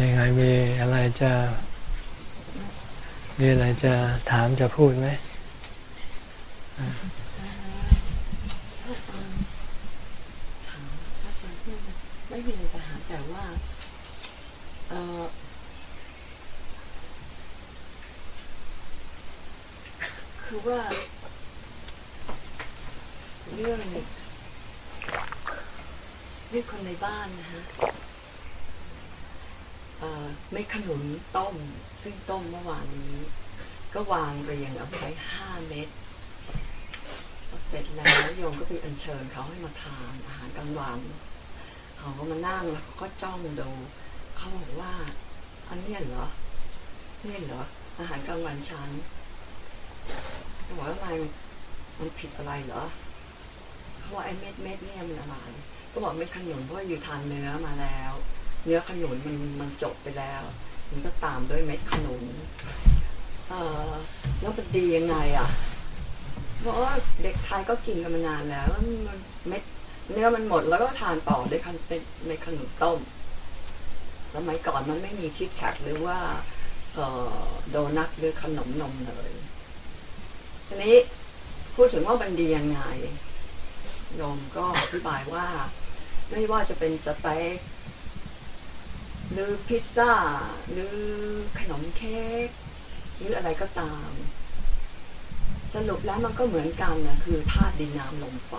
ยังไงมีอะไรจะมีอะไรจะถามจะพูดไหมไม่มีอะไรจะถามแต่ว่าเออคือว่า เรื่องเรื่องคนในบ้านนะฮะ ไม่ขนุนต้ม ซึ่งต้มเมื่อวานนี้ ก็วางเรียงเอาไว้ห้าเม็ดพอเสร็จแล้วโยมก็ไปอัญเชิญเขาให้มาทานอาหารกลางวันเขาก็มานั่งแล้วเขาก็จ้องดูเขาบอกว่า อันเนี้ยเหรอเนี่ยเหรออาหารกลางวันฉันเขาบอกว่าอะไรมันผิดอะไรเหรอเขาบอกไอ้เม็ดเม็ดเนี่ยมันอะไรก็บอกเม็ดขนุนเพราะอยู่ทานเนื้อมาแล้ว เนื้อขนุนมันมันจบไปแล้ว มันก็ตามด้วยเม็ดขนุนเออแล้วมันดียังไงอะ เพราะว่าเด็กไทยก็กินกันมานานแล้วมันเม็ดเนื้อมันหมดแล้วก็ทานต่อด้วยคันเป็นเม็ดขนุนต้ม สมัยก่อนมันไม่มีคิดแคกหรือว่าเออโดนัทหรือขนมนมเลยทีนี้พูดถึงว่ามันดียังไงโยมก็อธิบายว่า ไม่ว่าจะเป็นสเต็ก หรือพิซซ่า หรือขนมเค้กหรืออะไรก็ตาม สรุปแล้วมันก็เหมือนกันนะคือธาตุดินน้ำลมไฟ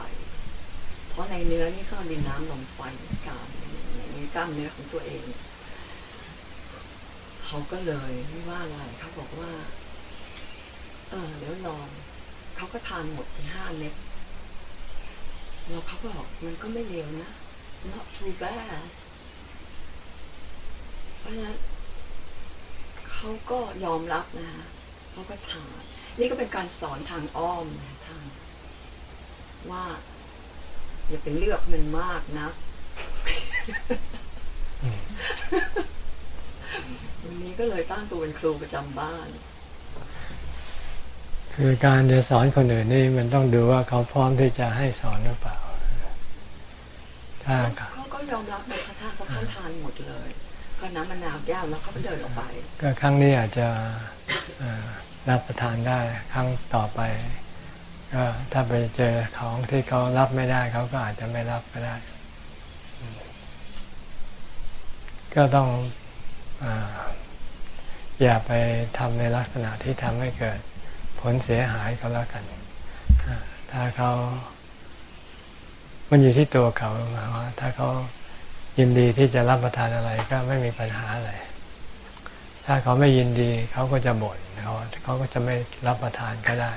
เพราะในเนื้อนี่ก็ดินน้ำลมไฟเหมือนกันในกล้ามเนื้อของตัวเองเขาก็เลยไม่ว่าอะไรเขาบอกว่า เออเดี๋ยวลองเขาก็ทานหมดไปห้าเม็ดแล้วเขาก็บอกมันก็ไม่เลวนะ not too bad เพราะฉะนั้นเขาก็ยอมรับนะเขาก็ทานนี่ก็เป็นการสอนทางอ้อมนะท่านว่า อย่าไปเลือกมันมากนะวันนี้ก็เลยตั้งตัวเป็นครูประจำบ้าน คือการจะสอนคนอื่นนี่มันต้องดูว่าเขาพร้อมที่จะให้สอนหรือเปล่า ถ้าเขาก็ยอมรับนะคะท่านเพราะเขาทานหมดเลย ก็น้ำมะนาวแก้วแล้วเขาก็เดินออกไป ก็ครั้งนี้อาจจะรับประทานได้ครั้งต่อไปก็ถ้าไปเจอของที่เขารับไม่ได้เขาก็อาจจะไม่รับก็ได้ ก็ต้องออย่าไปทำในลักษณะที่ทำให้เกิดผลเสียหายก็แล้วกัน ถ้าเขา มันอยู่ที่ตัวเขาหมายว่าถ้าเขา ยินดีที่จะรับประทานอะไรก็ไม่มีปัญหาอะไร ถ้าเขาไม่ยินดีเขาก็จะบ่นเขาเขาก็จะไม่รับประทานก็ได้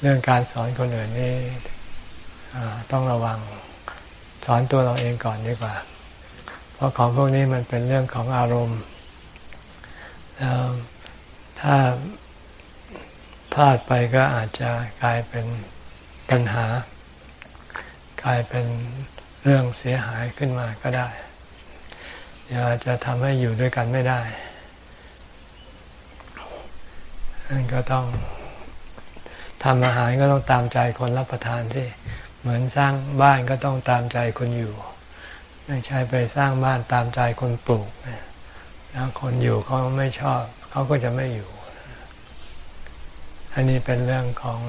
เรื่องการสอนคนอื่นนี่ต้องระวังสอนตัวเราเองก่อนดีกว่า เพราะของพวกนี้มันเป็นเรื่องของอารมณ์แล้วถ้าพลาดไปก็อาจจะกลายเป็นปัญหา กลายเป็นเรื่องเสียหายขึ้นมาก็ได้อาจจะทำให้อยู่ด้วยกันไม่ได้นั่นก็ต้องทำอาหารก็ต้องตามใจคนรับประทานที่เหมือนสร้างบ้านก็ต้องตามใจคนอยู่ ไม่ใช่ไปสร้างบ้านตามใจคนปลูกแล้วคนอยู่เขาไม่ชอบเขาก็จะไม่อยู่ อันนี้เป็นเรื่องของ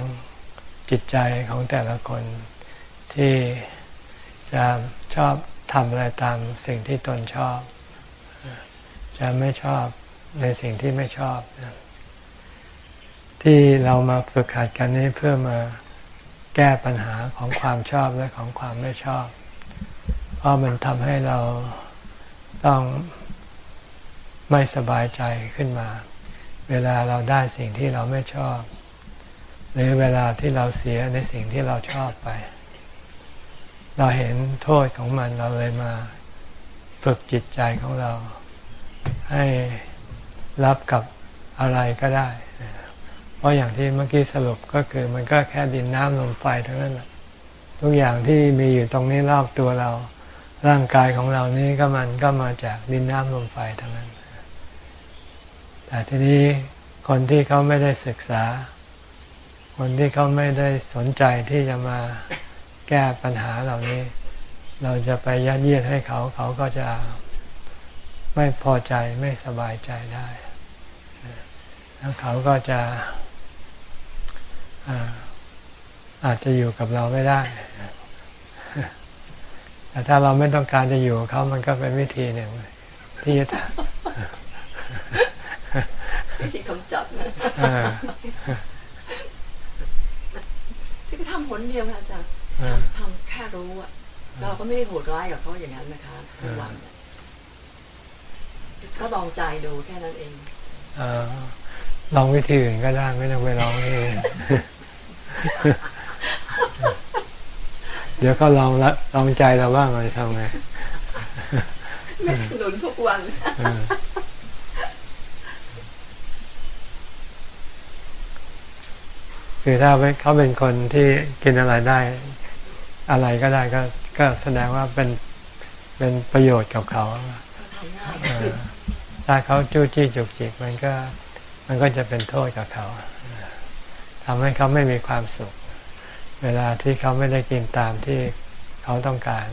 จิตใจของแต่ละคน ที่จะชอบทำอะไรตามสิ่งที่ตนชอบ จะไม่ชอบในสิ่งที่ไม่ชอบ ที่เรามาฝึกหัดกันนี้เพื่อมาแก้ปัญหาของความชอบและของความไม่ชอบ เพราะมันทำให้เราต้องไม่สบายใจขึ้นมา เวลาเราได้สิ่งที่เราไม่ชอบ หรือเวลาที่เราเสียในสิ่งที่เราชอบไป เราเห็นโทษของมันเราเลยมาฝึกจิตใจของเรา ให้รับกับอะไรก็ได้ เพราะอย่างที่เมื่อกี้สรุปก็คือมันก็แค่ดินน้ำลมไฟเท่านั้นแหละทุกอย่างที่มีอยู่ตรงนี้รอบตัวเรา ร่างกายของเรานี้ก็มันก็มาจากดินน้ำลมไฟทั้งนั้น แต่ทีนี้คนที่เขาไม่ได้ศึกษา คนที่เขาไม่ได้สนใจที่จะมา แก้ปัญหาเหล่านี้ เราจะไปยัดเยียดให้เขาเขาก็จะไม่พอใจไม่สบายใจได้แล้วเขาก็จะอาจจะอยู่กับเราไม่ได้ แต่ถ้าเราไม่ต้องการจะอยู่เขามันก็เป็นวิธีหนึ่งที่จะวิธีกำจัดนะที่ก็ทำผลเดียวค่ะอาจารย์ ทำแค่รู้อะเราก็ไม่ได้โหดร้ายกับเขาอย่างนั้นนะคะทุกวันก็ลองใจดูแค่นั้นเองอลองวิธีอื่นก็ได้ไม่ต้องไปลองเองเดี๋ยวก็ลองละลองใจเราบ้างเราจะทำไงไม่หนุนทุกวันคือถ้าเขาเป็นคนที่กินอะไรได้ อะไรก็ได้ก็ก็แสดงว่าเป็นเป็นประโยชน์กับเขาถ้าเขาจู้จี้จุกจิกมันก็มันก็จะเป็นโทษกับเขาทำให้เขาไม่มีความสุข เวลาที่เขาไม่ได้กินตามที่เขาต้องการ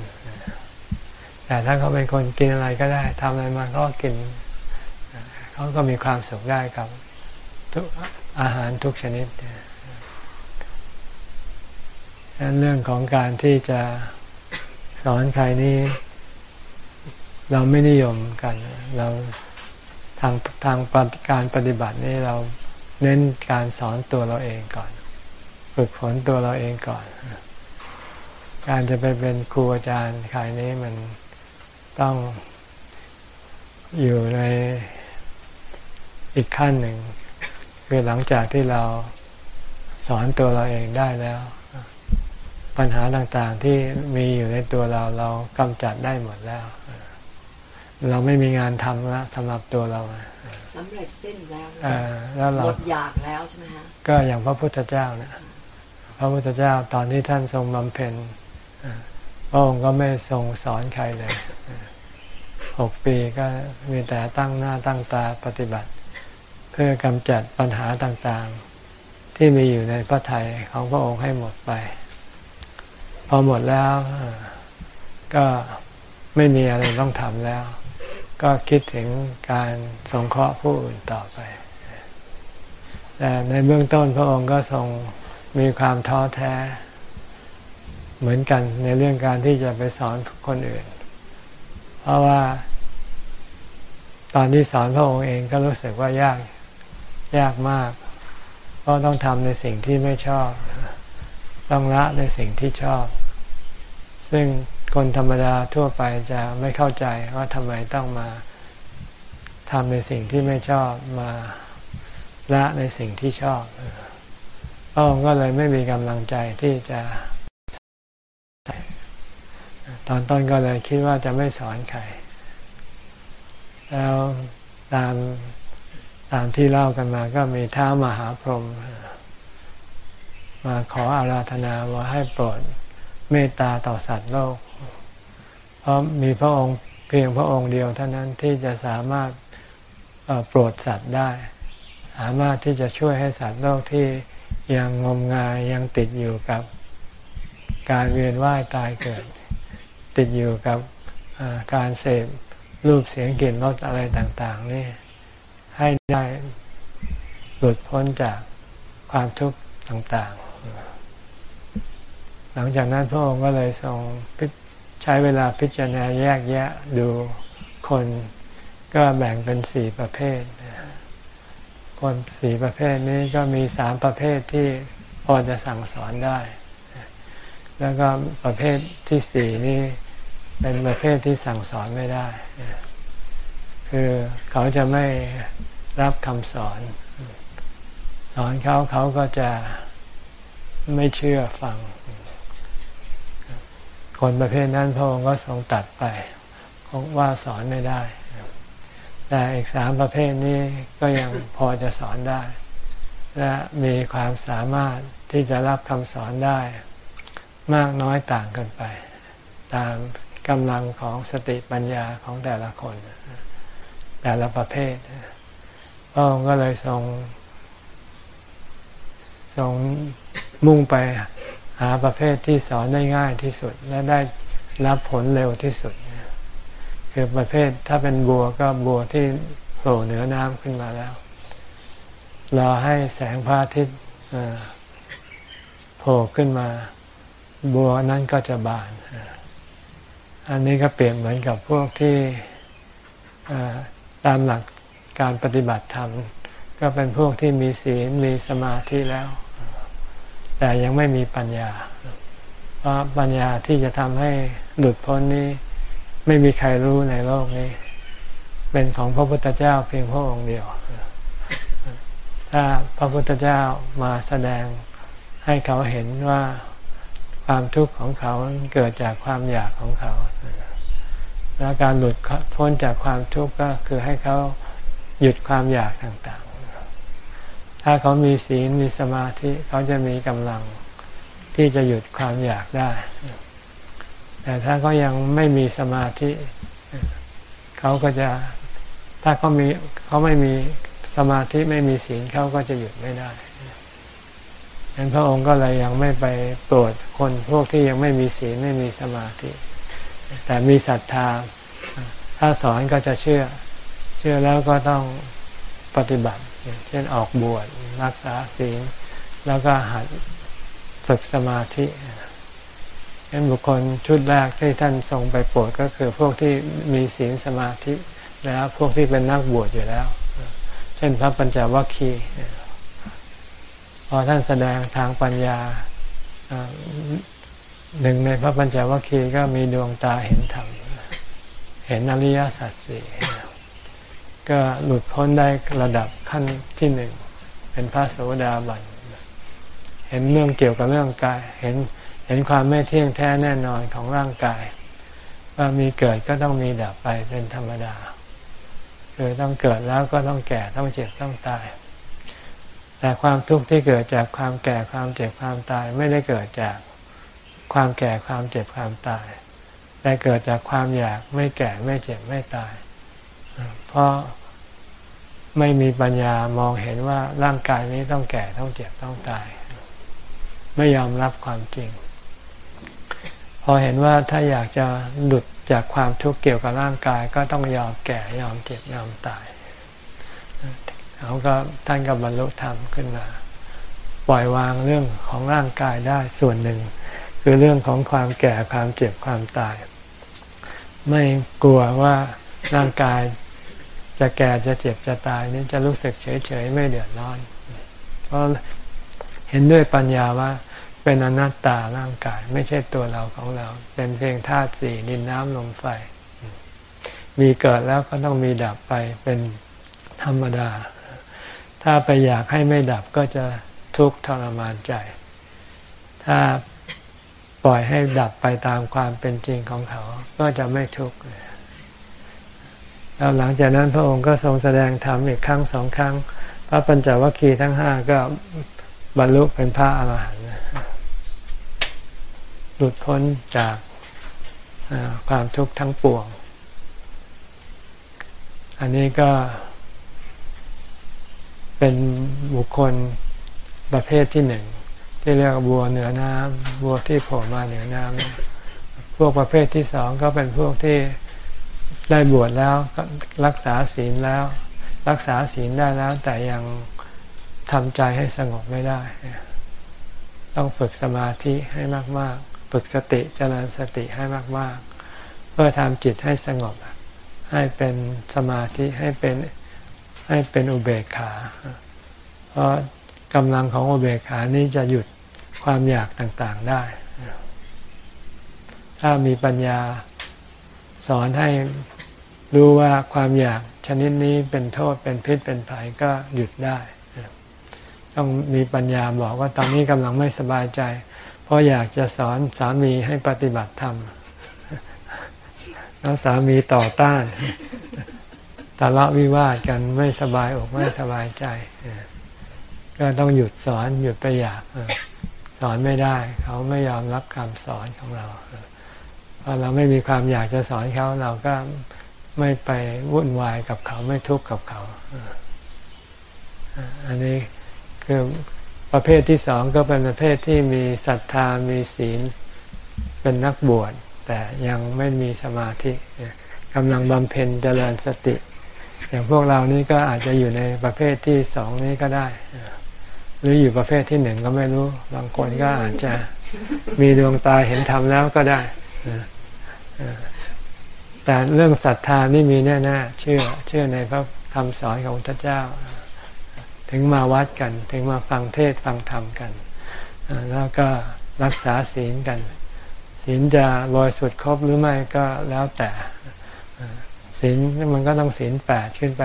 แต่ถ้าเขาเป็นคนกินอะไรก็ได้ทำอะไรมาก็กิน เขาก็มีความสุขได้กับทุกอาหารทุกชนิด ดังนั้นเรื่องของการที่จะสอนใครนี้เราไม่นิยมกัน เราทางทางการปฏิบัตินี่เราเน้นการสอนตัวเราเองก่อน ฝึกฝนตัวเราเองก่อน การจะไปเป็นครูอาจารย์ใครนี้มันต้องอยู่ในอีกขั้นหนึ่ง คือหลังจากที่เราสอนตัวเราเองได้แล้ว ปัญหาต่างๆที่มีอยู่ในตัวเราเรากำจัดได้หมดแล้ว เราไม่มีงานทำแล้วสำหรับตัวเราสำเร็จสิ้นแล้วแล้วเราหมดอยากแล้วใช่ไหมฮะก็อย่างพระพุทธเจ้าเนี่ยพระพุทธเจ้าตอนที่ท่านทรงบำเพ็ญพระองค์ก็ไม่ทรงสอนใครเลยหกปีก็มีแต่ตั้งหน้าตั้งตาปฏิบัติ เพื่อกำจัดปัญหาต่างๆ ที่มีอยู่ในพระทัยของพระองค์ให้หมดไป พอหมดแล้วก็ไม่มีอะไรต้องทำแล้ว ก็คิดถึงการสงเคราะห์ผู้อื่นต่อไปแต่ในเบื้องต้นพระองค์ก็ทรงมีความท้อแท้ เหมือนกันในเรื่องการที่จะไปสอนคนอื่น เพราะว่า ตอนที่สอนพระองค์เองก็รู้สึกว่ายากยากมาก เพราะต้องทำในสิ่งที่ไม่ชอบ ต้องละในสิ่งที่ชอบ ซึ่งคนธรรมดาทั่วไปจะไม่เข้าใจว่าทำไมต้องมาทำในสิ่งที่ไม่ชอบมาละในสิ่งที่ชอบพระองค์ก็เลยไม่มีกำลังใจที่จะตอนต้นก็เลยคิดว่าจะไม่สอนใคร แล้วตามตามที่เล่ากันมาก็มีท้ามหาพรหมมาขออาราธนาว่าให้โปรด เมตตาต่อสัตว์โลก เพราะมีพระองค์เพียงพระองค์เดียวเท่านั้นที่จะสามารถโปรดสัตว์ได้ สามารถที่จะช่วยให้สัตว์โลกที่ยังงมงายยังติดอยู่กับการเวียนว่ายตายเกิด ติดอยู่กับการเสพรูปเสียงกลิ่นรสอะไรต่าง ๆ นี่ ให้ได้หลุดพ้นจากความทุกข์ต่าง ๆ หลังจากนั้นพระองค์ก็เลยทรงใช้เวลาพิจารณาแยกแยะดูคนก็แบ่งเป็นสี่ประเภท คนสี่ประเภทนี้ก็มีสามประเภทที่พอจะสั่งสอนได้ แล้วก็ประเภทที่สี่นี่เป็นประเภทที่สั่งสอนไม่ได้ คือเขาจะไม่รับคำสอน สอนเขาเขาก็จะไม่เชื่อฟัง คนประเภทนั้นพระองค์ก็ทรงตัดไปคงว่าสอนไม่ได้ แต่อีกสามประเภทนี้ก็ยังพอจะสอนได้ และมีความสามารถที่จะรับคำสอนได้ มากน้อยต่างกันไป ตามกำลังของสติปัญญาของแต่ละคน แต่ละประเภทพระองค์ก็เลยทรงทรงมุ่งไป หาประเภทที่สอนได้ง่ายที่สุดและได้รับผลเร็วที่สุด คือประเภทถ้าเป็นบัวก็บัวที่โผล่เหนือน้ำขึ้นมาแล้วรอให้แสงพระอาทิตย์โผล่ขึ้นมา บัวนั้นก็จะบาน อันนี้ก็เปรียบเหมือนกับพวกที่ตามหลักการปฏิบัติธรรม ก็เป็นพวกที่มีศีลมีสมาธิแล้ว แต่ยังไม่มีปัญญา เพราะปัญญาที่จะทำให้หลุดพ้นนี้ไม่มีใครรู้ในโลกนี้ เป็นของพระพุทธเจ้าเพียงพระองค์เดียว ถ้าพระพุทธเจ้ามาแสดงให้เขาเห็นว่าความทุกข์ของเขาเกิดจากความอยากของเขา และการหลุดพ้นจากความทุกข์ก็คือให้เขาหยุดความอยากต่าง ถ้าเขามีศีลมีสมาธิเขาจะมีกำลังที่จะหยุดความอยากได้ แต่ถ้าเขายังไม่มีสมาธิเขาก็จะถ้าเขามีเขาไม่มีสมาธิไม่มีศีลเขาก็จะหยุดไม่ได้ดังนั้นพระองค์ก็เลยยังไม่ไปโปรดคนพวกที่ยังไม่มีศีลไม่มีสมาธิ แต่มีศรัทธา ถ้าสอนก็จะเชื่อ เชื่อแล้วก็ต้องปฏิบัติ เช่นออกบวชรักษาศีลแล้วก็หัดฝึกสมาธิเป็นบุคคลชุดแรกที่ท่านทรงไปโปรดก็คือพวกที่มีศีลสมาธิแล้วพวกที่เป็นนักบวชอยู่แล้ว เช่นพระปัญจวัคคีย์พอท่านแสดงทางปัญญาหนึ่งในพระปัญจวัคคีย์ก็มีดวงตาเห็นธรรม เห็นอริยสัจสี่ ก็หลุดพ้นได้ระดับขั้นที่หนึ่งเป็นพระโสดาบันเห็นเรื่องเกี่ยวกับเรื่องกายเห็นเห็นความไม่เที่ยงแท้แน่นอนของร่างกาย ว่ามีเกิดก็ต้องมีดับไปเป็นธรรมดาคือต้องเกิดแล้วก็ต้องแก่ต้องเจ็บต้องตาย แต่ความทุกข์ที่เกิดจากความแก่ความเจ็บความตายไม่ได้เกิดจากความแก่ความเจ็บความตาย แต่เกิดจากความอยากไม่แก่ไม่เจ็บไม่ตาย เพราะ ไม่มีปัญญามองเห็นว่าร่างกายนี้ต้องแก่ต้องเจ็บต้องตาย ไม่ยอมรับความจริง พอเห็นว่าถ้าอยากจะหลุดจากความทุกข์เกี่ยวกับร่างกายก็ต้องยอมแก่ยอมเจ็บยอมตายเขาก็ท่านก็บรรลุธรรมขึ้นมา ปล่อยวางเรื่องของร่างกายได้ส่วนหนึ่ง คือเรื่องของความแก่ความเจ็บความตาย ไม่กลัวว่าร่างกาย จะแก่จะเจ็บจะตายนี่จะรู้สึกเฉยๆไม่เดือดร้อน เพราะเห็นด้วยปัญญาว่าเป็นอนัตตาร่างกาย ไม่ใช่ตัวเราของเรา เป็นเพียงธาตุสี่ดินน้ำลมไฟ มีเกิดแล้วก็ต้องมีดับไปเป็นธรรมดา ถ้าไปอยากให้ไม่ดับก็จะทุกข์ทรมานใจ ถ้าปล่อยให้ดับไปตามความเป็นจริงของเขา ก็จะไม่ทุกข์ แล้วหลังจากนั้นพระองค์ก็ทรงแสดงธรรมอีกครั้งสองครั้ง พระปัญจวัคคีย์ทั้งห้าก็บรรลุเป็นพระอรหันต์หลุดพ้นจากความทุกข์ทั้งปวง อันนี้ก็เป็นบุคคลประเภทที่หนึ่ง ที่เรียกบัวเหนือน้ำบัวที่โผล่มาเหนือน้ำพวกประเภทที่สองก็เป็นพวกที่ ได้บวชแล้วรักษาศีลแล้ว รักษาศีลได้แล้ว แต่ยังทำใจให้สงบไม่ได้ ต้องฝึกสมาธิให้มากฝึกสติเจริญสติให้มาก ๆ เพื่อทำจิตให้สงบ ให้เป็นสมาธิให้เป็นให้เป็นอุเบกขา เพราะกำลังของอุเบกขานี้จะหยุดความอยากต่างๆได้ ถ้ามีปัญญาสอนให้ รู้ว่าความอยากชนิดนี้เป็นโทษเป็นพิษเป็นภัยก็หยุดได้ ต้องมีปัญญาบอกว่าตอนนี้กำลังไม่สบายใจ เพราะอยากจะสอนสามีให้ปฏิบัติธรรมแล้วสามีต่อต้านทะเลาะวิวาทกันไม่สบายอกไม่สบายใจ ก็ต้องหยุดสอนหยุดไปอยากสอนไม่ได้ เขาไม่ยอมรับคำสอนของเราพอเราไม่มีความอยากจะสอนเขาเราก็ ไม่ไปวุ่นวายกับเขาไม่ทุกข์กับเขา อันนี้คือประเภทที่สองก็เป็นประเภทที่มีศรัทธามีศีลเป็นนักบวชแต่ยังไม่มีสมาธิกำลังบำเพ็ญเจริญสติ อย่างพวกเรานี่ก็อาจจะอยู่ในประเภทที่สองนี้ก็ได้ หรืออยู่ประเภทที่หนึ่งก็ไม่รู้ บางคนก็อาจจะมีดวงตาเห็นธรรมแล้วก็ได้ แต่เรื่องศรัทธานี่มีแน่ๆเชื่อ เชื่อในพระคำสอนของพระเจ้า ถึงมาวัดกัน ถึงมาฟังเทศฟังธรรมกัน แล้วก็รักษาศีลกัน ศีลจะบริสุทธิ์ครบหรือไม่ก็แล้วแต่ศีลมันก็ต้องศีลแปดขึ้นไป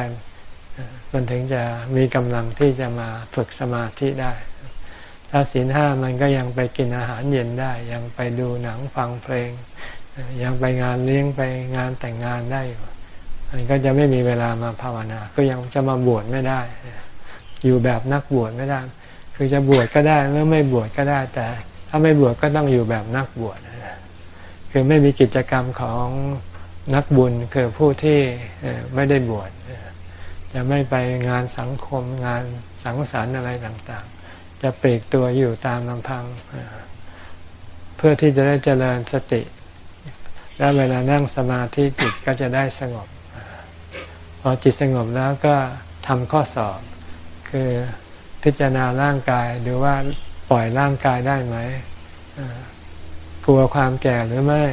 มันถึงจะมีกำลังที่จะมาฝึกสมาธิได้ ถ้าศีลห้ามันก็ยังไปกินอาหารเย็นได้ ยังไปดูหนังฟังเพลง ยังไปงานเลี้ยงไปงานแต่งงานได้อยู่มันก็จะไม่มีเวลามาภาวนา ก็ยังจะมาบวชไม่ได้ อยู่แบบนักบวชไม่ได้ คือจะบวชก็ได้หรือไม่บวชก็ได้ แต่ ถ้าไม่บวชก็ต้องอยู่แบบนักบวชคือไม่มีกิจกรรมของนักบุญคือผู้ที่ไม่ได้บวชจะไม่ไปงานสังคมงานสังสรรค์อะไรต่างๆ จะปลีกตัวอยู่ตามลำพัง เพื่อที่จะได้เจริญสติ และเวลานั่งสมาธิจิตก็จะได้สงบ พอจิตสงบแล้วก็ทำข้อสอบ คือพิจารณาร่างกายดูว่าปล่อยร่างกายได้ไหมกลัวความแก่หรือไม่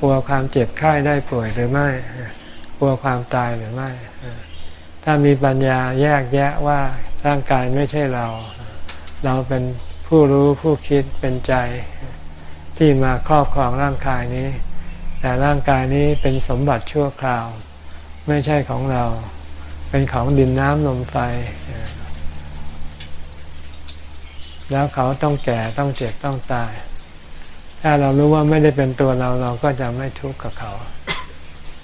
กลัวความเจ็บไข้ได้ป่วยหรือไม่ กลัวความตายหรือไม่ ถ้ามีปัญญาแยกแยะว่าร่างกายไม่ใช่เรา เราเป็นผู้รู้ผู้คิดเป็นใจที่มาครอบครองร่างกายนี้ แต่ร่างกายนี้เป็นสมบัติชั่วคราว ไม่ใช่ของเรา เป็นของดินน้ำลมไฟ แล้วเขาต้องแก่ต้องเจ็บต้องตาย ถ้าเรารู้ว่าไม่ได้เป็นตัวเราเราก็จะไม่ทุกข์กับเขา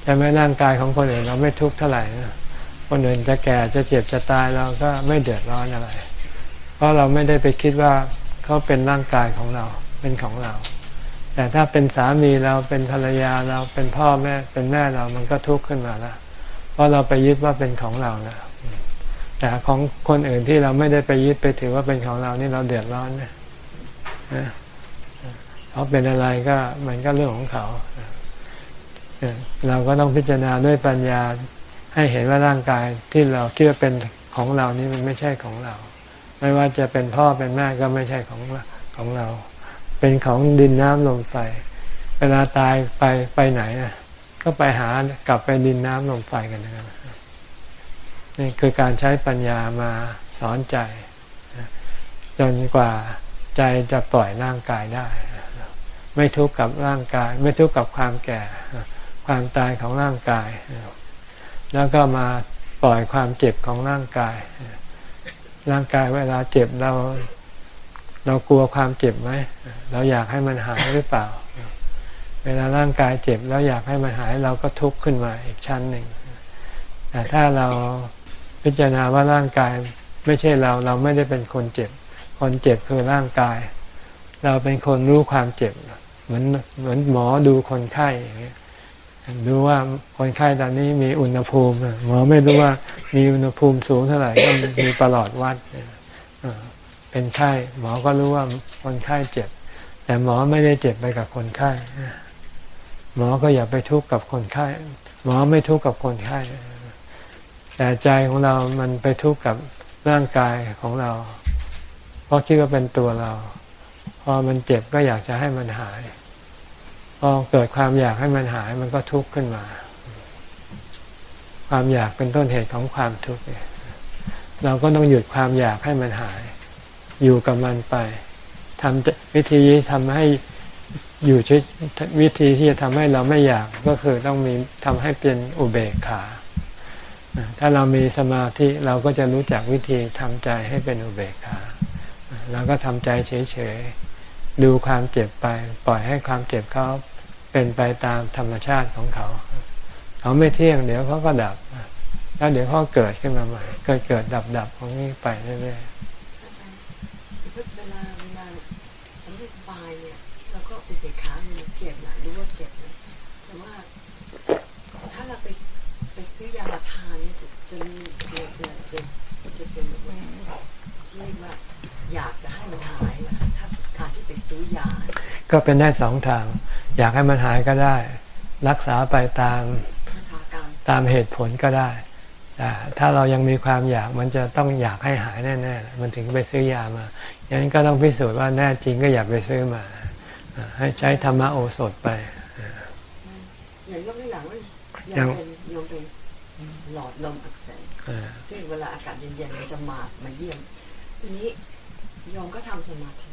แต่ไม่ร่างกายของคนอื่นเราไม่ทุกข์เท่าไหร่นะคนอื่นจะแก่จะเจ็บจะตายเราก็ไม่เดือดร้อนอะไร เพราะเราไม่ได้ไปคิดว่าเขาเป็นร่างกายของเราเป็นของเรา แต่ถ้าเป็นสามีเราเป็นภรรยาเราเป็นพ่อแม่เป็นแม่เรามันก็ทุกข์ขึ้นมาล้วเพราะเราไปยึดว่าเป็นของเรานะแต่ของคนอื่นที่เราไม่ได้ไปยึดไปถือว่าเป็นของเรานี่เราเดือดร้อนนะเขาเป็นอะไรก็มันก็เรื่องของเขาเราก็ต้องพิจารณาด้วยปัญญาให้เห็นว่าร่างกายที่เราคิดว่าเป็นของเรานี่มันไม่ใช่ของเรา ไม่ว่าจะเป็นพ่อเป็นแม่ก็ไม่ใช่ของของเรา เป็นของดินน้ำลมไฟ เวลาตายไปไปไหนอะ ก็ไปหากลับไปดินน้ำลมไฟกันนะครับนี่คือการใช้ปัญญามาสอนใจ จนกว่าใจจะปล่อยร่างกายได้ ไม่ทุกข์กับร่างกาย ไม่ทุกข์กับความแก่ ความตายของร่างกาย แล้วก็มาปล่อยความเจ็บของร่างกาย ร่างกายเวลาเจ็บเรา เรากลัวความเจ็บไหม เราอยากให้มันหายหรือเปล่า เวลาร่างกายเจ็บแล้วอยากให้มันหายเราก็ทุกข์ขึ้นมาอีกชั้นหนึ่ง แต่ถ้าเราพิจารณาว่าร่างกายไม่ใช่เราเราไม่ได้เป็นคนเจ็บ คนเจ็บคือร่างกาย เราเป็นคนรู้ความเจ็บ เหมือนเหมือนหมอดูคนไข้อย่างเงี้ยดูว่าคนไข้ตอนนี้มีอุณหภูมิหมอไม่รู้ว่ามีอุณหภูมิสูงเท่าไหร่ก็มีประหลอดวัด เป็นไข้หมอก็รู้ว่าคนไข้เจ็บ แต่หมอไม่ได้เจ็บไปกับคนไข้หมอก็อย่าไปทุกข์กับคนไข้หมอไม่ทุกข์กับคนไข้แต่ใจของเรามันไปทุกข์กับร่างกายของเรา เพราะคิดว่าเป็นตัวเรา พอมันเจ็บก็อยากจะให้มันหาย พอเกิดความอยากให้มันหายมันก็ทุกข์ขึ้นมา ความอยากเป็นต้นเหตุของความทุกข์เราก็ต้องหยุดความอยากให้มันหาย อยู่กับมันไปทำวิธีทำให้อยู่ชวิธีที่จะทำให้เราไม่อยากก็คือต้องมีทำให้เป็นอุเบกขา ถ้าเรามีสมาธิเราก็จะรู้จักวิธีทำใจให้เป็นอุเบกขาเราก็ทำใจเฉยๆดูความเจ็บไป ปล่อยให้ความเจ็บเขาเป็นไปตามธรรมชาติของเขา เขาไม่เที่ยงเดี๋ยวเขาก็ดับ แล้วเดี๋ยวเขาเกิดขึ้นมาใหม่เกิดเกิดดับดับของนี้ไปเรื่อยๆ ลาเวลาเราไม่สบายเนี่ยเราก็อุเบกขามันเจ็บนะรู้ว่าเจ็บนะแต่ว่า ถ้าเราไปไปซื้อยามาทานเนี่ยจะจะจะจะจะจะเป็นแบบว่าที่ว่าอยากจะให้มันหายนะถ้าการที่ไปซื้อยา ก็เป็นได้สองทาง อยากให้มันหายก็ได้ รักษาไปตามตามเหตุผลก็ได้ แต่ถ้าเรายังมีความอยากมันจะต้องอยากให้หายแน่ๆมันถึงไปซื้อยามาอย่างนั้นก็ต้องพิสูจน์ว่าแน่จริงก็อย่าไปซื้อมาอ่าให้ใช้ธรรมโอสถไปอย่างยกตัวอย่างว่ายัยังงเป็นโยมเป็นหลอดลมอักเสบอ่าซึ่งเวลาอากาศเย็นๆมันจะมามาเยี่ยม ทีนี้โยมก็ทำสมาธิ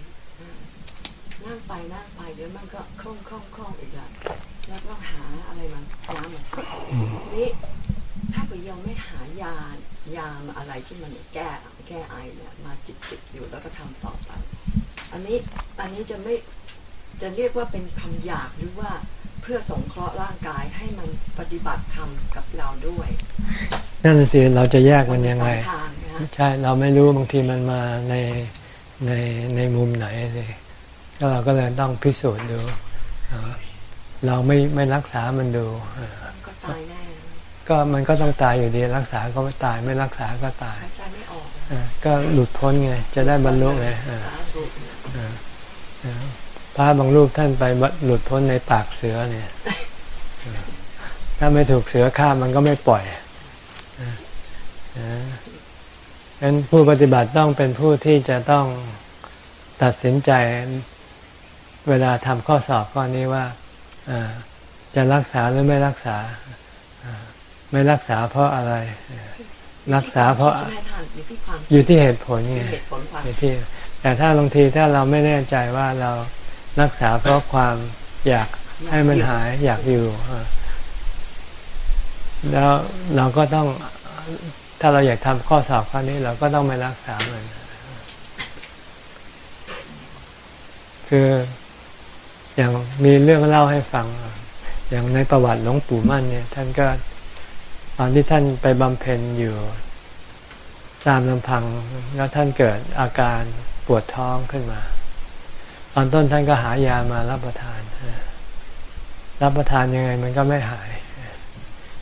นั่งไปนั่งไปเดี๋ยวมันก็คล่องคล่องคล่องอีกแล้วแล้วก็หาอะไรมันยามาทำทีนี้ถ้าไปโยมไม่หา ยายามาอะไรที่มันแก้แก้ไอเนี่ยมาจิบจิบอยู่แล้วก็ทำต่อไป อันนี้อันนี้จะไม่จะเรียกว่าเป็นคำอยากหรือว่าเพื่อสงเคราะห์ร่างกายให้มันปฏิบัติธรรมกับเราด้วย นั่นน่ะสิเราจะแยกมันยังไงสอทางนะฮะใช่เราไม่รู้บางทีมันมาในในในมุมไหนสิก็เราก็เลยต้องพิสูจน์ดูอ่าเราไม่ไม่รักษามันดูอ่าก็ตายแน่ ก็มันก็ต้องตายอยู่ดี รักษาก็ไม่ตายไม่รักษาก็ตายหายใจไม่ออกอ่าก็หลุดพ้นไง จะได้บรรลุไงอ่าสาธุอ่าอ่าพระบางรูปท่านไปหลุดพ้นในปากเสือเนี่ยอ่าถ้าไม่ถูกเสือฆ่ามันก็ไม่ปล่อยอ่าอ่าฉะนั้นผู้ปฏิบัติต้องเป็นผู้ที่จะต้องตัดสินใจเวลาทำข้อสอบข้อนี้ว่าอ่าจะรักษาหรือไม่รักษาอ่า ไม่รักษาเพราะอะไรอ่ารักษาเพราะใช่ไหมท่านอยู่ที่ความอยู่ที่เหตุผลที่ไงเหตุผลความอยู่ที่ แต่ถ้าบางทีถ้าเราไม่แน่ใจว่าเรารักษาเพราะความอยากให้มันหายอยากอยู่อ่าแล้วเราก็ต้องถ้าเราอยากทำข้อสอบข้อนี้ เราก็ต้องไม่รักษามัน คืออย่างมีเรื่องเล่าให้ฟัง อย่างในประวัติหลวงปู่มั่นเนี่ย ท่านก็ต อนที่ท่านไปบำเพ็ญอยู่ ตามลำพังแล้วท่านเกิดอาการปวดท้องขึ้นมา ตอนต้นท่านก็หายามารับประทาน รับประทานยังไงมันก็ไม่หาย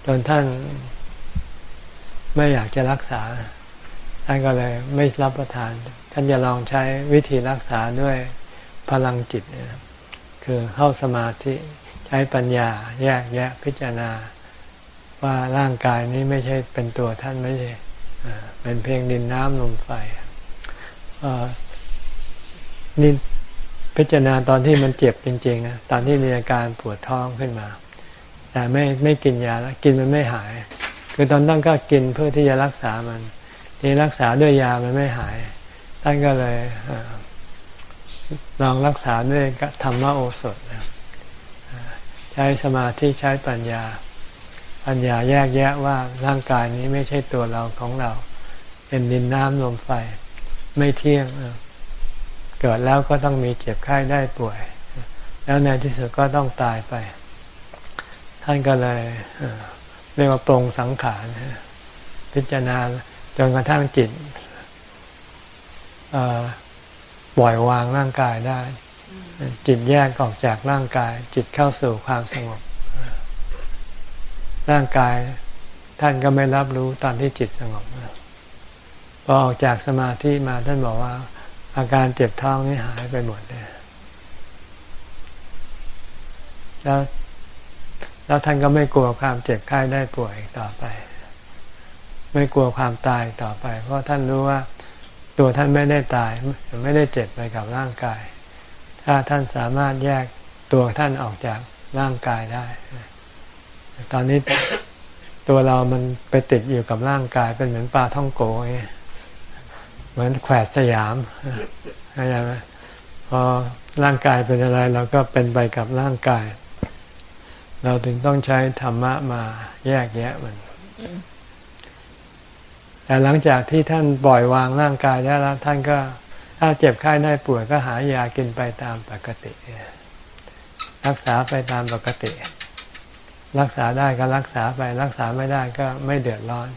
จนท่านไม่อยากจะรักษา ท่านก็เลยไม่รับประทาน ท่านจะลองใช้วิธีรักษาด้วยพลังจิตนะครับคือเข้าสมาธิใช้ปัญญาแยกแยะพิจารณา ว่าร่างกายนี้ไม่ใช่เป็นตัวท่านไม่ใช่เป็นเพียงดินน้ำลมไฟนี่พิจารณาตอนที่มันเจ็บจริงๆนะตอนที่มีอาการปวดท้องขึ้นมา แต่ไม่ไม่กินยาแล้วกินมันไม่หาย คือตอนต้นก็กินเพื่อที่จะรักษามัน ที่รักษาด้วยยามันไม่หายท่านก็เลยอลองรักษาด้วยธรรมโอสถนะใช้สมาธิใช้ปัญญา ปัญญาแยกแยะว่าร่างกายนี้ไม่ใช่ตัวเราของเรา เป็นดินน้ำลมไฟ ไม่เที่ยง เกิดแล้วก็ต้องมีเจ็บไข้ได้ป่วย แล้วในที่สุดก็ต้องตายไป ท่านก็เลยเรียกว่าปรงสังขารพิจารณาจนกระทั่งจิตปล่อยวางร่างกายได้ จิตแยกออกจากร่างกาย จิตเข้าสู่ความสงบ ร่างกายท่านก็ไม่รับรู้ตอนที่จิตสงบพอออกจากสมาธิมาท่านบอกว่า อาการเจ็บท้องนี่หายไปหมดเลยแล้วแล้วท่านก็ไม่กลัวความเจ็บไข้ได้ป่วยต่อไป ไม่กลัวความตายต่อไป เพราะท่านรู้ว่าตัวท่านไม่ได้ตายไม่ได้เจ็บไปกับร่างกาย ถ้าท่านสามารถแยกตัวท่านออกจากร่างกายได้ ตอนนี้ตัวเรามันไปติดอยู่กับร่างกายเป็นเหมือนปลาท่องโกไงเหมือนแขวดสยามเข้าใจไหมพอร่างกายเป็นอะไรเราก็เป็นไปกับร่างกาย เราถึงต้องใช้ธรรมะมาแยกแยะมัน แต่หลังจากที่ท่านปล่อยวางร่างกายได้แล้ว ท่านก็ถ้าเจ็บไข้ได้ป่วยก็หายากินไปตามปกติ รักษาไปตามปกติ รักษาได้ก็รักษาไป รักษาไม่ได้ก็ไม่เดือดร้อน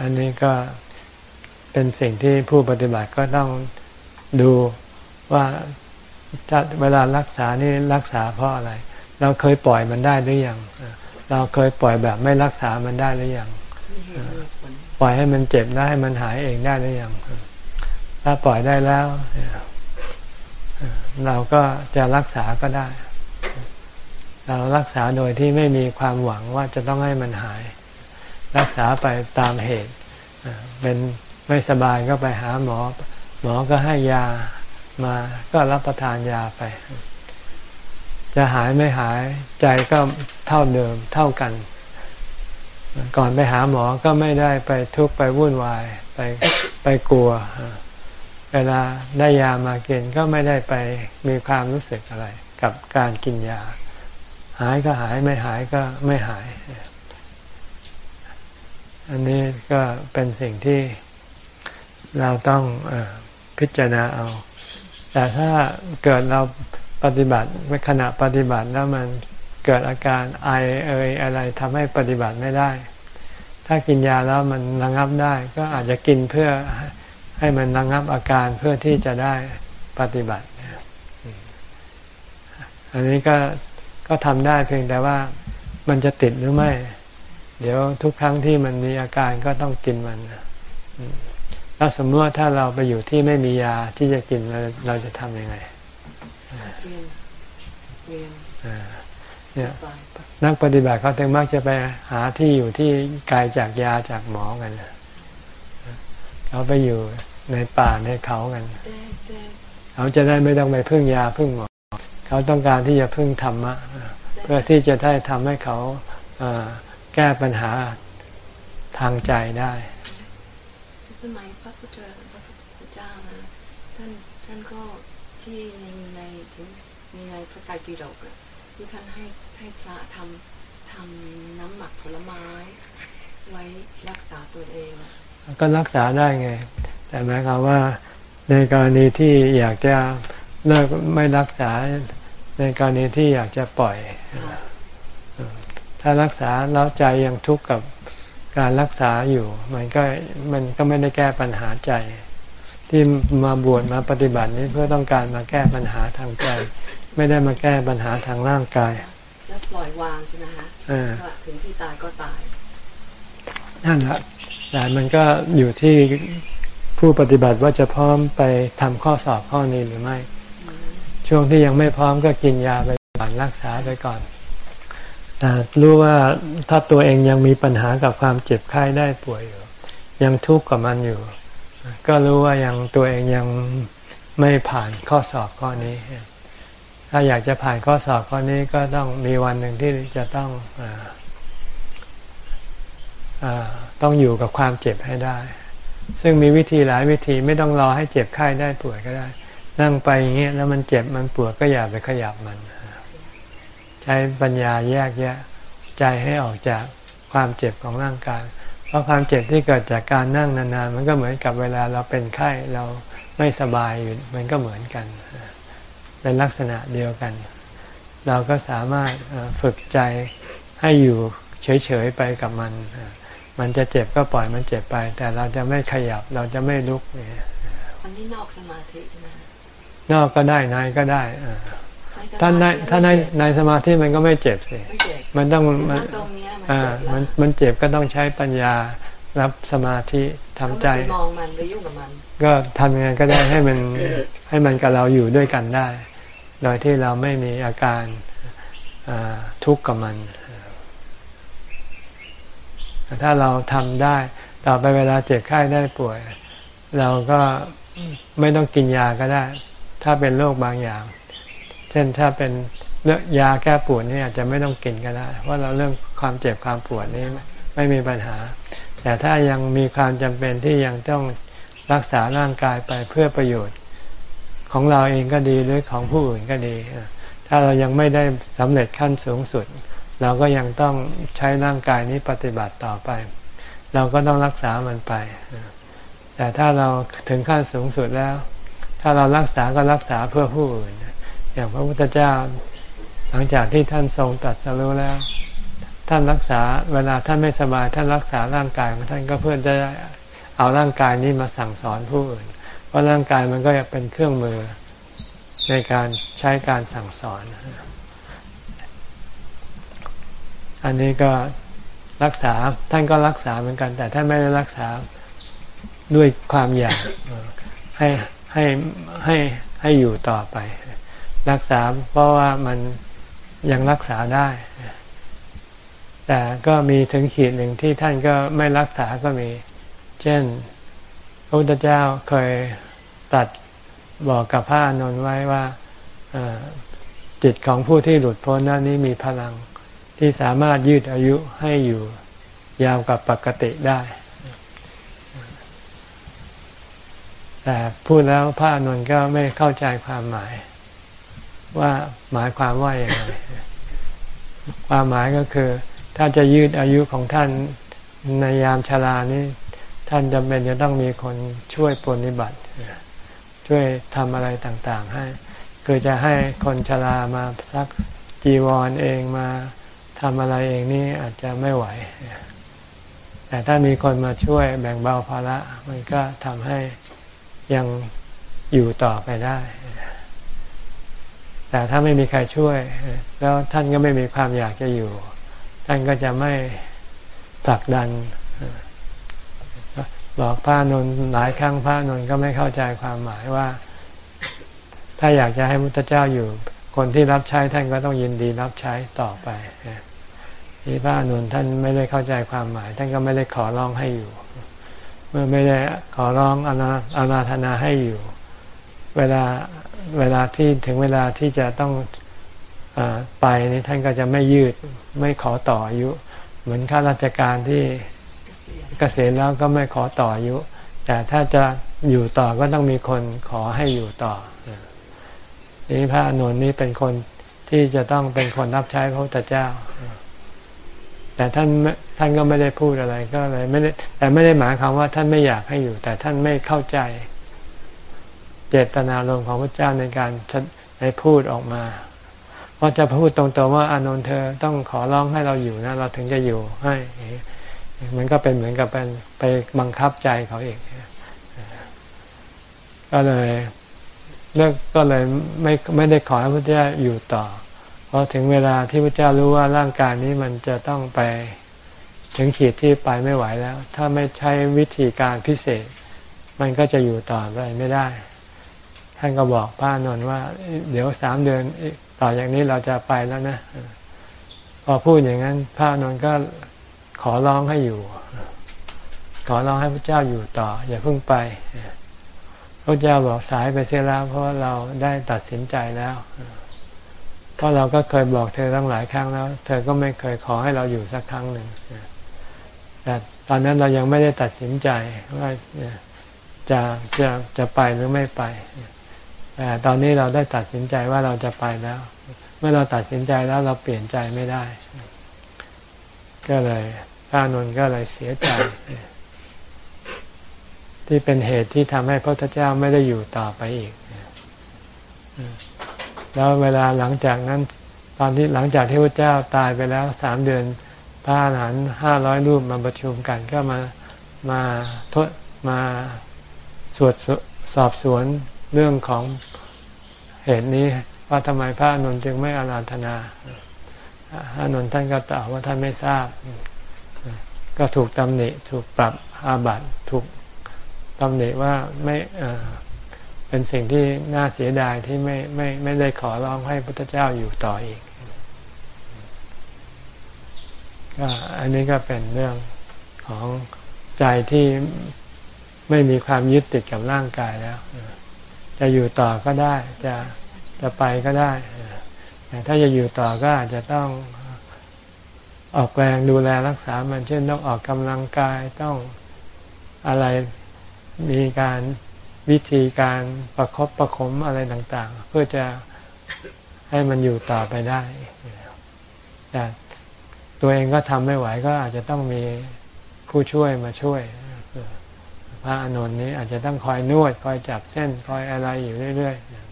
อันนี้ก็เป็นสิ่งที่ผู้ปฏิบัติก็ต้องดูว่าเวลารักษานี่รักษาเพราะอะไร เราเคยปล่อยมันได้หรือยังเราเคยปล่อยแบบไม่รักษามันได้หรือยังปล่อยให้มันเจ็บแล้วให้มันหายเองได้หรือยังถ้าปล่อยได้แล้ว เราก็จะรักษาก็ได้ เรารักษาโดยที่ไม่มีความหวังว่าจะต้องให้มันหาย รักษาไปตามเหตุ เป็นไม่สบายก็ไปหาหมอ หมอก็ให้ยามาก็รับประทานยาไป จะหายไม่หายใจก็เท่าเดิมเท่ากัน ก่อนไปหาหมอก็ไม่ได้ไปทุกข์ไปวุ่นวายไปไปกลัว เวลาได้ยามากินก็ไม่ได้ไปมีความรู้สึกอะไร กับการกินยา หายก็หายไม่หายก็ไม่หาย อันนี้ก็เป็นสิ่งที่เราต้องอพิจารณาเอา แต่ถ้าเกิดเราปฏิบัติขณะปฏิบัติแล้วมันเกิดอาการไอเอยอะไรทำให้ปฏิบัติไม่ได้ ถ้ากินยาแล้วมันระงับได้ ก็อาจจะกินเพื่อให้มันระงับอาการเพื่อที่จะได้ปฏิบัติ อันนี้ก็ก็ทำได้เพียงแต่ว่ามันจะติดหรือไม่ เดี๋ยวทุกครั้งที่มันมีอาการก็ต้องกินมันแล้วสมมติว่าถ้าเราไปอยู่ที่ไม่มียาที่จะกินเราเราจะทำยังไงเนี่ยนักปฏิบัติเขาถึงมักจะไปหาที่อยู่ที่ไกลจากยาจากหมอกันเขาไปอยู่ในป่าในเขากัน เขาจะได้ไม่ต้องไปพึ่งยาพึ่งหมอ เขาต้องการที่จะพึ่งธรรมะเพื่อที่จะได้ทำให้เขาแก้ปัญหาทางใจได้สมัยพระพุทธพระพุทธเจ้านะท่านท่านก็ที่ในในถึงมีในพระไตรปิฎกที่ท่านให้ให้พระทำทำน้ำหมักผลไม้ ไว้รักษาตัวเองก็รักษาได้ไง แต่หมายความว่าในกรณีที่อยากจะเลิกไม่รักษา ในกรณีที่อยากจะปล่อย ถ้ารักษาแล้วใจยังทุกข์กับการรักษาอยู่ มันก็มันก็ไม่ได้แก้ปัญหาใจ ที่มาบวชมาปฏิบัตินี้เพื่อต้องการมาแก้ปัญหาทางใจ ไม่ได้มาแก้ปัญหาทางร่างกายแล้วปล่อยวางใช่ไหมคะถึงที่ตายก็ตายนั่นแหละแต่มันก็อยู่ที่ผู้ปฏิบัติว่าจะพร้อมไปทำข้อสอบข้อนี้หรือไม่ ช่วงที่ยังไม่พร้อมก็กินยาไปก่อนรักษาไปก่อน แต่รู้ว่าถ้าตัวเองยังมีปัญหากับความเจ็บไข้ได้ป่วยอยู่ ยังทุกข์กับมันอยู่ ก็รู้ว่ายังตัวเองยังไม่ผ่านข้อสอบข้อนี้ ถ้าอยากจะผ่านข้อสอบข้อนี้ก็ต้องมีวันหนึ่งที่จะต้องอต้องอยู่กับความเจ็บให้ได้ ซึ่งมีวิธีหลายวิธีไม่ต้องรอให้เจ็บไข้ได้ป่วยก็ได้ นั่งไปอย่างเงี้ยแล้วมันเจ็บมันปวดก็อย่าไปขยับมัน ใช้ปัญญาแยกแยะใจให้ออกจากความเจ็บของร่างกาย เพราะความเจ็บที่เกิดจากการนั่งนานๆ มันก็เหมือนกับเวลาเราเป็นไข้เราไม่สบายอยู่มันก็เหมือนกัน เป็นลักษณะเดียวกัน เราก็สามารถฝึกใจให้อยู่เฉยๆไปกับมัน มันจะเจ็บก็ปล่อยมันเจ็บไป แต่เราจะไม่ขยับเราจะไม่ลุกเนี่ยอันนี้นอกสมาธิใช่ไหม นอกก็ได้ในก็ได้ถ้าในถ้าในในสมาธิมันก็ไม่เจ็บสิมันต้องมันอ่ามันมันเจ็บก็ต้องใช้ปัญญารับสมาธิทำใจมองมันไปยุ่งกับมัน ก็ทำยังไงก็ได้ให้มันให้มันกับเราอยู่ด้วยกันได้ โดยที่เราไม่มีอาการทุกข์กับมัน ถ้าเราทำได้ ต่อไปเวลาเจ็บไข้ได้ป่วย เราก็ไม่ต้องกินยาก็ได้ ถ้าเป็นโรคบางอย่าง เช่นถ้าเป็นเลือกยาแก้ปวดนี่อาจจะไม่ต้องกินก็ได้ เพราะเราเรื่องความเจ็บความปวดนี่ไม่มีปัญหา แต่ถ้ายังมีความจำเป็นที่ยังต้องรักษาร่างกายไปเพื่อประโยชน์ ของเราเองก็ดีหรือของผู้อื่นก็ดี ถ้าเรายังไม่ได้สำเร็จขั้นสูงสุด เราก็ยังต้องใช้ร่างกายนี้ปฏิบัติต่อไป เราก็ต้องรักษามันไป แต่ถ้าเราถึงขั้นสูงสุดแล้ว ถ้าเรารักษาก็รักษาเพื่อผู้อื่นอย่างพระพุทธเจ้าหลังจากที่ท่านทรงตัดสรู้แล้ว ท่านรักษาเวลาท่านไม่สบาย ท่านรักษาร่างกายของท่านก็เพื่อจะเอาร่างกายนี้มาสั่งสอนผู้อื่น เพราะร่างกายมันก็เป็นเครื่องมือในการใช้การสั่งสอน อันนี้ก็รักษาท่านก็รักษาเหมือนกัน แต่ท่านไม่ได้รักษาด้วยความอยากให้ ให้ให้ให้อยู่ต่อไป รักษาเพราะว่ามันยังรักษาได้ แต่ก็มีถึงขีดหนึ่งที่ท่านก็ไม่รักษาก็มี เช่น พระพุทธเจ้าเคยตัดบอกกับพระอานนท์ไว้ว่าจิตของผู้ที่หลุดพ้นนั้นนี้มีพลังที่สามารถยืดอายุให้อยู่ยาวกับปกติได้ แต่พูดแล้วพระอานนท์ก็ไม่เข้าใจความหมาย ว่าหมายความว่าอย่างไรความหมายก็คือ ถ้าจะยืดอายุของท่านในยามชรานี้ ท่านจำเป็นจะต้องมีคนช่วยปฏิบัติ ช่วยทำอะไรต่างๆ ให้ คือจะให้คนชรามาซักจีวรเองมาทำอะไรเองนี่อาจจะไม่ไหว แต่ถ้ามีคนมาช่วยแบ่งเบาภาระมันก็ทำให้ ยังอยู่ต่อไปได้ แต่ถ้าไม่มีใครช่วย แล้วท่านก็ไม่มีความอยากจะอยู่ ท่านก็จะไม่ผลักดันบอกพระนนหลายครั้งพระนนก็ไม่เข้าใจความหมายว่า ถ้าอยากจะให้มุตเจ้าอยู่ คนที่รับใช้ท่านก็ต้องยินดีรับใช้ต่อไปนี่พระนนท่านไม่ได้เข้าใจความหมาย ท่านก็ไม่ได้ขอร้องให้อยู่ เมื่อไม่ได้ขอร้องอนาอนาธนาให้อยู่ เวลาเวลาที่ถึงเวลาที่จะต้องอไปนี่ท่านก็จะไม่ยืดไม่ขอต่ออายุ เหมือนข้าราชการที่เกษียณแล้วก็ไม่ขอต่ออายุ แต่ถ้าจะอยู่ต่อก็ต้องมีคนขอให้อยู่ต่อนี่พระอนุนนี้เป็นคนที่จะต้องเป็นคนรับใช้พระพุทธเจ้า แต่ท่านท่านก็ไม่ได้พูดอะไรก็เลยไม่ได้แต่ไม่ได้หมายความว่าท่านไม่อยากให้อยู่ แต่ท่านไม่เข้าใจ เจตนาลมของพระเจ้าในการในพูดออกมาเพราะจะพูดตรงๆว่าอานนท์เธอต้องขอร้องให้เราอยู่นะ เราถึงจะอยู่ให้มันก็เป็นเหมือนกับเป็นไปบังคับใจเขาเองก็เลยเลิกก็เลยไม่ไม่ได้ขอให้พระเจ้าอยู่ต่อ พราะถึงเวลาที่พระเจ้ารู้ว่าร่างกายนี้มันจะต้องไปถึงขีดที่ไปไม่ไหวแล้ว ถ้าไม่ใช้วิธีการพิเศษ มันก็จะอยู่ต่อไปไม่ได้ ท่านก็บอกพระนนท์ว่า เดี๋ยวสามเดือนต่ออย่างนี้เราจะไปแล้วนะพอพูดอย่างนั้นพระนนท์ก็ขอร้องให้อยู่ ขอร้องให้พระเจ้าอยู่ต่อ อย่าเพิ่งไปพระเจ้าบอกสายไปเสียแล้ว เพราะเราได้ตัดสินใจแล้ว ราะเราก็เคยบอกเธอตั้งหลายครั้งแล้ว เธอก็ไม่เคยขอให้เราอยู่สักครั้งหนึ่งแต่ตอนนั้นเรายังไม่ได้ตัดสินใจว่าจะจะจะไปหรือไม่ไปแต่ตอนนี้เราได้ตัดสินใจว่าเราจะไปแล้ว เมื่อเราตัดสินใจแล้วเราเปลี่ยนใจไม่ได้ ก็เลยพระนนท์ก็เลยเสียใจ ที่เป็นเหตุที่ทำให้พระพุทธเจ้าไม่ได้อยู่ต่อไปอีก แล้วเวลาหลังจากนั้น ตอนที่หลังจากที่พระเจ้าตายไปแล้วสามเดือนพระอรหันต์ห้าร้อยรูปมาประชุมกันก็มามาทดมาสวดสอบสวนเรื่องของเหตุนี้ว่าทำไมพระนนท์จึงไม่อาราธนาอานนท์ท่านก็ตอบว่าท่านไม่ทราบ ก็ถูกตำหนิถูกปรับอาบัติถูกตำหนิว่าไม่ เป็นสิ่งที่น่าเสียดายที่ไม่ไม่ไม่ได้ขอร้องให้พระเจ้าอยู่ต่ออีกก็อันนี้ก็เป็นเรื่องของใจที่ไม่มีความยึดติดกับร่างกายแล้ว จะอยู่ต่อก็ได้จะจะไปก็ได้แต่ถ้าจะอยู่ต่อก็อาจจะต้องออกแรงดูแลรักษามันเช่นต้องออกกำลังกายต้องอะไรมีการ วิธีการประครบประคมอะไรต่างๆ เพื่อจะให้มันอยู่ต่อไปได้ แต่ตัวเองก็ทำไม่ไหวก็อาจจะต้องมีผู้ช่วยมาช่วย พระอนุนนี้อาจจะต้องคอยนวด คอยจับเส้น คอยอะไรอยู่เรื่อยๆ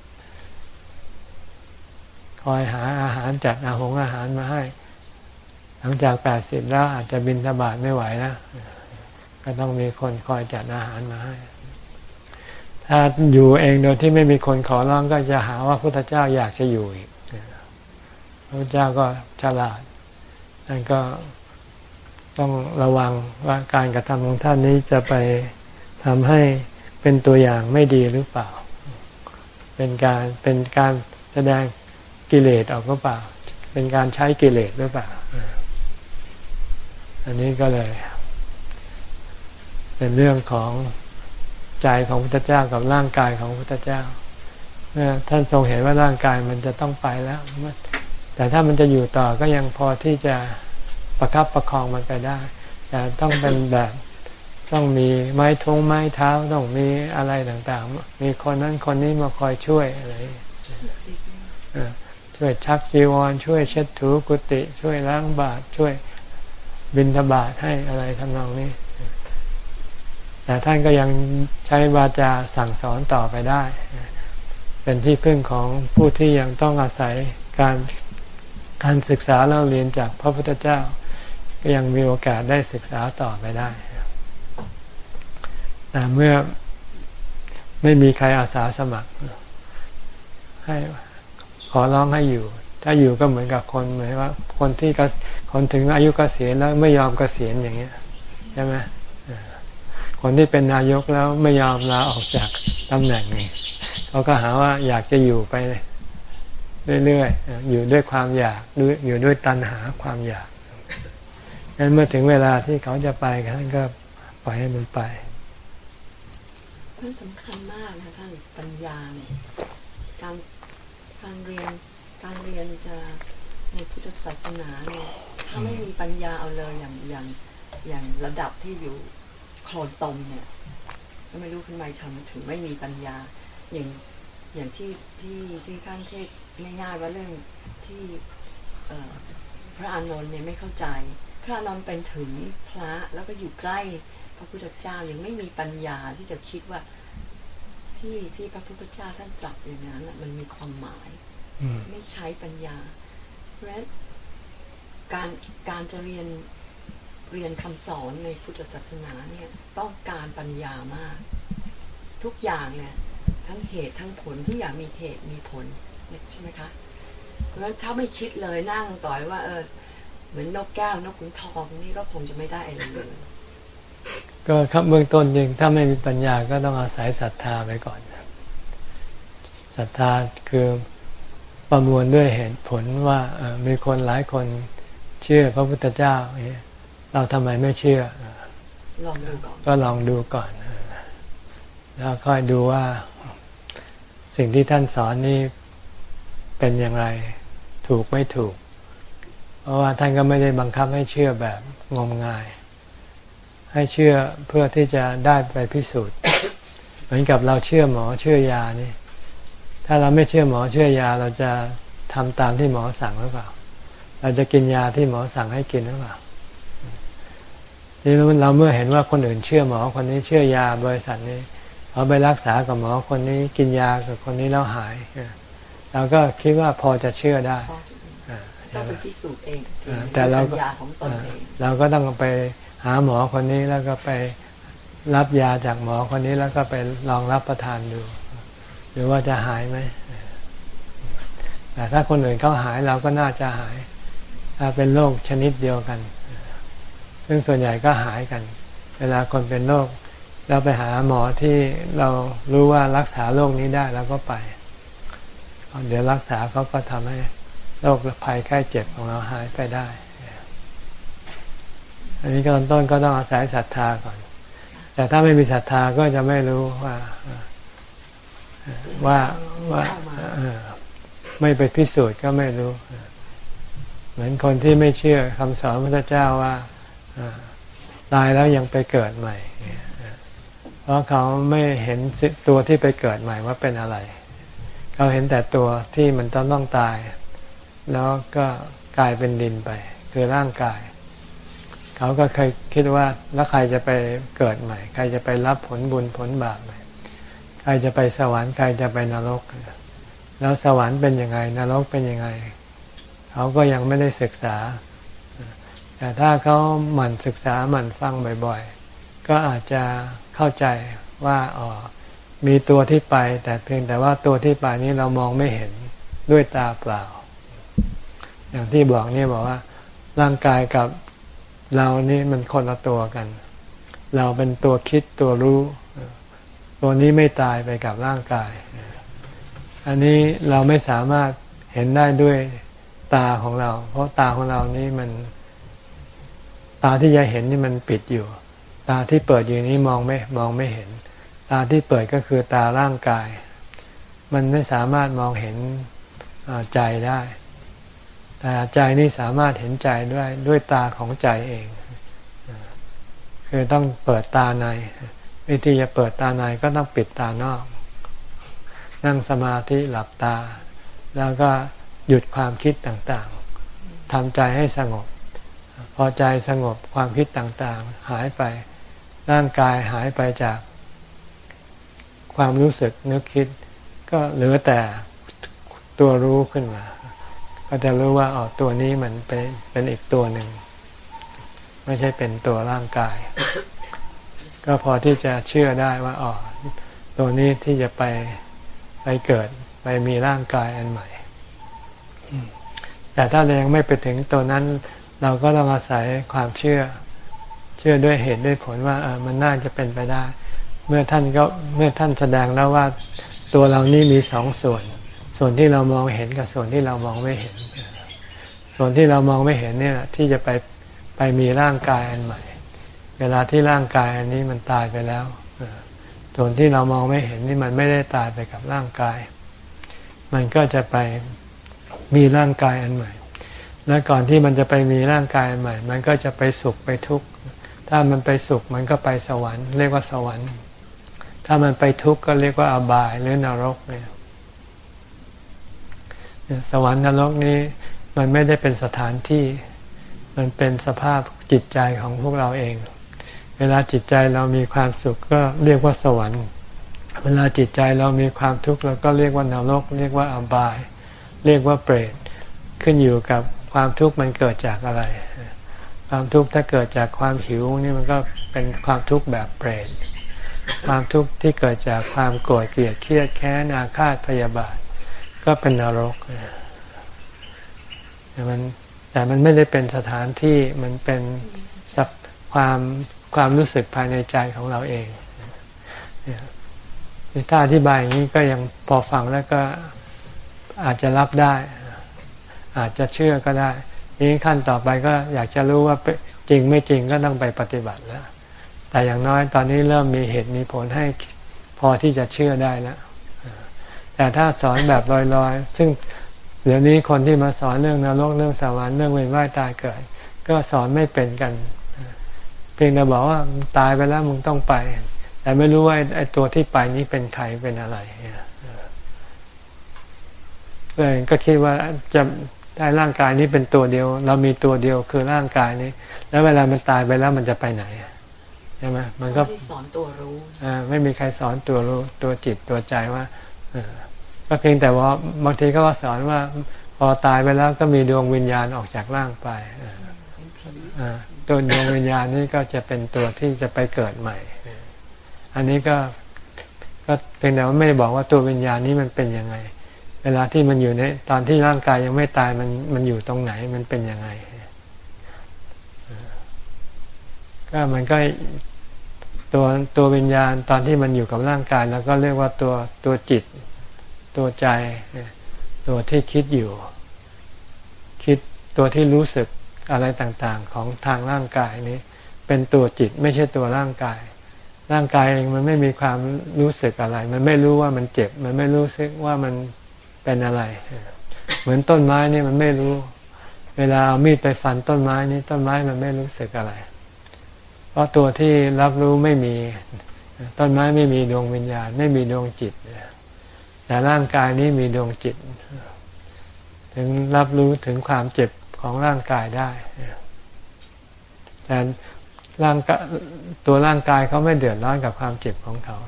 คอยหาอาหารจัดอาหงอาหารมาให้ หลังจากแปดสิบแล้วอาจจะบินสบาทไม่ไหวนะก็ต้องมีคนคอยจัดอาหารมาให้ ถ้าอยู่เองโดยที่ไม่มีคนขอร้องก็จะหาว่าพระพุทธเจ้าอยากจะอยู่อีกพระพุทธเจ้าก็ฉลาดนั่นก็ต้องระวังว่าการกระทำของท่านนี้จะไปทำให้เป็นตัวอย่างไม่ดีหรือเปล่า เป็นการเป็นการแสดงกิเลสออกก็เปล่า เป็นการใช้กิเลสหรือเปล่า อันนี้ก็เลย เป็นเรื่องของ ใจของพุทธเจ้ากับร่างกายของพุทธเจ้าท่านทรงเห็นว่าร่างกายมันจะต้องไปแล้ว แต่ถ้ามันจะอยู่ต่อก็ยังพอที่จะประคับประคองมันไปได้ แต่ต้องเป็นแบบต้องมีไม้ทงไม้เท้าต้องมีอะไรต่างๆ มีคนนั้นคนนี้มาคอยช่วยอะไรช่วยชักจีวร ช่วยเช็ดถูกุฏิช่วยล้างบาตรช่วยบินทบาทให้อะไรทำนองนี้ แต่ท่านก็ยังใช้วาจาสั่งสอนต่อไปได้ เป็นที่พึ่งของผู้ที่ยังต้องอาศัยการการศึกษาเล่าเรียนจากพระพุทธเจ้า ก็ยังมีโอกาสได้ศึกษาต่อไปได้ แต่เมื่อไม่มีใครอาสาสมัคร ให้ขอร้องให้อยู่ ถ้าอยู่ก็เหมือนกับคนเหมือนว่า คนที่คนถึงอายุกเกษียณแล้วไม่ยอมเกษียณอย่างเงี้ยใช่ไหม คนที่เป็นนายกแล้วไม่ยอมลาออกจากตำแหน่งนี้เขาก็หาว่าอยากจะอยู่ไปเรื่อยๆ อยู่ด้วยความอยากอยู่ด้วยตัณหาความอยากงั้นเมื่อถึงเวลาที่เขาจะไปท่านก็ปล่อยให้มันไปมันสำคัญมากนะท่านปัญญาเนี่ยการการเรียนการเรียนจะในพุทธศาสนาเนี่ยถ้าไม่มีปัญญาเอาเลยอย่างอย่างอย่างระดับที่อยู่ คลนตมเนี่ยก็ไม่รู้คุณไม่ทำถึงไม่มีปัญญา อย่างอย่างที่ที่ที่ข้างเทศง่ายๆว่าเรื่องที่พระอานนท์เนี่ยไม่เข้าใจ พระอานนท์เป็นถึงพระแล้วก็อยู่ใกล้พระพุทธเจ้ายังไม่มีปัญญาที่จะคิดว่าที่ที่พระพุทธเจ้าท่านตรัสอย่างนั้นมันมีความหมายไม่ใช้ปัญญาเพราะการการจะเรียน เรียนคำสอนในพุทธศาสนาเนี่ยต้องการปัญญามาก ทุกอย่างเนี่ยทั้งเหตุทั้งผลทุกอย่างมีเหตุมีผลใช่ไหมคะเพราะถ้าไม่คิดเลยนั่งต่อยว่า เออ เหมือนนกแก้วนกขุนทองนี่ก็คงจะไม่ได้อะไรเลยก็ครับเบื้องต้นจริงถ้าไม่มีปัญญาก็ต้องอาศัยศรัทธาไปก่อนศรัทธาคือประมวลด้วยเหตุผลว่ามีคนหลายคนเชื่อพระพุทธเจ้าเนี่ย ราทำไมไม่เชื่อลองดูก่อนก็ลองดูก่อน แล้วค่อยดูว่า สิ่งที่ท่านสอนนี่เป็นอย่างไร ถูกไม่ถูก เพราะว่าท่านก็ไม่ได้บังคับให้เชื่อแบบงมงาย ให้เชื่อเพื่อที่จะได้ไปพิสูจน์ เหมือนกับเราเชื่อหมอเชื่อยานี่ ถ้าเราไม่เชื่อหมอเชื่อยา เราจะทำตามที่หมอสั่งหรือเปล่า เราจะกินยาที่หมอสั่งให้กินหรือเปล่า นี่เราเมื่อเห็นว่าคนอื่นเชื่อหมอคนนี้เชื่อยาบริษัทนี้เขาไปรักษากับหมอคนนี้กินยากับคนนี้แล้วหายเราก็คิดว่าพอจะเชื่อได้ต้องไปพิสูจน์เองแต่เราก็เราก็ต้องไปหาหมอคนนี้แล้วก็ไปรับยาจากหมอคนนี้แล้วก็ไปลองรับประทานดู หรือว่าจะหายไหมแต่ถ้าคนอื่นเขาหายเราก็น่าจะหาย ถ้าเป็นโรคชนิดเดียวกัน ซึ่งส่วนใหญ่ก็หายกัน เวลาคนเป็นโรคเราไปหาหมอที่เรารู้ว่ารักษาโรคนี้ได้แล้วก็ไป เดี๋ยวรักษาเขาก็ทำให้โรคภัยไข้เจ็บของเราหายไปได้ อันนี้ก็ตอนต้นก็ต้องอาศัยศรัทธาก่อน แต่ถ้าไม่มีศรัทธาก็จะไม่รู้ว่าว่าว่าไม่ไปพิสูจน์ก็ไม่รู้ เหมือนคนที่ไม่เชื่อคำสอนพระเจ้าว่า ตายแล้วยังไปเกิดใหม่ เพราะเขาไม่เห็นตัวที่ไปเกิดใหม่ว่าเป็นอะไรเราเห็นแต่ตัวที่มันต้องต้องตาย แล้วก็กลายเป็นดินไป คือร่างกาย เขาก็เคยคิดว่าแล้วใครจะไปเกิดใหม่ ใครจะไปรับผลบุญผลบาปใหม่ ใครจะไปสวรรค์ใครจะไปนรก แล้วสวรรค์เป็นยังไงนรกเป็นยังไง เขาก็ยังไม่ได้ศึกษา แต่ถ้าเขาหมั่นศึกษาหมั่นฟังบ่อยๆ ก็อาจจะเข้าใจว่าอ๋อมีตัวที่ไป แต่เพียงแต่ว่าตัวที่ไปนี้เรามองไม่เห็นด้วยตาเปล่า อย่างที่บอกนี่บอกว่า ร่างกายกับเรานี่มันคนละตัวกัน เราเป็นตัวคิดตัวรู้ ตัวนี้ไม่ตายไปกับร่างกาย อันนี้เราไม่สามารถเห็นได้ด้วยตาของเรา เพราะตาของเรานี้มัน ตาที่จะเห็นนี่มันปิดอยู่ ตาที่เปิดอยู่นี้มองไม่มองไม่เห็น ตาที่เปิดก็คือตาร่างกาย มันไม่สามารถมองเห็นใจได้ แต่ใจนี่สามารถเห็นใจด้วยด้วยตาของใจเอง คือต้องเปิดตาในวิธีจะเปิดตาในก็ต้องปิดตานอก นั่งสมาธิหลับตา แล้วก็หยุดความคิดต่างๆทำใจให้สงบ อใจสงบความคิดต่างๆ หายไปร่างกายหายไปจาก ความรู้สึกนึกคิด ก็เหลือแต่ตัวรู้ขึ้นมา ก็จะรู้ว่าอ๋อตัวนี้มันเป็นเป็นอีกตัวหนึ่ง ไม่ใช่เป็นตัวร่างกาย ก็พอที่จะเชื่อได้ว่าอ๋อตัวนี้ที่จะไปไปเกิดไปมีร่างกายอันใหม่ แต่ถ้าเรายังไม่ไปถึงตัวนั้น เราก็ต้องอาศัยความเชื่อ เชื่อด้วยเหตุด้วยผลว่าเออมันน่าจะเป็นไปได้ เมื่อท่านก็เมื่อท่านแสดงแล้วว่าตัวเรานี่มีสองส่วน ส่วนที่เรามองเห็นกับส่วนที่เรามองไม่เห็น ส่วนที่เรามองไม่เห็นเนี่ยที่จะไปไปมีร่างกายอันใหม่ เวลาที่ร่างกายอันนี้มันตายไปแล้วส่วนที่เรามองไม่เห็นนี่มันไม่ได้ตายไปกับร่างกาย มันก็จะไปมีร่างกายอันใหม่ และก่อนที่มันจะไปมีร่างกายใหม่ มันก็จะไปสุขไปทุกข์ ถ้ามันไปสุขมันก็ไปสวรรค์ เรียกว่าสวรรค์ ถ้ามันไปทุกข์ก็เรียกว่าอบายหรือนรกเนี่ยสวรรค์นรกนี้มันไม่ได้เป็นสถานที่ มันเป็นสภาพจิตใจของพวกเราเอง เวลาจิตใจเรามีความสุขก็เรียกว่าสวรรค์ เวลาจิตใจเรามีความทุกข์เราก็เรียกว่านรก เรียกว่าอบาย เรียกว่าเปรต ขึ้นอยู่กับ ความทุกข์มันเกิดจากอะไร ความทุกข์ถ้าเกิดจากความหิวนี่มันก็เป็นความทุกข์แบบเปรตความทุกข์ที่เกิดจากความโกรธเกลียดเครียดแค้นอาฆาตพยาบาท ก็เป็นนรกแต่มันแต่มันไม่ได้เป็นสถานที่มันเป็นความความรู้สึกภายในใจของเราเองถ้าอธิบายอย่างนี้ก็ยังพอฟังแล้วก็อาจจะรับได้ อาจจะเชื่อก็ได้นี้ขั้นต่อไปก็อยากจะรู้ว่าจริงไม่จริงก็ต้องไปปฏิบัติแล้ว แต่อย่างน้อยตอนนี้เริ่มมีเหตุมีผลให้พอที่จะเชื่อได้แล้ว แต่ถ้าสอนแบบลอยๆ ซึ่งเดี๋ยวนี้คนที่มาสอนเรื่องนรกเรื่องสวรรค์เรื่องเวรว่ายตายเกิด ก็สอนไม่เป็นกัน เพียงแต่บอกว่าตายไปแล้วมึงต้องไป แต่ไม่รู้ว่าไอ้ตัวที่ไปนี้เป็นใครเป็นอะไรเลยก็คิดว่าจะ ได้ร่างกายนี้เป็นตัวเดียว เรามีตัวเดียวคือร่างกายนี้ แล้วเวลามันตายไปแล้วมันจะไปไหนใช่ไหมมันก็สอนตัวรู้อ่าไม่มีใครสอนตัวรู้ตัวจิตตัวใจว่าก็เพียงแต่ว่าบางทีก็ว่าสอนว่า พอตายไปแล้วก็มีดวงวิญญาณออกจากร่างไปอ่าตัวดวงวิญญาณนี่ก็จะเป็นตัวที่จะไปเกิดใหม่ อันนี้ก็ก็เพียงแต่ว่าไม่ได้บอกว่าตัววิญญาณนี้มันเป็นยังไง เวลาที่มันอยู่ในตอนที่ร่างกายยังไม่ตายมันมันอยู่ตรงไหนมันเป็นยังไงก็มันก็ตัวตัววิญญาณตอนที่มันอยู่กับร่างกายแล้วก็เรียกว่าตัวตัวจิต ตัวใจ ตัวที่คิดอยู่ คิดตัวที่รู้สึกอะไรต่างๆ ของทางร่างกายนี้ เป็นตัวจิตไม่ใช่ตัวร่างกาย ร่างกายเองมันไม่มีความรู้สึกอะไร มันไม่รู้ว่ามันเจ็บ มันไม่รู้สึกว่ามัน เป็นอะไร เหมือนต้นไม้นี่มันไม่รู้ เวลาเอามีดไปฟันต้นไม้นี่ต้นไม้มันไม่รู้สึกอะไร เพราะตัวที่รับรู้ไม่มี ต้นไม้ไม่มีดวงวิญญาณ ไม่มีดวงจิตแต่ร่างกายนี้มีดวงจิต ถึงรับรู้ถึงความเจ็บของร่างกายได้แต่ร่างกายตัวร่างกายเขาไม่เดือดร้อนกับความเจ็บของเขา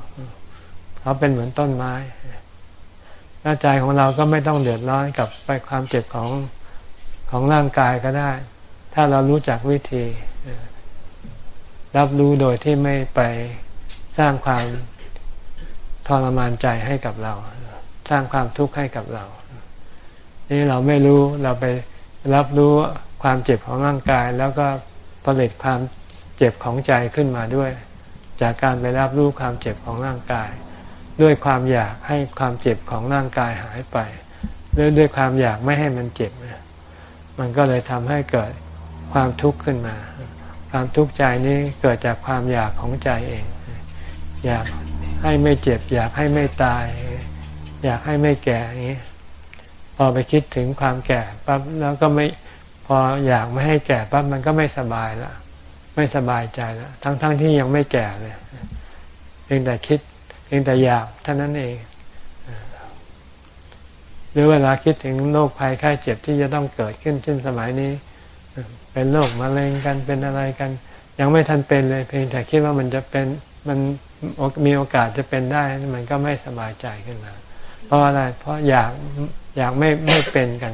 เขาเป็นเหมือนต้นไม้ หน้าใจของเราก็ไม่ต้องเดือดร้อนกับไปความเจ็บของของร่างกายก็ได้ ถ้าเรารู้จักวิธี รับรู้โดยที่ไม่ไปสร้างความทรมานใจให้กับเรา สร้างความทุกข์ให้กับเรา นี่เราไม่รู้เราไปรับรู้ความเจ็บของร่างกาย แล้วก็ผลิตความเจ็บของใจขึ้นมาด้วย จากการไปรับรู้ความเจ็บของร่างกาย ด้วยความอยากให้ความเจ็บของร่างกายหายไปหรือด้วยความอยากไม่ให้มันเจ็บ มันก็เลยทำให้เกิดความทุกข์ขึ้นมา ความทุกข์ใจนี้เกิดจากความอยากของใจเอง อยากให้ไม่เจ็บ อยากให้ไม่ตาย อยากให้ไม่แก่อย่างนี้ พอไปคิดถึงความแก่ปั๊บแล้วก็ไม่พออยากไม่ให้แก่ปั๊บมันก็ไม่สบายละไม่สบายใจแล้วทั้งๆทที่ยังไม่แก่เลยเพียงแต่คิด พียงแต่อยากเท่านั้นเอง หรือเวลาคิดถึงโรคภัยไข้เจ็บที่จะต้องเกิดขึ้นเช่นสมัยนี้ เป็นโรคมะเร็งกันเป็นอะไรกัน ยังไม่ทันเป็นเลย เพียงแต่คิดว่ามันจะเป็นมันมีโอกาสจะเป็นได้มันก็ไม่สบายใจขึ้นมา เพราะอะไร เพราะอยากอยากไม่ไม่เป็นกัน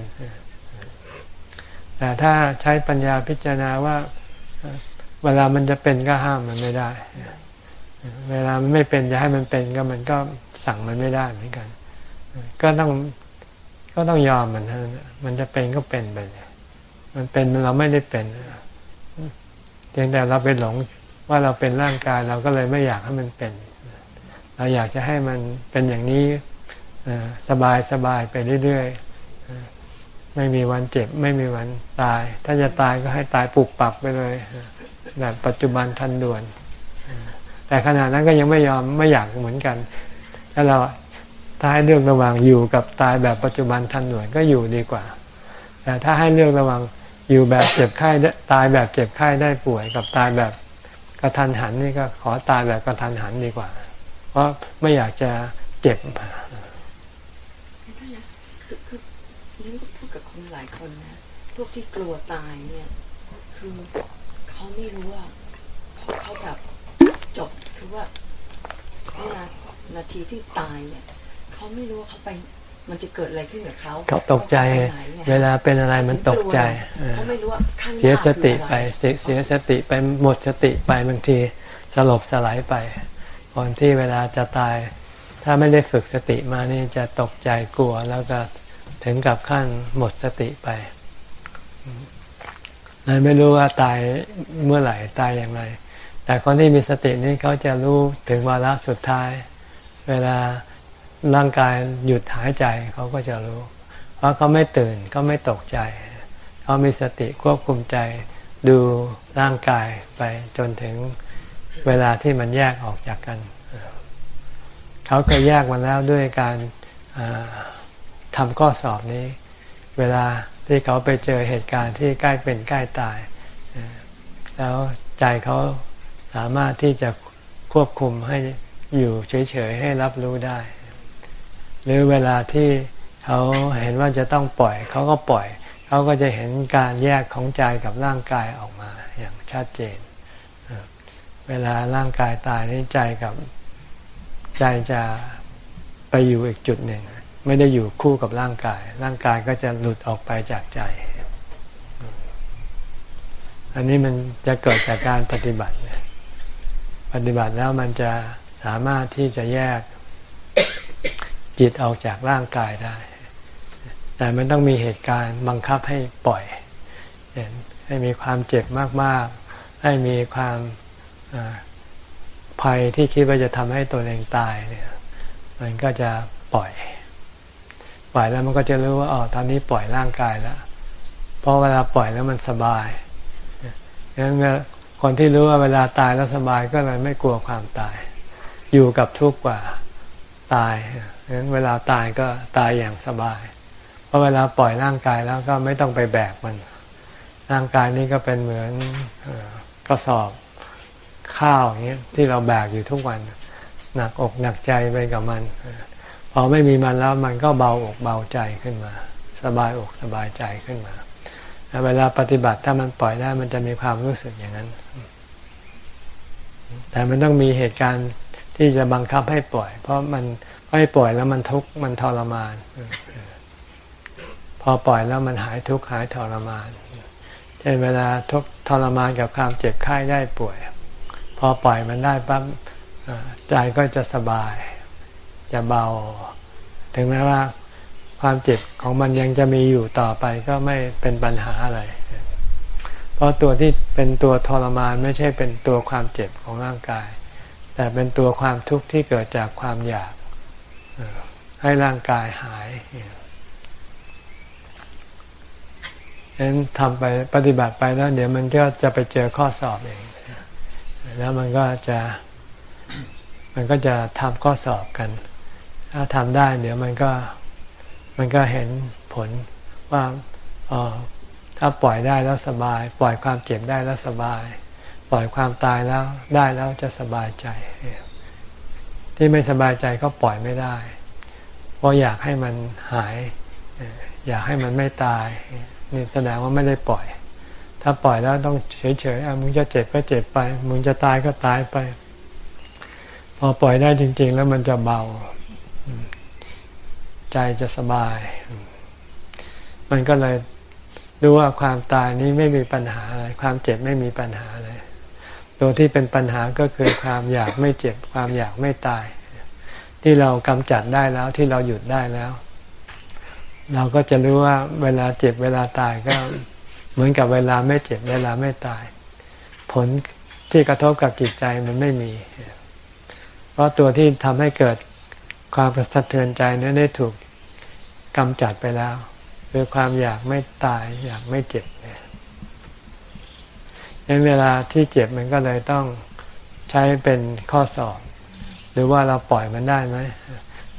แต่ถ้าใช้ปัญญาพิจารณาว่า เวลามันจะเป็นก็ห้ามมันไม่ได้ เวลามันไม่เป็นจะให้มันเป็นก็มันก็สั่งมันไม่ได้เหมือนกัน ก็ต้องก็ต้องยอมมันเท่านั้นมันจะเป็นก็เป็นไปเลยมันเป็นเราไม่ได้เป็นเพียงแต่เราไปหลงว่าเราเป็นร่างกายเราก็เลยไม่อยากให้มันเป็น เราอยากจะให้มันเป็นอย่างนี้สบายสบายไปเรื่อยๆไม่มีวันเจ็บ ไม่มีวันตาย ถ้าจะตายก็ให้ตายปุกปับไปเลยแบบปัจจุบันทันด่วน แต่ขณะนั้นก็ยังไม่ยอมไม่อยากเหมือนกันถ้าเราถ้าให้เลือกระหว่างอยู่กับตายแบบปัจจุบันทันหน่วยก็อยู่ดีกว่า แต่ถ้าให้เลือกระหว่างอยู่แบบเจ็บไข้ตายแบบเจ็บไข้ได้ป่วย กับตายแบบกระทันหันนี่ก็ขอตายแบบกระทันหันดีกว่า เพราะไม่อยากจะเจ็บท่านนะคือคือนี่พูดกับคนหลายคนนะพวกที่กลัวตายเนี่ย คือเขาไม่รู้ว่าแบบจบคือว่า เวลานาทีที่ตายเนี่ยเขาไม่รู้เขาไปมันจะเกิดอะไรขึ้นกับเขาเขาตกใจ เวลาเป็นอะไรมันตกใจเขาไม่รู้ว่าเสียสติไปเสียสติไปหมดสติไปบางทีสลบสลายไปก่อนที่เวลาจะตาย ถ้าไม่ได้ฝึกสติมานี่จะตกใจกลัว แล้วก็ถึงกับขั้นหมดสติไปเลยไม่รู้ว่าตายเมื่อไหร่ตายอย่างไร แต่คนที่มีสตินี่เขาจะรู้ถึงวาระสุดท้าย เวลาร่างกายหยุดหายใจเขาก็จะรู้ เพราะเขาไม่ตื่นเขาไม่ตกใจ เขามีสติควบคุมใจดูร่างกายไปจนถึงเวลาที่มันแยกออกจากกัน เขาเคยแยกมาแล้วด้วยการทำข้อสอบนี้ เวลาที่เขาไปเจอเหตุการณ์ที่ใกล้เป็นใกล้ตาย แล้วใจเขา สามารถที่จะควบคุมให้อยู่เฉยๆให้รับรู้ได้ หรือเวลาที่เขาเห็นว่าจะต้องปล่อย เขาก็ปล่อย เขาก็จะเห็นการแยกของใจกับร่างกายออกมาอย่างชัดเจน เวลาร่างกายตายนี่ใจกับใจจะไปอยู่อีกจุดหนึ่ง ไม่ได้อยู่คู่กับร่างกาย ร่างกายก็จะหลุดออกไปจากใจ อันนี้มันจะเกิดจากการปฏิบัติ ปฏิบัติแล้วมันจะสามารถที่จะแยกจิตออกจากร่างกายได้ แต่มันต้องมีเหตุการณ์บังคับให้ปล่อย ให้มีความเจ็บมาก ๆ ให้มีความภัยที่คิดว่าจะทำให้ตัวเองตายเนี่ย มันก็จะปล่อย ปล่อยแล้วมันก็จะรู้ว่าอ๋อตอนนี้ปล่อยร่างกายแล้ว เพราะเวลาปล่อยแล้วมันสบายดังนั้น คนที่รู้ว่าเวลาตายแล้วสบายก็เลยไม่กลัวความตาย อยู่กับทุกข์กว่าตายงั้นเวลาตายก็ตายอย่างสบาย เพราะเวลาปล่อยร่างกายแล้วก็ไม่ต้องไปแบกมัน ร่างกายนี้ก็เป็นเหมือนกระสอบข้าวอย่างเงี้ยที่เราแบกอยู่ทุกวัน หนักอกหนักใจไปกับมัน พอไม่มีมันแล้วมันก็เบาอกเบาใจขึ้นมา สบายอกสบายใจขึ้นมา เวลาปฏิบัติถ้ามันปล่อยได้มันจะมีความรู้สึกอย่างนั้น แต่มันต้องมีเหตุการณ์ที่จะบังคับให้ปล่อย เพราะมันไม่ปล่อยแล้วมันทุกข์มันทรมาน พอปล่อยแล้วมันหายทุกข์หายทรมานเช่นเวลาทุกข์ทรมานกับความเจ็บไข้ได้ป่วย พอปล่อยมันได้ปั๊บใจก็จะสบาย จะเบา ถึงแม้ว่า ความเจ็บของมันยังจะมีอยู่ต่อไปก็ไม่เป็นปัญหาอะไร เพราะตัวที่เป็นตัวทรมานไม่ใช่เป็นตัวความเจ็บของร่างกาย แต่เป็นตัวความทุกข์ที่เกิดจากความอยากให้ร่างกายหายฉะนั้นทำไปปฏิบัติไปแล้ว เดี๋ยวมันก็จะไปเจอข้อสอบเอง แล้วมันก็จะ มันก็จะทำข้อสอบกัน ถ้าทำได้ เดี๋ยวมันก็ มันก็เห็นผลว่าออถ้าปล่อยได้แล้วสบาย ปล่อยความเจ็บได้แล้วสบาย ปล่อยความตายแล้วได้แล้วจะสบายใจ ที่ไม่สบายใจก็ปล่อยไม่ได้ เพราะอยากให้มันหาย อยากให้มันไม่ตายนี่แสดงว่าไม่ได้ปล่อย ถ้าปล่อยแล้วต้องเฉยๆมึงจะเจ็บก็เจ็บไป มึงจะตายก็ตายไป พอปล่อยได้จริง ๆ แล้วมันจะเบา ใจจะสบาย มันก็เลยรู้ว่าความตายนี้ไม่มีปัญหาอะไร ความเจ็บไม่มีปัญหาอะไร ตัวที่เป็นปัญหาก็คือความอยากไม่เจ็บ ความอยากไม่ตาย ที่เรากำจัดได้แล้วที่เราหยุดได้แล้ว เราก็จะรู้ว่าเวลาเจ็บเวลาตายก็เหมือนกับเวลาไม่เจ็บเวลาไม่ตาย ผลที่กระทบกับจิตใจมันไม่มี เพราะตัวที่ทำให้เกิด ความสะเทือนใจนั้นได้ถูกกำจัดไปแล้วคือความอยากไม่ตายอยากไม่เจ็บเนี่ยในเวลาที่เจ็บมันก็เลยต้องใช้เป็นข้อสอบ หรือว่าเราปล่อยมันได้ไหม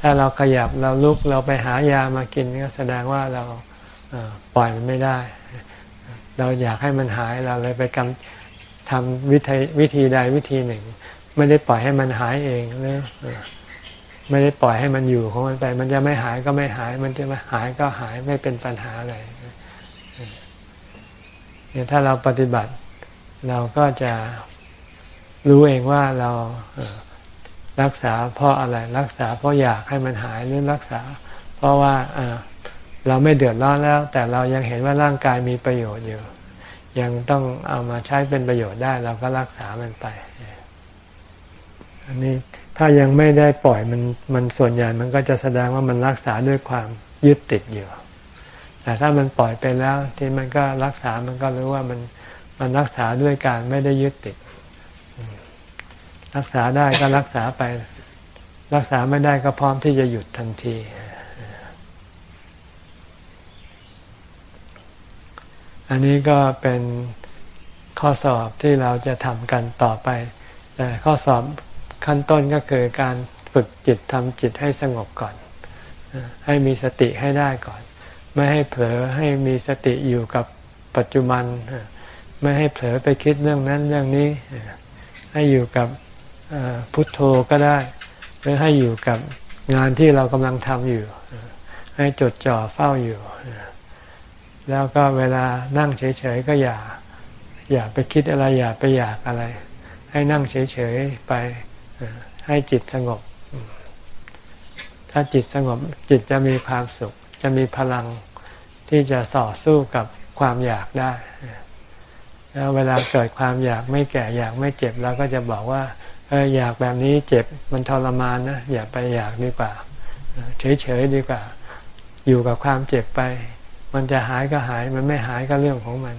ถ้าเราขยับเราลุกเราไปหายามากินก็แสดงว่าเราปล่อยมันไม่ได้ เราอยากให้มันหายเราเลยไปกำทำวิธีวิธีใดวิธีหนึ่ง ไม่ได้ปล่อยให้มันหายเองหรือ ไม่ได้ปล่อยให้มันอยู่ของมันไป มันจะไม่หายก็ไม่หาย มันจะไม่หายก็หายไม่เป็นปัญหาอะไรเนี่ยถ้าเราปฏิบัติ เราก็จะรู้เองว่าเรารักษาเพราะอะไรรักษาเพราะอยากให้มันหายหรือรักษา เพราะว่าเราไม่เดือดร้อนแล้ว แต่เรายังเห็นว่าร่างกายมีประโยชน์อยู่ยังต้องเอามาใช้เป็นประโยชน์ได้ เราก็รักษามันไป อันนี้ ถ้ายังไม่ได้ปล่อยมันมันส่วนใหญ่มันก็จะแสดงว่ามันรักษาด้วยความยึดติดอยู่ แต่ถ้ามันปล่อยไปแล้วที่มันก็รักษามันก็รู้ว่ามันมันรักษาด้วยการไม่ได้ยึดติด รักษาได้ก็รักษาไป รักษาไม่ได้ก็พร้อมที่จะหยุดทันทีอันนี้ก็เป็นข้อสอบที่เราจะทำกันต่อไป แต่ข้อสอบ ขั้นต้นก็คือการฝึกจิตทำจิตให้สงบก่อน ให้มีสติให้ได้ก่อน ไม่ให้เผลอให้มีสติอยู่กับปัจจุบัน ไม่ให้เผลอไปคิดเรื่องนั้นเรื่องนี้ ให้อยู่กับพุทโธก็ได้ หรือให้อยู่กับงานที่เรากำลังทำอยู่ ให้จดจ่อเฝ้าอยู่ แล้วก็เวลานั่งเฉยๆก็อย่า อย่าไปคิดอะไรอย่าไปอยากอะไร ให้นั่งเฉยๆไป ให้จิตสงบ ถ้าจิตสงบจิตจะมีความสุข จะมีพลังที่จะต่อสู้กับความอยากได้ แล้วเวลาเกิดความอยากไม่แก่อยากไม่เจ็บเราก็จะบอกว่าเอออยากแบบนี้เจ็บมันทรมานนะอย่าไปอยากดีกว่า เฉยๆดีกว่า อยู่กับความเจ็บไป มันจะหายก็หายมันไม่หายก็เรื่องของมัน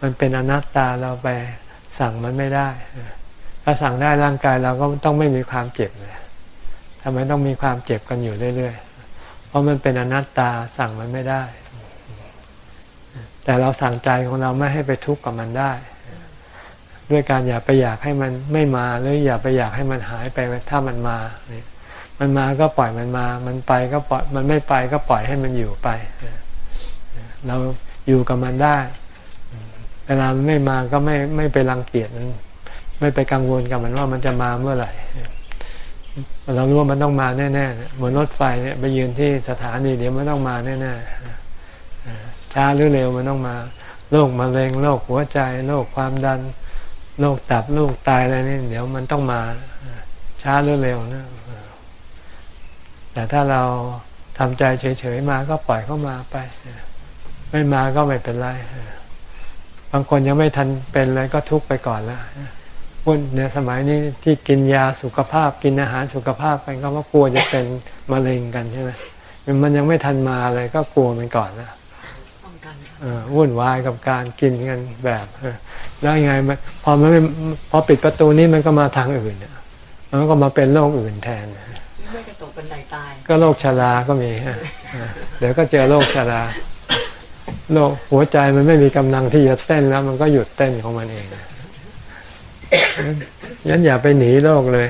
มันเป็นอนัตตาเราไปสั่งมันไม่ได้ ถ้าสั่งได้ร่างกายเราก็ต้องไม่มีความเจ็บเลยทำไมต้องมีความเจ็บกันอยู่เรื่อยๆ เพราะมันเป็นอนัตตาสั่งมันไม่ได้ แต่เราสั่งใจของเราไม่ให้ไปทุกข์กับมันได้ ด้วยการอย่าไปอยากให้มันไม่มาหรืออย่าไปอยากให้มันหายไปถ้ามันมาเนี่ยมันมาก็ปล่อยมันมา มันไปก็ปล่อย มันไม่ไปก็ปล่อยให้มันอยู่ไป เราอยู่กับมันได้ เวลามันไม่มาก็ไม่ไม่ไปรังเกียจมัน ไม่ไปกังวลกับมันว่ามันจะมาเมื่อไหร่เรารู้ว่ามันต้องมาแน่ๆเหมือนรถไฟเนี่ยไปยืนที่สถานีเดี๋ยวมันต้องมาแน่ๆช้าหรือเร็วมันต้องมาโรคมะเร็งโรคหัวใจโรคความดันโรคตับโรคตายอะไรนี่เดี๋ยวมันต้องมาช้าหรือเร็วนะแต่ถ้าเราทำใจเฉยๆมาก็ปล่อยเข้ามาไป ไม่มาก็ไม่เป็นไรบางคนยังไม่ทันเป็นเลยก็ทุกไปก่อนแล้ว พุ่นในสมัยนี้ที่กินยาสุขภาพกินอาหารสุขภาพกันก็ว่ากลัวจะเป็นมะเร็งกันใช่ไหมมันยังไม่ทันมาเลยก็กลัวมันก่อนนะวุ่นวายกับการกินกันแบบแล้วยังไงพอมันพอปิดประตูนี้มันก็มาทางอื่นมันก็มาเป็นโรคอื่นแทนไม่กระตกปัญบันไดตาย ก็โรคชราก็มีฮะเดี๋ยวก็เจอโรคชราโรคหัวใจมันไม่มีกำลังที่จะเต้นแล้ว มันก็หยุดเต้นของมันเอง งั้นอย่าไปหนีโรคเลย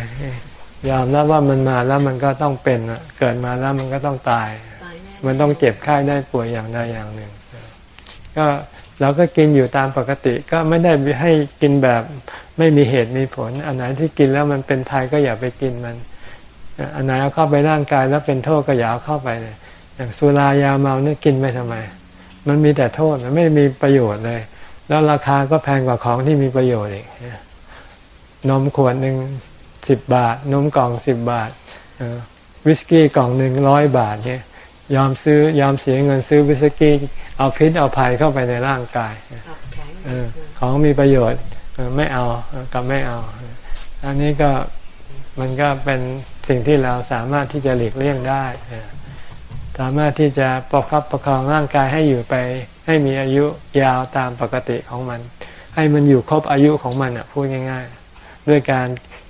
ยอมรับว่ามันมาแล้วมันก็ต้องเป็นเกิดมาแล้วมันก็ต้องตายตาย มันต้องเจ็บไข้ได้ป่วยอย่างใดอย่างหนึ่ง ก็เราก็กินอยู่ตามปกติก็ไม่ได้ให้กินแบบไม่มีเหตุมีผล อันไหนที่กินแล้วมันเป็นภัยก็อย่าไปกินมัน อันไหนเอาเข้าไปร่างกายแล้วเป็นโทษก็อย่าเอาเข้าไปเลย อย่างสุรายาเมาเนี่ยกินไปทำไม มันมีแต่โทษมันไม่มีประโยชน์เลย แล้วราคาก็แพงกว่าของที่มีประโยชน์อีก นมขวดหนึ่งสิบบาท นมกล่องสิบบาทวิสกี้กล่องหนึ่งร้อยบาทเนี่ยยอมซื้อยอมเสียเงินซื้อวิสกี้เอาพิษเอาภัยเข้าไปในร่างกายขับแข็งเออของมีประโยชน์เออไม่เอากับไม่เอา อันนี้ก็มันก็เป็นสิ่งที่เราสามารถที่จะหลีกเลี่ยงได้เออสามารถที่จะประคับประคองร่างกายให้อยู่ไป ให้มีอายุยาวตามปกติของมัน ให้มันอยู่ครบอายุของมันอะพูดง่าย ๆ ด้วยการ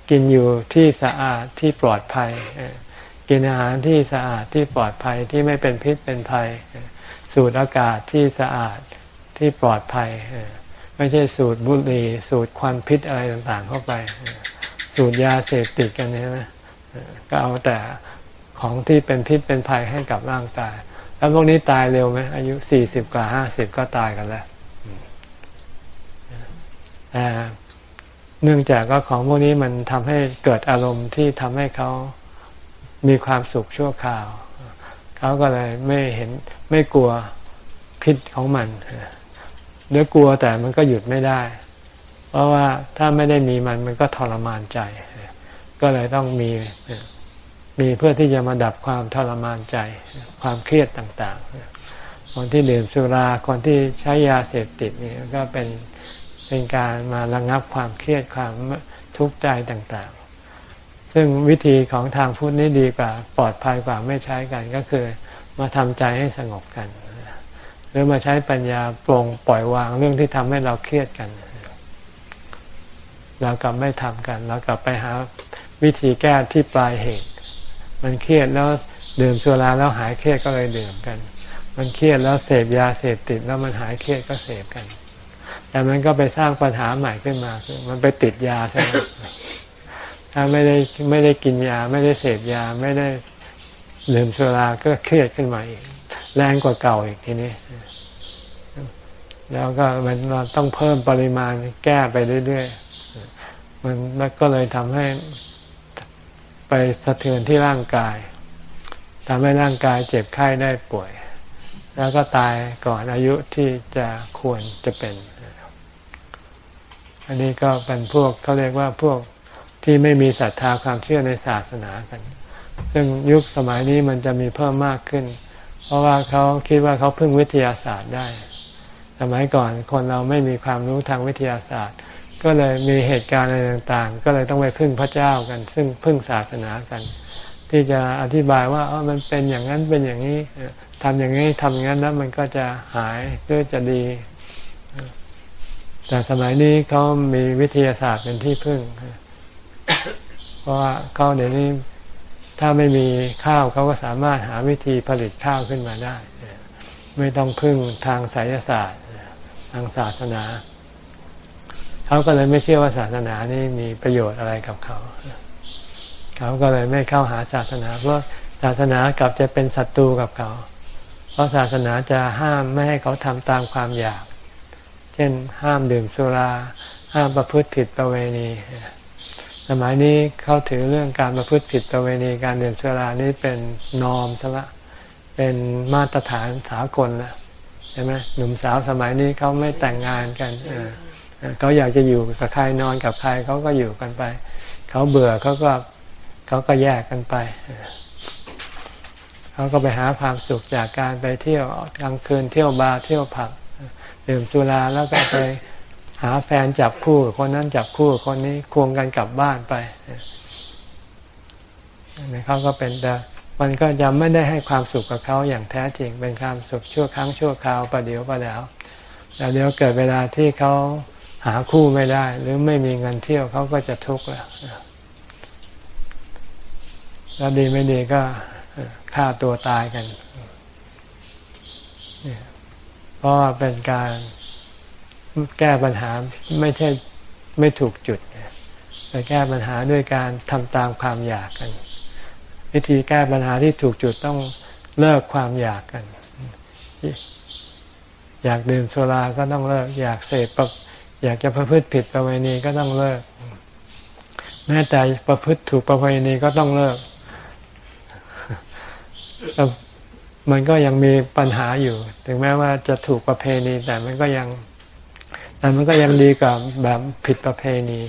กินอยู่ที่สะอาดที่ปลอดภัย กินอาหารที่สะอาดที่ปลอดภัยที่ไม่เป็นพิษเป็นภัย สูดอากาศที่สะอาดที่ปลอดภัย ไม่ใช่สูดบุหรี่สูดควันพิษอะไรต่างๆ เข้าไป สูดยาเสพติดกันใช่ไหมก็เอาแต่ของที่เป็นพิษเป็นภัยให้กับร่างกาย แล้วพวกนี้ตายเร็วไหมอายุสี่สิบกว่าห้าสิบก็ตายกันแล้วแต่ เนื่องจากก็ของพวกนี้มันทำให้เกิดอารมณ์ที่ทำให้เขามีความสุขชั่วคราว เขาก็เลยไม่เห็นไม่กลัวพิษของมันเนื้อกลัวแต่มันก็หยุดไม่ได้ เพราะว่าถ้าไม่ได้มีมันมันก็ทรมานใจ ก็เลยต้องมีมีเพื่อที่จะมาดับความทรมานใจ ความเครียดต่าง ๆ คนที่ดื่มสุราคนที่ใช้ยาเสพติดนี่ก็เป็น เป็นการมาระงับความเครียดความทุกข์ใจต่างๆ ซึ่งวิธีของทางพุทธนี่ดีกว่าปลอดภัยกว่าไม่ใช้กันก็คือมาทำใจให้สงบกัน หรือมาใช้ปัญญาปรงปล่อยวางเรื่องที่ทำให้เราเครียดกัน เรากลับไม่ทำกันเรากลับไปหาวิธีแก้ที่ปลายเหตุ มันเครียดแล้วดื่มสุราแล้วหายเครียดก็เลยดื่มกัน มันเครียดแล้วเสพยาเสพติดแล้วมันหายเครียดก็เสพกัน แต่มันก็ไปสร้างปัญหาใหม่ขึ้นมาคือมันไปติดยาใช่ไหมถ้าไม่ได้ไม่ได้กินยา ไม่ได้เสพยาไม่ได้ดื่มสุราก็เครียดขึ้นมาอีก แรงกว่าเก่าอีกทีนี้ แล้วก็มันเราต้องเพิ่มปริมาณแก้ไปเรื่อยๆมันก็เลยทำให้ไปสะเทือนที่ร่างกายทำให้ร่างกายเจ็บไข้ได้ป่วย แล้วก็ตายก่อนอายุที่จะควรจะเป็น อันนี้ก็เป็นพวกเขาเรียกว่าพวกที่ไม่มีศรัทธาความเชื่อในศาสนากัน ซึ่งยุคสมัยนี้มันจะมีเพิ่มมากขึ้น เพราะว่าเขาคิดว่าเขาพึ่งวิทยาศาสตร์ได้ สมัยก่อนคนเราไม่มีความรู้ทางวิทยาศาสตร์ ก็เลยมีเหตุการณ์อะไรต่างๆ ก็เลยต้องไปพึ่งพระเจ้ากัน ซึ่งพึ่งศาสนากัน ที่จะอธิบายว่าอ๋อมันเป็นอย่างนั้นเป็นอย่างนี้ทำอย่างนี้ทำอย่างนั้นแล้วมันก็จะหายหรือจะดี แต่สมัยนี้เขามีวิทยาศาสตร์เป็นที่พึ่ง เพราะว่าเขาเดี๋ยวนี้ถ้าไม่มีข้าวเขาก็สามารถหาวิธีผลิตข้าวขึ้นมาได้ ไม่ต้องพึ่งทางไสยศาสตร์ ทางศาสนา เขาก็เลยไม่เชื่อว่าศาสนานี่มีประโยชน์อะไรกับเขา เขาก็เลยไม่เข้าหาศาสนา เพราะศาสนากลับจะเป็นศัตรูกับเขา เพราะศาสนาจะห้ามไม่ให้เขาทำตามความอยาก เช่น ห้ามดื่มสุรา ห้ามประพฤติผิดประเวณี สมัยนี้เขาถือเรื่องการประพฤติผิดประเวณีการดื่มสุรานี่เป็นนอมซะละเป็นมาตรฐานสากลละใช่ไหมหนุ่มสาวสมัยนี้เขาไม่แต่งงานกันเขาอยากจะอยู่กับใครนอนกับใครเขาก็อยู่กันไป เขาเบื่อเขาก็เขาก็แยกกันไปเขาก็ไปหาความสุขจากการไปเที่ยวกลางคืนเที่ยวบาร์เที่ยวผับ ดื่มสุราแล้วก็ไปหาแฟนจับคู่คนนั้นจับคู่คนนี้ควงกันกลับบ้านไปเขาก็เป็นแต่มันก็จะไม่ได้ให้ความสุขกับเขาอย่างแท้จริง เป็นความสุขชั่วครั้งชั่วคราวประเดี๋ยวประเดี๋ยวแล้วเดี๋ยวเกิดเวลาที่เขาหาคู่ไม่ได้ หรือไม่มีเงินเที่ยวเขาก็จะทุกข์แล้วแล้วดีไม่ดีก็ฆ่าตัวตายกันเพ ราะว่าเป็นการแก้ปัญหาไม่ใช่ไม่ถูกจุดไปแก้ปัญหาด้วยการทำตามความอยากกัน วิธีแก้ปัญหาที่ถูกจุดต้องเลิกความอยากกัน อยากดื่มโซราก็ต้องเลิก อยากเสพอยากจะประพฤติผิดประเวณีก็ต้องเลิกแม้แต่ประพฤติถูกประเวณีก็ต้องเลิก มันก็ยังมีปัญหาอยู่ ถึงแม้ว่าจะถูกประเพณี แต่มันก็ยังแต่มันก็ยังดีกว่าแบบผิดประเพณี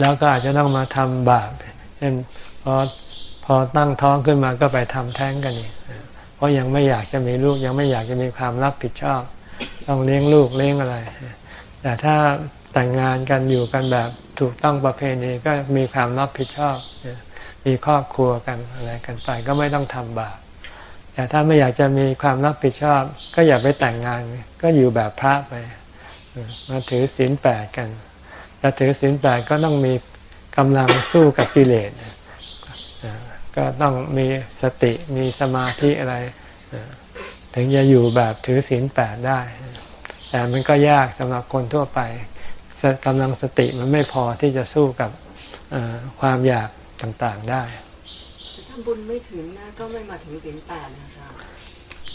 แล้วก็อาจจะต้องมาทำบาปเช่นพอพอตั้งท้องขึ้นมาก็ไปทำแท้งกันนี่เพราะยังไม่อยากจะมีลูกยังไม่อยากจะมีความรับผิดชอบ ต้องเลี้ยงลูกเลี้ยงอะไร แต่ถ้าแต่งงานกันอยู่กันแบบถูกต้องประเพณีก็มีความรับผิดชอบ มีครอบครัวกันอะไรกันไปก็ไม่ต้องทำบาปแต่ถ้าไม่อยากจะมีความรับผิดชอบ ก็อย่าไปแต่งงาน ก็อยู่แบบพระไปมาถือศีลแปดกันจะถือศีลแปดก็ต้องมีกำลังสู้กับกิเลสก็ต้องมีสติมีสมาธิอะไร ถึงจะอยู่แบบถือศีลแปดได้ แต่มันก็ยากสำหรับคนทั่วไปกำลังสติมันไม่พอที่จะสู้กับความอยาก ต่างๆได้ถ้าบุญไม่ถึงนะก็ไม่มาถึงศีลแปดนะจ๊ะ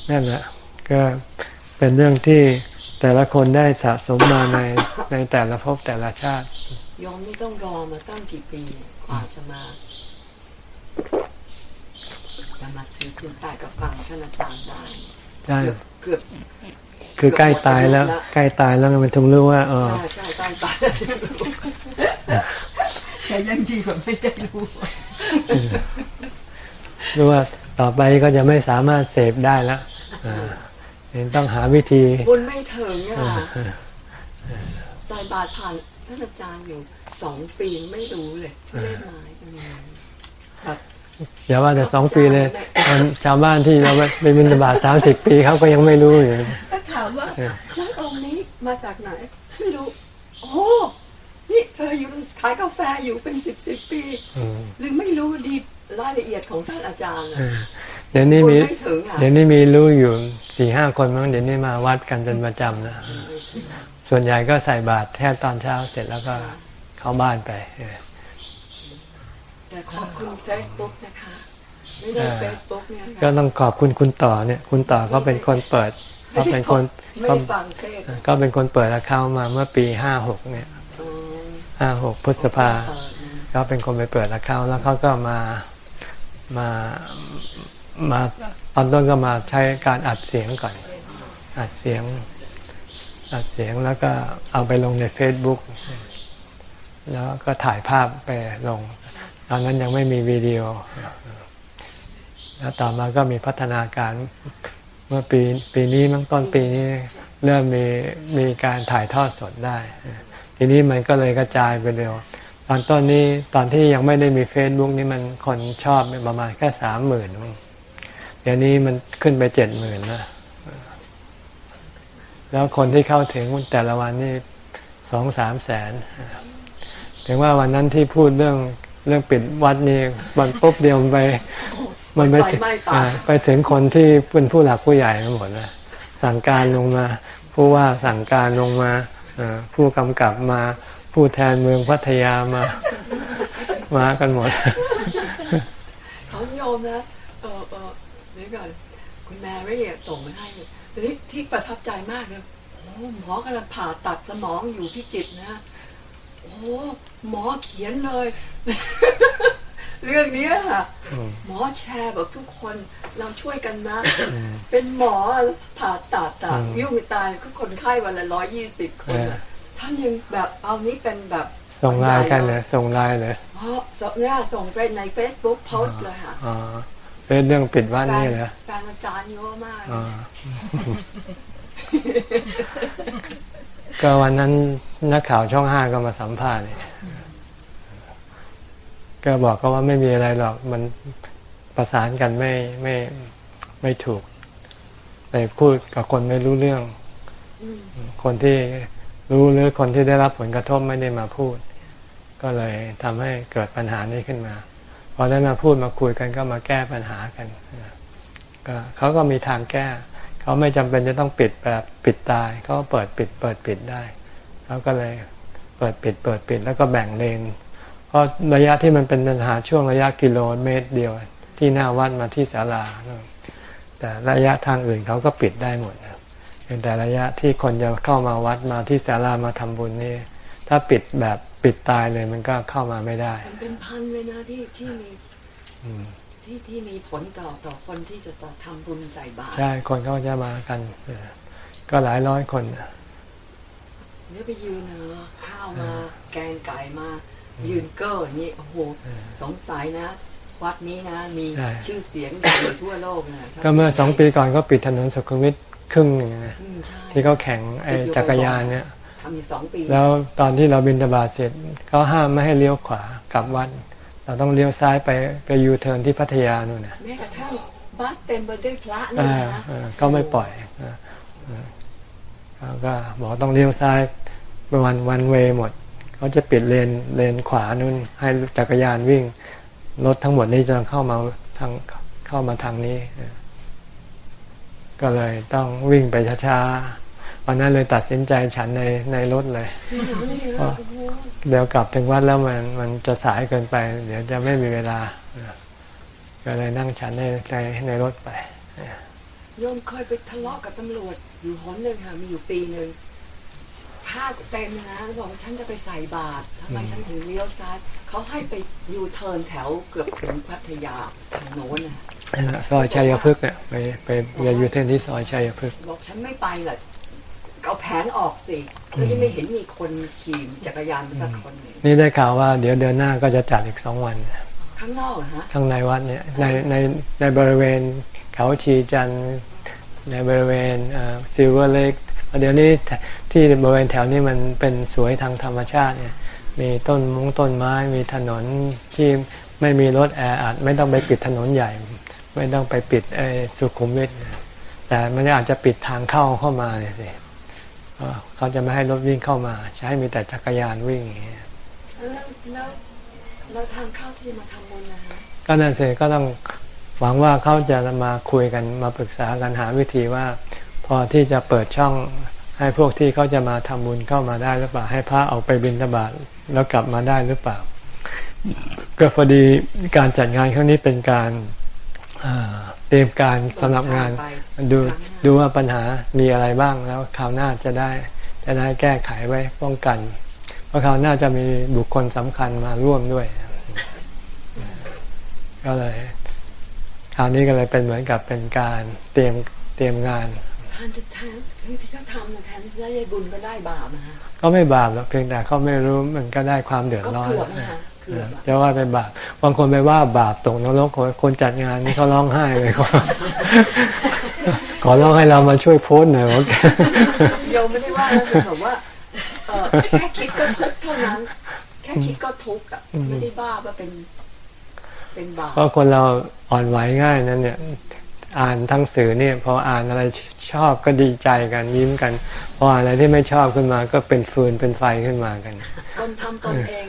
นั่นแหละก็เป็นเรื่องที่แต่ละคนได้สะสมมาในในแต่ละภพแต่ละชาติยอมไม่ต้องรอมาตั้งกี่ปีกว่าจะมาจะมาถือศีลแปดกับฟังท่านอาจารย์ได้ได้เกือบคือใกล้ตายแล้ว ใกล้ตายแล้วมันถึงรู้ว่าเออใช่ใกล้ตาย แต่ยังดีกว่าไม่ได้รู้รู้ว่าต่อไปก็จะไม่สามารถเสพได้แล้วเห็นต้องหาวิธี บุญไม่ถึงอะใส่บาตรผ่านท่านอาจารย์อยู่สองปีไม่รู้เลยที่เล่นไม้แบบอย่าว่าแต่สองปีเลยชาวบ้านที่เราไปบินบาตสามสิบปีเขาก็ยังไม่รู้อยู่ถามว่าแล้วองค์นี้มาจากไหน ไม่รู้ โอ้ นี่เธออยู่ขายกาแฟอยู่เป็นสิบสิบปีหรือไม่รู้ดีรายละเอียดของท่านอาจารย์เดี๋ยวนี้มีเดี๋ยวนี้มีรู้อยู่สี่ห้าคนมั้งเดี๋ยวนี้มาวัดกันเป็นประจำนะส่วนใหญ่ก็ใส่บาตรแค่ตอนเช้าเสร็จแล้วก็เข้าบ้านไปแต่ขอบคุณ Facebook นะคะ ไม่ได้ Facebook เนี่ยก็ต้องขอบคุณคุณต่อเนี่ย คุณต่อก็เป็นคนเปิดก็เป็นคนก็เป็นคนเปิดอเข้ามาเมื่อปีห้าหกเนี่ย ห้าหกพฤษภาก็เป็นคนไปเปิดอเขาแล้วเขาก็มามามาตอนต้นก็มาใช้การอัดเสียงก่อน อัดเสียง อัดเสียงแล้วก็เอาไปลงใน Facebook แล้วก็ถ่ายภาพไปลง ตอนนั้นยังไม่มีวิดีโอ แล้วต่อมาก็มีพัฒนาการเมื่อปีปีนี้มั้งต้นปีนี้ เริ่มมีมีการถ่ายทอดสดได้ ทีนี้มันก็เลยกระจายไปเร็ว ตอนต้นนี้ตอนที่ยังไม่ได้มีเฟซบุ๊กนี่มันคนชอบประมาณแค่สามหมื่นเดี๋ยวนี้มันขึ้นไปเจ็ดหมื่นแล้วแล้วคนที่เข้าถึงแต่ละวันนี่สองสามแสน ถึงว่าวันนั้นที่พูดเรื่องเรื่องปิดวัดนี่วันปุ๊บเดียวไป มันไปไปถึงคนที่เป็นผู้หลักผู้ใหญ่ทั้งหมดนะสั่งการลงมา ผู้ว่าสั่งการลงมา ผู้กำกับมา ผู้แทนเมืองพัทยามา มากันหมด เขาโยมนะเออเออเดี๋ยวก่อนคุณแม่ไม่เอียส่งมาให้ที่ที่ประทับใจมากเลยโอ้หมอกำลังผ่าตัดสมองอยู่พิจิตนะ โอ้หมอเขียนเลย เรื่องนี้ค่ะหมอแชร์บอกทุกคนเราช่วยกันนะ เป็นหมอผ่าตัดตายุ่งตายก็คนไข้วันละร้อยยี่สิบคนท่านยังแบบเอานี้เป็นแบบส่งไลน์กันเลยส่งไลน์เลยเพราะเนี่ยส่งเฟซใน Facebook โพสเลยค่ะเป็นเรื่องปิดว่านนี่เหรอแฟนอาจารย์เยอะมากก็วันนั้นนักข่าวช่องห้าก็มาสัมภาษณ์ ก็บอกเขาว่าไม่มีอะไรหรอกมันประสานกันไม่ไม่ไม่ถูกไปพูดกับคนไม่รู้เรื่อง คนที่รู้หรือคนที่ได้รับผลกระทบไม่ได้มาพูด ก็เลยทำให้เกิดปัญหานี้ขึ้นมาพอได้มาพูดมาคุยกันก็มาแก้ปัญหากันก็เขาก็มีทางแก้ เขาไม่จำเป็นจะต้องปิดแบบปิดตายเขาเปิดปิด เปิดปิดได้เขาก็เลยเปิดปิด เปิดปิดแล้วก็แบ่งเลน เพราะระยะที่มันเป็นปัญหาช่วงระยะกิโลเมตรเดียว ที่หน้าวัดมาที่ศาลา แต่ระยะทางอื่นเขาก็ปิดได้หมดแต่ระยะที่คนจะเข้ามาวัดมาที่ศาลามาทำบุญนี่ถ้าปิดแบบปิดตายเลยมันก็เข้ามาไม่ได้มันเป็นพันเลยนะที่ที่มีที่ที่มีผลต่อต่อคนที่จะทำบุญใส่บาตรใช่คนเขาจะมากัน ก็หลายร้อยคนเนี่ยไปยืนเนอะข้าวมา แกงไก่มา ยืนเก้อนี่โอ้โหสงสัยนะ วัดนี้นะ มีชื่อเสียงดังทั่วโลกนะก็เมื่อสองปีก่อนก็ปิดถนนสุขุมวิทครึ่งหนึ่งนะที่เขาแข่งไอ้จักรยานเนี่ยทำอยู่สองปีแล้วตอนที่เราบินตบาเสร็จเขาห้ามไม่ให้เลี้ยวขวากลับวัด เราต้องเลี้ยวซ้ายไปไปยูเทิร์นที่พัทยานู่นนะแม้กระทั่งบัสเต็มไปด้วยพระนี่นะก็ไม่ปล่อยเขาก็บอกต้องเลี้ยวซ้ายเป็นวันวันเวย์หมด เขาจะปิดเลนเลนขวานู่นให้จักรยานวิ่งรถทั้งหมดนี้จะเข้ามาทางเข้ามาทางนี้ ก็เลยต้องวิ่งไปช้าๆวันนั้นเลยตัดสินใจฉันในในรถเลยเดี๋ยวกลับถึงวัดแล้วมันมันจะสายเกินไป เดี๋ยวจะไม่มีเวลา ก็เลยนั่งฉันในในในรถไปโยมเคยไปทะเลาะกับตำรวจอยู่หนหนึ่งค่ะมีอยู่ปีหนึ่ง ผ้าเต็มนะบอกฉันจะไปใส่บาตรทำไมฉันถึงเลี้ยวซ้ายเขาให้ไปยูเทิร์นแถวเกือบถึงพัทยาทางโน้นนะซอยชัยพฤกษ์เนี่ยไปไปเรียนยูเทนที่ซอยชัยพฤกษ์บอกฉันไม่ไปหรอกเอาแผนออกสิแล้วยังไม่เห็นมีคนขี่จักรยานสักคนนี่ได้ข่าวว่าเดี๋ยวเดือนหน้าก็จะจัดอีกสองวันข้างนอกฮะข้างในวัดเนี่ยในในในบริเวณเขาชีจรรย์ในบริเวณ Silver Lake เดี๋ยวนี้ ที่บริเวณแถวนี้มันเป็นสวยทางธรรมชาติเนี่ย มีต้นมุ้งต้นไม้ มีถนนที่ไม่มีรถแออัดไม่ต้องไปปิดถนนใหญ่ ไม่ต้องไปปิดไอ้สุขุมวิทแต่มันอาจจะปิดทางเข้าเข้ามาเลยสิเขาจะไม่ให้รถวิ่งเข้ามา ใช้มีแต่จักรยานวิ่งอย่างเงี้ยแล้วแล้วแล้วทางเข้าที่มาทำบุญนะคะก็นั่นสิก็ต้องหวังว่าเขาจะมาคุยกันมาปรึกษากันหาวิธีว่า พอที่จะเปิดช่อง ให้พวกที่เขาจะมาทำบุญเข้ามาได้หรือเปล่า ให้พระออกไปบิณฑบาตแล้วกลับมาได้หรือเปล่า ก็พอดีการจัดงานครั้งนี้เป็นการเตรียมการสำหรับงานดูดูว่าปัญหามีอะไรบ้างแล้วคราวหน้าจะได้จะได้แก้ไขไว้ป้องกัน เพราะคราวหน้าจะมีบุคคลสำคัญมาร่วมด้วย ก็เลยคราวนี้ก็เลยเป็นเหมือนกับเป็นการเตรียมเตรียมงาน ทานจะทานที่เขาทำแทนจะได้บุญก็ได้บาปนะะก็ไม่บาปหรอกเพียงแต่เขาไม่รู้มันก็ได้ความเดือดร้อนก็เกือบนะคะจะว่าเป็นบาปบางคนไปว่าบาปตกนรกคนจัดงานนี่เขาร้องไห้เลยขอขอร้องให้เรามาช่วยโพสหน่อยว่าโยมไม่ได้ว่านะคือแบบว่าแค่คิดก็ทุกเท่านั้น แค่คิดก็ทุกอะไม่ได้บ้าว่าเป็น เป็นบาปเพราะคนเราอ่อนไหวง่ายนั่นเนี่ย อ่านทั้งสื่อเนี่ยพออ่านอะไรชอบก็ดีใจกันยิ้มกัน พออะไรที่ไม่ชอบขึ้นมา ก็เป็นฟืนเป็นไฟขึ้นมากันตนทำตนเอง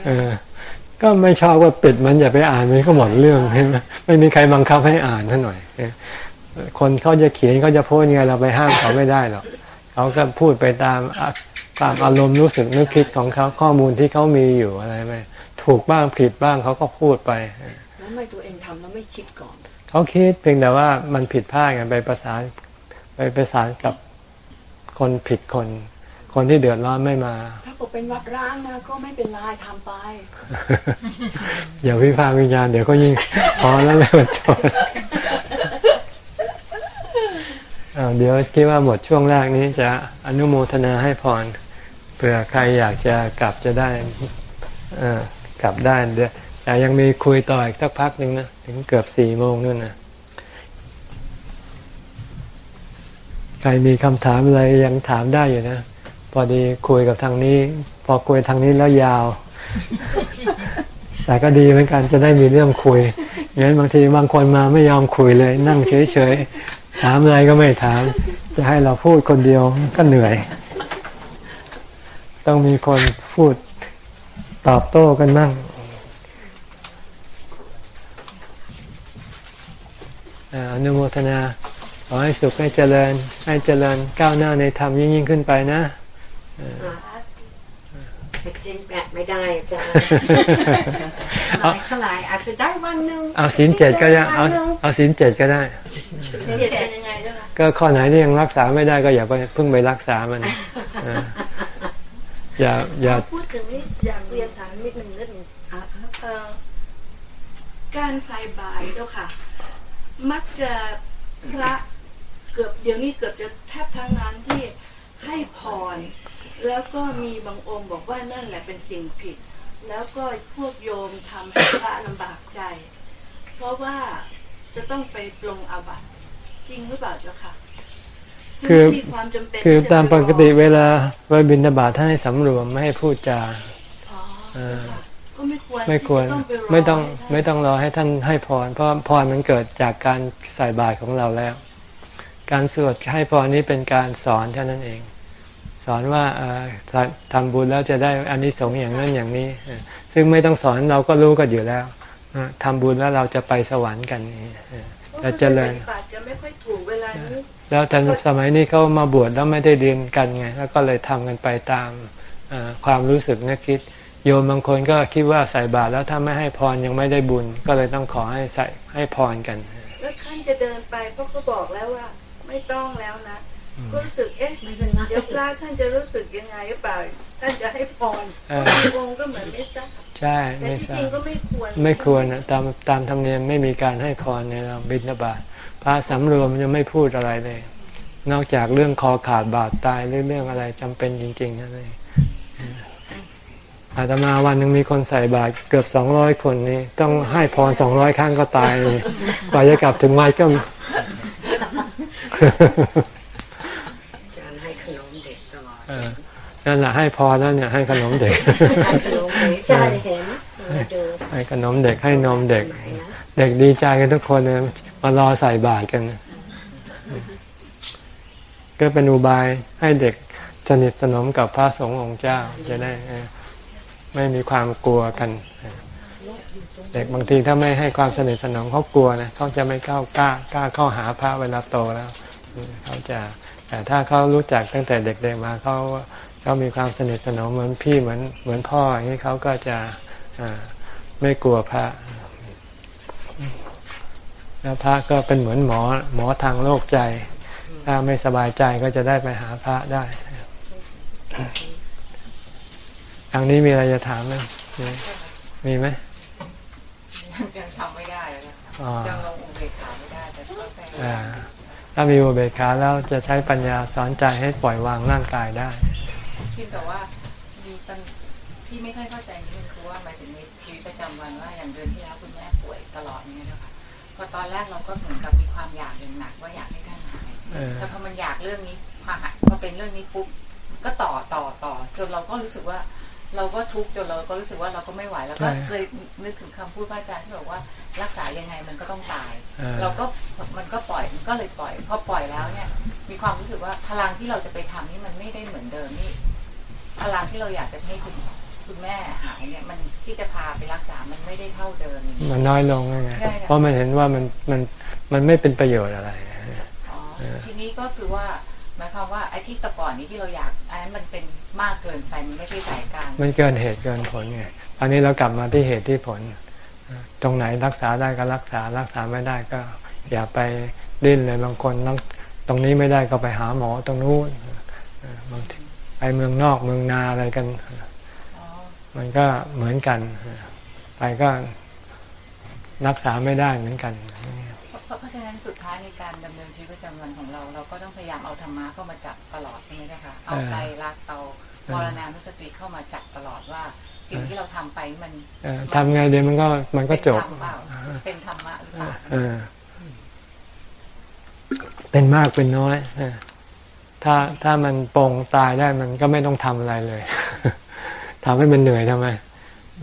ก็ไม่ชอบว่าปิดมันอย่าไปอ่านมันก็หมดเรื่องใช่ไหมไม่มีใครบังคับให้อ่านท่าหน่อยคนเขาจะเขียนเขาจะพูดไงเราไปห้ามเขาไม่ได้หรอกเขาก็พูดไปตามตามอารมณ์รู้สึกนึกคิดของเขาข้อมูลที่เขามีอยู่อะไรไหมถูกบ้างผิดบ้างเขาก็พูดไปแล้วไม่ตัวเองทำแล้วไม่คิดก่อน เขาคิดเพียงแต่ว่ามันผิดพลาดกันไปประสานไปประสานกับคนผิดคน คนที่เดือดร้อนไม่มา ถ้าผมเป็นวัดร้างนะก็ไม่เป็นไรทำไป อย่าวิพากษ์วิญญาณเดี๋ยวก็ยิ่งพอแล้วเลยมันจบเดี๋ยวคิดว่าหมดช่วงแรกนี้จะอนุโมทนาให้พรเผื่อใครอยากจะกลับจะได้กลับได้เดี๋ยว แต่ยังมีคุยต่ออีกสักพักหนึ่งนะ ถึงเกือบสี่โมงนู่นนะใครมีคำถามอะไรยังถามได้อยู่นะ พอดีคุยกับทางนี้ พอคุยทางนี้แล้วยาว แต่ก็ดีเหมือนกันจะได้มีเรื่องคุยอย่างนั้นบางทีบางคนมาไม่ยอมคุยเลย นั่งเฉยๆถามอะไรก็ไม่ถาม จะให้เราพูดคนเดียวก็เหนื่อย ต้องมีคนพูดตอบโต้กันนั่ง อนุโมทนา ขอให้สุขให้เจริญ ให้เจริญก้าวหน้าในธรรมยิ่งยิ่งขึ้นไปนะเซ็นแปะไม่ได้จ้าขลายขลายอาจจะได้วันหนึ่งเอาสินเจ็ดก็ได้เอาเอาสินเจ็ดก็ได้สินเจ็ดเป็นยังไงเจ้าคะก็ข้อไหนที่ยังรักษาไม่ได้ก็อย่าไปเพิ่งไปรักษามันอย่าอย่าพูดถึงนี่อยากเรียนถามนิดหนึ่งนิดหนึ่งการใส่บาตรเจ้าค่ะ มักจะพระเกือบเดี๋ยวนี้เกือบจะแทบทั้งนั้นที่ให้พร แล้วก็มีบางองค์บอกว่านั่นแหละเป็นสิ่งผิด แล้วก็พวกโยมทำให้พระลำบากใจ เพราะว่าจะต้องไปปลงอาบัติจริงหรือเปล่าเจ้าค่ะคือคือตามปกติเวลาไปบินทบาทท่านให้สำรวมไม่ให้พูดจา ไม่ควรไม่ต้องไม่ต้องรอให้ท่านให้พร เพราะพรมันเกิดจากการใส่บาตรของเราแล้ว การสวดให้พรนี้เป็นการสอนเท่านั้นเอง สอนว่าทำบุญแล้วจะได้อันนี้สงอย่างนั้นอย่างนี้ ซึ่งไม่ต้องสอนเราก็รู้กันอยู่แล้วทำบุญแล้วเราจะไปสวรรค์กันจะเจริญจะไม่ค่อยถูกเวลานี้แล้วแต่สมัยนี้เขามาบวชแล้วไม่ได้เรียนกันไง แล้วก็เลยทำกันไปตามความรู้สึกนึกคิด โยมบางคนก็คิดว่าใส่บาตรแล้วถ้าไม่ให้พรยังไม่ได้บุญ ก็เลยต้องขอให้ใส่ให้พรกัน แล้วท่านจะเดินไปเพราะเขาบอกแล้วว่า ไม่ต้องแล้วนะก็รู้สึกเอ๊ะเดี๋ยวพระท่านจะรู้สึกยังไงหรือเปล่าท่านจะให้พรองค์ก็เหมือนไม่ทราบใช่ไม่ทราบก็ไม่ควรไม่ควรตามตามธรรมเนียมไม่มีการให้พรในเราบิณฑบาตพระสำรวมจะไม่พูดอะไรเลย นอกจากเรื่องคอขาดบาดตายหรือเรื่องอะไรจำเป็นจริงๆนั่นเอง อาตมาวันหนึ่งมีคนใส่บาตรเกือบสองร้อยคนนี่ต้องให้พรสองร้อยครั้งก็ตายเลยกว่าจะกลับถึงวัดก็นั่นแหละให้พอแล้วเนี่ยให้ขนมเด็กใช่เห็นให้ขนมเด็กให้นมเด็ก เด็กดีใจกันทุกคนเลยมารอใส่บาตรกัน ก็เป็นอุบายให้เด็กสนิทสนมกับพระสงฆ์องค์เจ้าจะได้ ไม่มีความกลัวกัน เด็กบางทีถ้าไม่ให้ความสนิทสนมเขากลัวนะเขาจะไม่เข้ากล้ากล้าเข้าหาพระเวลาโตแล้วเขาจะแต่ถ้าเขารู้จักตั้งแต่เด็กๆมาเขาเขามีความสนิทสนมเหมือนพี่เหมือนเหมือนพ่ออย่างนี้เขาก็จะไม่กลัวพระแล้วพระก็เป็นเหมือนหมอหมอทางโรคใจ ถ้าไม่สบายใจก็จะได้ไปหาพระได้ ทางนี้มีอะไรจะถามไหมมีไหมยังทำไม่ได้เลยยังลงอุเบกขาไม่ได้แต่ก็แถ้ามีอุเบกขาแล้วจะใช้ปัญญาสอนใจให้ปล่อยวางร่างกายได้คิดแต่ว่ามีที่ไม่ค่อยเข้าใจนี่คือว่าหมายถึงชีวิตประจำวันว่าอย่างเดือนที่แล้วคุณแม่ป่วยตลอดนี่นะคะพอตอนแรกเราก็เหมือนกับมีความอยากอย่างหนักว่าอยากให้ท่านหายแต่พอมันอยากเรื่องนี้พอหายพอเป็นเรื่องนี้ปุ๊บก็ต่อต่อต่อจนเราก็รู้สึกว่า เราก็ทุกข์จนเราก็รู้สึกว่าเราก็ไม่ไหวแล้วก็เลยนึกถึงคำพูดพระอาจารย์ที่บอกว่ารักษายังไงมันก็ต้องตาย เราก็มันก็ปล่อยมันก็เลยปล่อยพอปล่อยแล้วเนี่ย มีความรู้สึกว่าพลังที่เราจะไปทำนี่มันไม่ได้เหมือนเดิมนี่พลังที่เราอยากจะให้คุณคุณแม่หายเนี่ยมันที่จะพาไปรักษา มันไม่ได้เท่าเดิมมันน้อยลงไงเพราะมันเห็นว่ามันมันมันไม่เป็นประโยชน์อะไรทีนี้ก็คือว่าหมายความว่าไอ้ที่ตะก่อนนี้ที่เราอยากอันนั้นมันเป็น มากเกินไปมันไม่ใช่สายกลางมันเกินเหตุเกินผลไงตอนนี้เรากลับมาที่เหตุที่ผล ตรงไหนรักษาได้ก็รักษารักษาไม่ได้ก็ อย่าไปดิ้นเลยบางคนตรงนี้ไม่ได้ก็ไปหาหมอตรงนู้นบางทีไปเมืองนอกเมืองนาอะไรกัน มันก็เหมือนกัน ไปก็รักษาไม่ได้เหมือนกันเพราะฉะนั้นสุดท้ายในการดำเนินชีวิตประจำวันของเรา เราก็ต้องพยายามเอาธรรมะเข้ามาจับตลอดใช่ไหมคะเอาใจรัก เอาวรณานุสติเข้ามาจับตลอดว่าสิ่งที่เราทำไปมันทำไงเดี๋ยวมันก็มันก็จบเป็นธรรมะหรือเปล่าเป็นมากเป็นน้อยถ้าถ้ามันปรงตายได้มันก็ไม่ต้องทำอะไรเลยทำให้มันเหนื่อยทำไม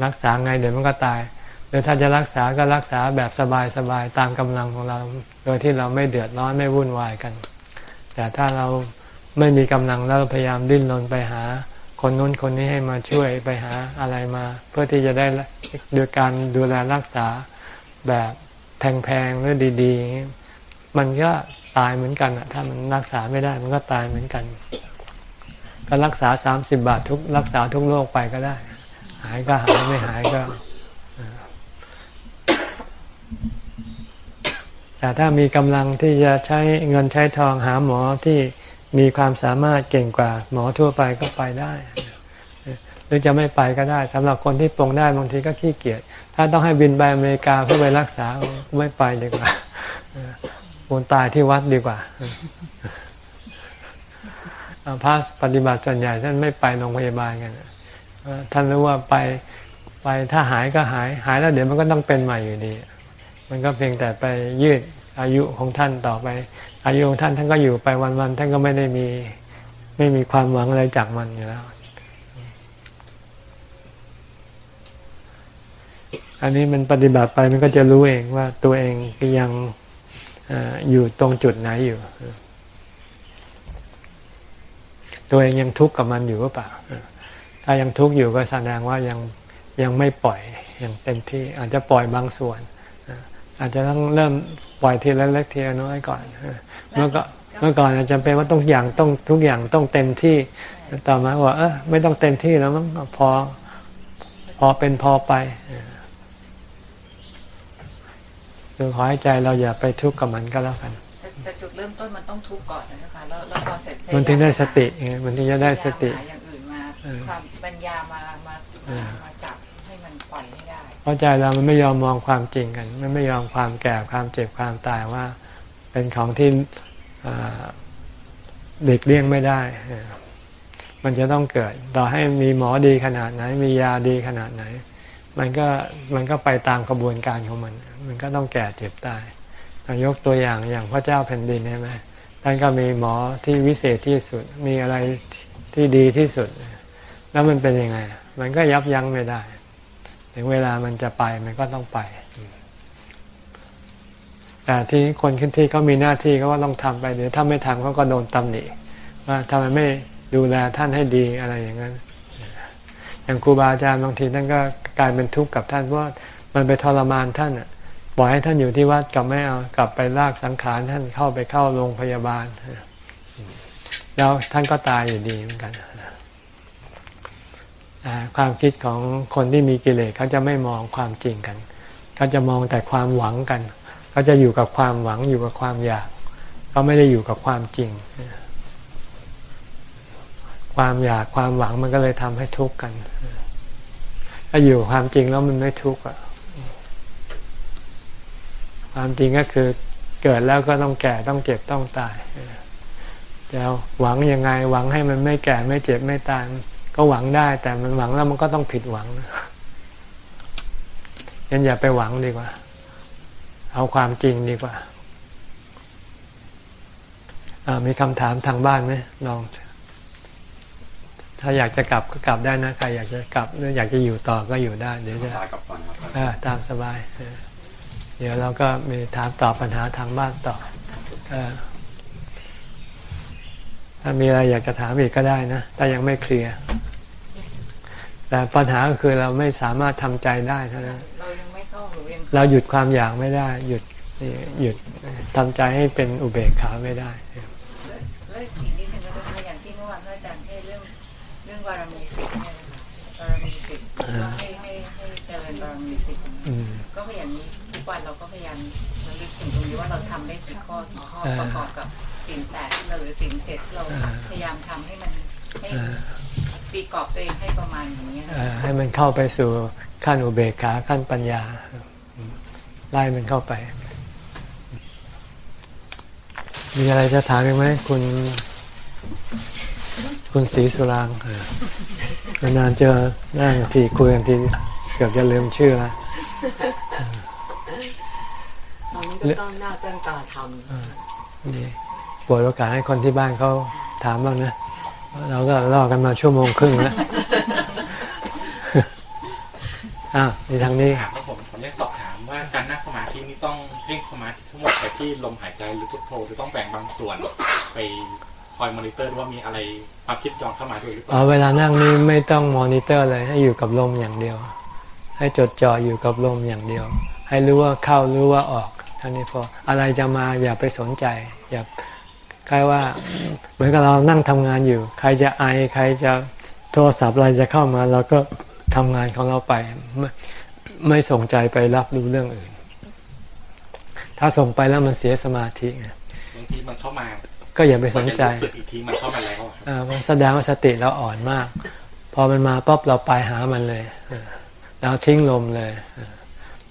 รักษาไงเดี๋ยวมันก็ตายหรือถ้าจะรักษาก็รักษาแบบสบายๆตามกำลังของเรา โดยที่เราไม่เดือดร้อนไม่วุ่นวายกัน แต่ถ้าเราไม่มีกำลังแล้วพยายามดิ้นรนไปหา คนนู้นคนนี้ให้มาช่วยไปหาอะไรมา เพื่อที่จะได้โดยการดูแลรักษาแบบแพงๆหรือดีๆ มันก็ตายเหมือนกันอะถ้ามันรักษาไม่ได้มันก็ตายเหมือนกัน ก็รักษาสามสิบบาททุกรักษาทุกโรคไปก็ได้ หายก็หายไม่หายก็ แต่ถ้ามีกำลังที่จะใช้เงินใช้ทองหาหมอที่ มีความสามารถเก่งกว่า หมอทั่วไปก็ไปได้ หรือจะไม่ไปก็ได้สำหรับคนที่ปรงได้บางทีก็ขี้เกียจถ้าต้องให้บินไปอเมริกาเพื่อไปรักษาไม่ไปดีกว่าคนตายที่วัดดีกว่าพระปฏิบัติส่วนใหญ่ท่านไม่ไปโรงพยาบาลกันท่านรู้ว่าไปไปถ้าหายก็หายหายแล้วเดี๋ยวมันก็ต้องเป็นใหม่อยู่ดี มันก็เพียงแต่ไปยืดอายุของท่านต่อไป อายุของท่านท่านก็อยู่ไปวันๆท่านก็ไม่ได้มีไม่มีความหวังอะไรจากมันอยู่แล้ว อันนี้มันปฏิบัติไปมันก็จะรู้เองว่าตัวเองยังออยู่ตรงจุดไหนอยู่ ตัวเองยังทุกข์กับมันอยู่หรือเปล่าถ้ายังทุกข์อยู่ก็แสดงว่ายังยังไม่ปล่อยอย่างเต็มที่อาจจะปล่อยบางส่วน อาจจะต้องเริ่มปล่อยทีละเล็กทีละน้อยก่อน เมื่อก็เมื่อก่อนอาจจะเป็นว่าต้องอย่างต้องทุกอย่างต้องเต็มที่ต่อมาว่า เออไม่ต้องเต็มที่แล้วมั้งพอ พอเป็นพอไปคือขอให้ใจเราอย่าไปทุกข์กับมันก็แล้วกันแต่จุดเริ่มต้นมันต้องทุกข์ก่อนนะคะแล้วแล้วพอเสร็จมันถึงได้สติไงมันถึงจะได้สติหาอย่างอื่นมาความปัญญามามามาจับให้มันปล่อยให้ได้เพราะใจเรามันไม่ยอมมองความจริงกัน มันไม่ยอมความแก่ความเจ็บความตายว่า เป็นของที่เด็กเลี่ยงไม่ได้ มันจะต้องเกิด ต่อให้มีหมอดีขนาดไหน มียาดีขนาดไหน มันก็มันก็ไปตามกระบวนการของมัน มันก็ต้องแก่เจ็บตายยกตัวอย่างอย่างพระเจ้าแผ่นดินใช่ไหมท่านก็มีหมอที่วิเศษที่สุด มีอะไรที่ดีที่สุด แล้วมันเป็นยังไง มันก็ยับยั้งไม่ได้ ถึงเวลามันจะไปมันก็ต้องไป แต่ที่คนขึ้นที่เขามีหน้าที่เขาก็ต้องทำไปเดี๋ยวถ้าไม่ทำเขาก็โดนตำหนิว่าทำไมไม่ดูแลท่านให้ดีอะไรอย่างนั้น อย่างครูบาอาจารย์บางทีท่านก็กลายเป็นทุกข์กับท่านเพราะมันไปทรมานท่านปล่อยให้ท่านอยู่ที่วัดกับไม่เอากลับไปลากสังขารท่านเข้าไปเข้าโรงพยาบาล แล้วท่านก็ตายอยู่ดีเหมือนกันความคิดของคนที่มีกิเลสเขาจะไม่มองความจริงกันเขาจะมองแต่ความหวังกัน เขาจะอยู่กับความหวังอยู่กับความอยากเขาไม่ได้อยู่กับความจริง ความอยากความหวังมันก็เลยทำให้ทุกข์กัน ถ้าอยู่ความจริงแล้วมันไม่ทุกข์อะความจริงก็คือเกิดแล้วก็ต้องแก่ต้องเจ็บต้องตายจะหวังยังไงหวังให้มันไม่แก่ไม่เจ็บไม่ตายก็หวังได้ แต่มันหวังแล้วมันก็ต้องผิดหวังงั้นอย่าไปหวังดีกว่า เอาความจริงดีกว่า มีคำถามทางบ้านไหมลอง ถ้าอยากจะกลับก็กลับได้นะใครอยากจะกลับหรืออยากจะอยู่ต่อก็อยู่ได้ เดี๋ยวจะตามสบาย เดี๋ยวเราก็มีถามตอบปัญหาทางบ้านต่อถ้ามีอะไรอยากจะถามอีกก็ได้นะแต่ยังไม่เคลียร์แต่ปัญหาก็คือเราไม่สามารถทำใจได้เท่านั้น เรายังไม่เข้าหรือยังเราหยุดความอยากไม่ได้ หยุดหยุดทำใจให้เป็นอุเบกขาไม่ได้แล้วอีกนิดนึงก็คืออย่างที่เมื่อวานพระอาจารย์เทศเรื่องเรื่องบารมีสิบเนี่ยนะคะบารมีสิบก็ให้ให้ให้เจริญบารมีสิบก็พยายามนี้ทุกวันเราก็พยายามระลึกถึงตรงนี้ว่าเราทำได้กี่ข้อกี่ข้อประกอบกับสิ่งแปดที่เราหรือสิ่งเจ็ดที่เราพยายามทำให้มันให้ตีกรอบตัวเองให้ประมาณอย่างนี้ค่ะให้มันเข้าไปสู่ขั้นอุเบกขาขั้นปัญญา ไล่มันเข้าไป มีอะไรจะถามอีกไหมคุณ คุณศรีสุรางนานๆเจอหน้าทีคุยกันทีเกือบจะลืมชื่อละตอนนี้ก็ต้องหน้าตั้งตาทำนี่ปวดโอกาสให้คนที่บ้านเขาถามบ้างนะ เราก็รอกันมาชั่วโมงครึ่งแล้ว อ้าวในทางนี้ถามว่าผมผมอยากสอบถามว่า การนั่งสมาธินี่ต้องเพ่งสมาธิทั้งหมดไปที่ลมหายใจหรือพุทโธหรือต้องแบ่งบางส่วนไปคอยมอนิเตอร์ว่ามีอะไรความคิดจรเข้ามาด้วยหรือเปล่าเวลานั่งนี่ไม่ต้องมอนิเตอร์เลยให้อยู่กับลมอย่างเดียว ให้จดจ่ออยู่กับลมอย่างเดียว ให้รู้ว่าเข้ารู้ว่าออกเท่านี้พออะไรจะมาอย่าไปสนใจ อย่าใครว่าเหมือนกับเรานั่งทำงานอยู่ ใครจะไอใครจะโทรศัพท์อะไรจะเข้ามาเราก็ทำงานของเราไปไม่ไม่สนใจไปรับรู้เรื่องอื่น ถ้าส่งไปแล้วมันเสียสมาธิไงบางทีมันเข้ามา ก็อย่าไปสนใจรู้สึกอีกทีมันเข้ามาแล้วอะอ่ามันแสดงว่าสติเราอ่อนมาก พอมันมาปั๊บเราไปหามันเลยเออเราทิ้งลมเลยเออ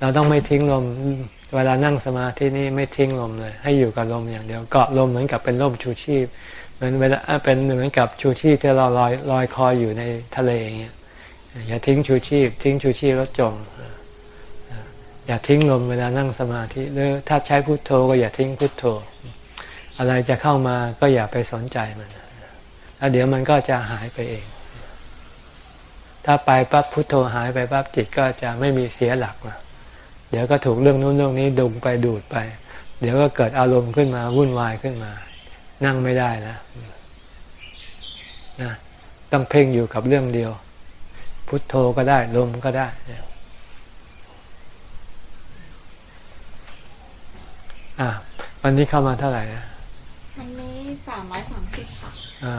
เราต้องไม่ทิ้งลม เวลานั่งสมาธินี่ไม่ทิ้งลมเลย ให้อยู่กับลมอย่างเดียวเกาะลมเหมือนกับเป็นร่มชูชีพ เหมือนเวลาอะเป็นเหมือนกับชูชีพที่เราลอยลอยคออยู่ในทะเลอย่างเงี้ยอย่าทิ้งชูชีพ ทิ้งชูชีพแล้วจมเอย่าทิ้งลมเวลานั่งสมาธิหรือถ้าใช้พุทโธก็อย่าทิ้งพุทโธ อะไรจะเข้ามาก็อย่าไปสนใจมันแล้วเดี๋ยวมันก็จะหายไปเอง ถ้าไปปั๊บพุทโธหายไปปั๊บจิตก็จะไม่มีเสียหลักละเดี๋ยวก็ถูกเรื่องนู้นเรื่องนี้ดึงไปดูดไป เดี๋ยวก็เกิดอารมณ์ขึ้นมาวุ่นวายขึ้นมา นั่งไม่ได้นะนะต้องเพ่งอยู่กับเรื่องเดียว พุทโธก็ได้ลมก็ได้ อะวันนี้เข้ามาเท่าไหร่นะวันนี้สามร้อยสามสิบค่ะอ่า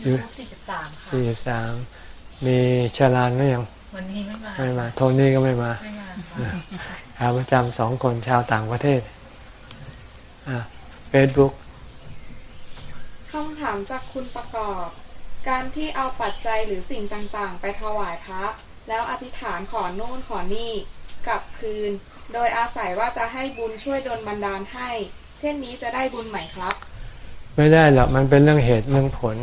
อยู่สี่สิบสามค่ะสี่สิบสามมีชาลานไหมยังวันนี้ไม่มาไม่มาโทนี่ก็ไม่มาไม่มาค่ะขาประจำสองคนชาวต่างประเทศอ่าเฟซบุ๊กคำถามจากคุณประกอบ การที่เอาปัจจัยหรือสิ่งต่างๆ ไปถวายพระ แล้วอธิษฐานขอโน่นขอนี่กลับคืน โดยอาศัยว่าจะให้บุญช่วยดลบันดาลให้ เช่นนี้จะได้บุญไหมครับ ไม่ได้หรอกมันเป็นเรื่องเหตุเรื่องผล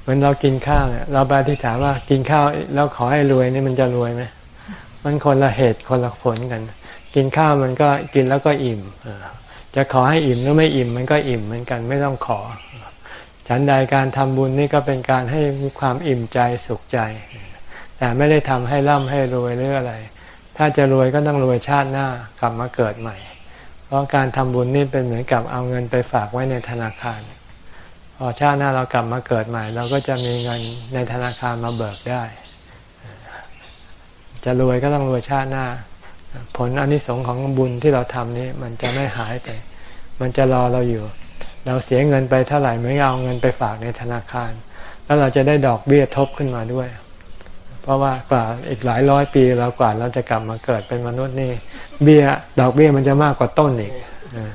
เหมือนเรากินข้าวเนี่ยเราไปอธิษฐานว่ากินข้าวแล้วขอให้รวยนี่มันจะรวยไหมมันคนละเหตุคนละผลกัน กินข้าวมันก็กินแล้วก็อิ่มจะขอให้อิ่มหรือไม่อิ่มมันก็อิ่มเหมือนกันไม่ต้องขอ ฉันใดการทำบุญนี่ก็เป็นการให้ความอิ่มใจสุขใจ แต่ไม่ได้ทำให้ร่ำให้รวยหรืออะไร ถ้าจะรวยก็ต้องรวยชาติหน้ากลับมาเกิดใหม่ เพราะการทำบุญนี่เป็นเหมือนกับเอาเงินไปฝากไว้ในธนาคาร พอชาติหน้าเรากลับมาเกิดใหม่ เราก็จะมีเงินในธนาคารมาเบิกได้ จะรวยก็ต้องรวยชาติหน้า ผลอนนิสงส์ของบุญที่เราทำนี้มันจะไม่หายไป มันจะรอเราอยู่ เราเสียเงินไปเท่าไหร่ไม่เอาเงินไปฝากในธนาคาร แล้วเราจะได้ดอกเบี้ยทบขึ้นมาด้วย เพราะว่ากว่าอีกหลายร้อยปีเรากว่าเราจะกลับมาเกิดเป็นมนุษย์นี่ เบี้ยดอกเบี้ยมันจะมากกว่าต้นอีกอ่า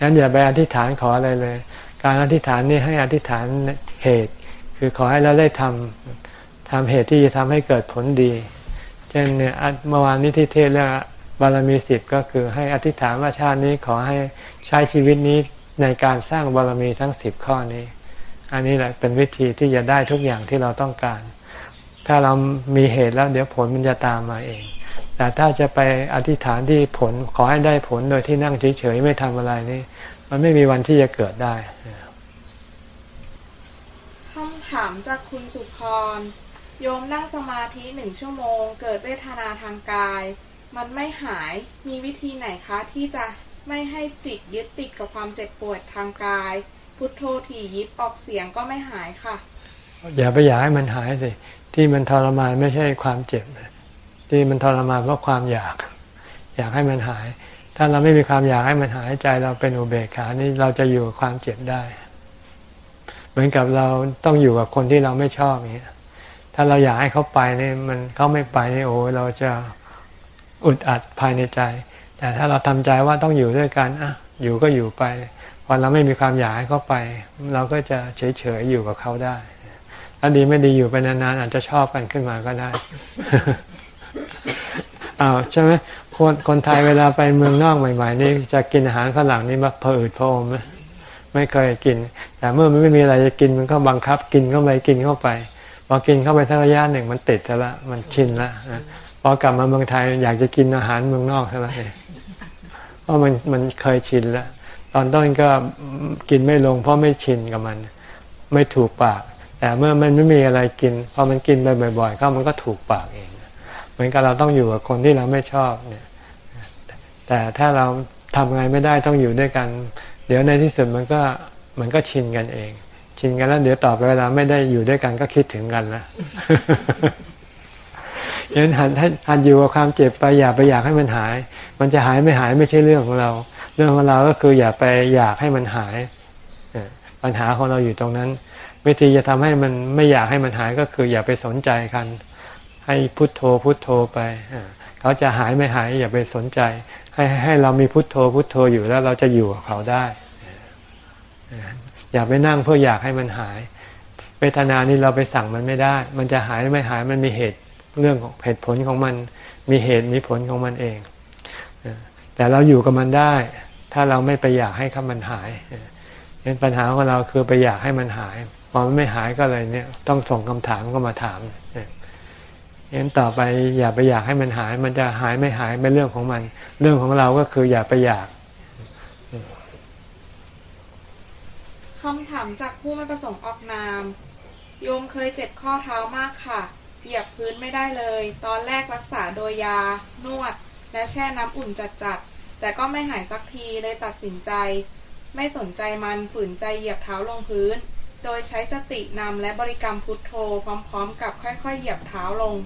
งั้นอย่าไปอธิษฐานขออะไรเลย การอธิษฐานนี่ให้อธิษฐานเหตุ คือขอให้เราได้ทำทำเหตุที่จะทำให้เกิดผลดี เช่นเนี่ยเมื่อวานนี้ที่เทศน์เรื่องบารมีสิบก็คือให้อธิษฐานว่าชาตินี้ขอให้ใช้ชีวิตนี้ในการสร้างบารมีทั้งสิบข้อนี้ อันนี้แหละเป็นวิธีที่จะได้ทุกอย่างที่เราต้องการ ถ้าเรามีเหตุแล้วเดี๋ยวผลมันจะตามมาเอง แต่ถ้าจะไปอธิษฐานที่ผลขอให้ได้ผลโดยที่นั่งเฉยๆไม่ทำอะไรนี่ มันไม่มีวันที่จะเกิดได้คำถามจากคุณสุพรโยมนั่งสมาธิหนึ่งชั่วโมง เกิดเวทนาทางกาย มันไม่หายมีวิธีไหนคะที่จะไม่ให้จิตยึดติดกับความเจ็บปวดทางกาย พุทโธถี่ยิบออกเสียงก็ไม่หายค่ะ อย่าไปอยากให้มันหายสิที่มันทรมานไม่ใช่ความเจ็บ ที่มันทรมานเพราะความอยาก อยากให้มันหาย ถ้าเราไม่มีความอยากให้มันหายใจเราเป็นอุเบกขานี่เราจะอยู่กับความเจ็บได้ เหมือนกับเราต้องอยู่กับคนที่เราไม่ชอบอย่างเงี้ยถ้าเราอยากให้เขาไปนี่มันเขาไม่ไปนี่โอ้เราจะอุดอัดภายในใจ แต่ถ้าเราทำใจว่าต้องอยู่ด้วยกันอะอยู่ก็อยู่ไป อเราไม่มีความอยากให้เขาไป เราก็จะเฉยๆอยู่กับเขาได้ถ้าดีไม่ดีอยู่ไปนานๆอาจจะชอบกันขึ้นมาก็ได้อ้าวใช่ไหมคนคนไทยเวลาไปเมืองนอกใหม่ ๆ นี่จะกินอาหารฝรั่งนี่มาเผืดพอมไหมไม่เคยกิน แต่เมื่อมันไม่มีอะไรจะกินมันก็บังคับกินเข้าไปกินเข้าไปพอกินเข้าไปทักระยะหนึ่งมันติดแล้วมันชินละพอกลับมาเมืองไทยอยากจะกินอาหารเมืองนอกเท่านั้นเองเพราะมันมันเคยชินแล้ว ตอนต้นก็กินไม่ลง เพราะไม่ชินกับมัน ไม่ถูกปาก แต่เมื่อมันไม่มีอะไรกินพอมันกินไปบ่อยๆเข้ามันก็ถูกปากเอง เหมือนกับเราต้องอยู่กับคนที่เราไม่ชอบเนี่ย แต่ถ้าเราทำไงไม่ได้ต้องอยู่ด้วยกัน เดี๋ยวในที่สุดมันก็มันก็ชินกันเอง ชินกันแล้ว เดี๋ยวต่อไปเวลาไม่ได้อยู่ด้วยกันก็คิดถึงกันล้วยันหันหันอยู่กับความเจ็บไปอย่าไปอยากให้มันหาย มันจะหายไม่หายไม่ใช่เรื่องของเรา รื่องของเราก็คืออย่าไปอยากให้มันหายปัญหาของเราอยู่ตรงนั้น วิธีจะทำให้มันไม่อยากให้มันหายก็คือ อย่าไปสนใจกัน ให้พุทโธพุทโธไปเขาจะหายไม่หาย อย่าไปสนใจ ให้ให้เรามีพุทโธพุทโธอยู่แล้วเราจะอยู่กับเขาได้ อย่าไปนั่งเพื่ออยากให้มันหาย เวทนานี้เราไปสั่งมันไม่ได้ มันจะหายหรือไม่หายมันมีเหตุเรื่องของเหตุผลของมัน มีเหตุมีผลของมันเองแต่เราอยู่กับมันได้ ถ้าเราไม่ไปอยากให้เขามันหายเป็นปัญหาของเราคือไปอยากให้มันหาย พอมันไม่หายก็เลยเนี่ยต้องส่งคำถามก็มาถามเห็นต่อไปอย่าไปอยากให้มันหาย มันจะหายไม่หายเป็นเรื่องของมัน เรื่องของเราก็คืออย่าไปอยากคำถามจากผู้ไม่ประสงค์ออกนาม โยมเคยเจ็บข้อเท้ามากค่ะ เหยียบพื้นไม่ได้เลย ตอนแรกรักษาโดยยา นวด และแช่น้ำอุ่นจัด แต่ก็ไม่หายสักทีเลยตัดสินใจ ไม่สนใจมันฝืนใจเหยียบเท้าลงพื้น โดยใช้สตินำและบริกรรมพุทโธพร้อมๆ กับค่อยๆ เหยียบเท้าลง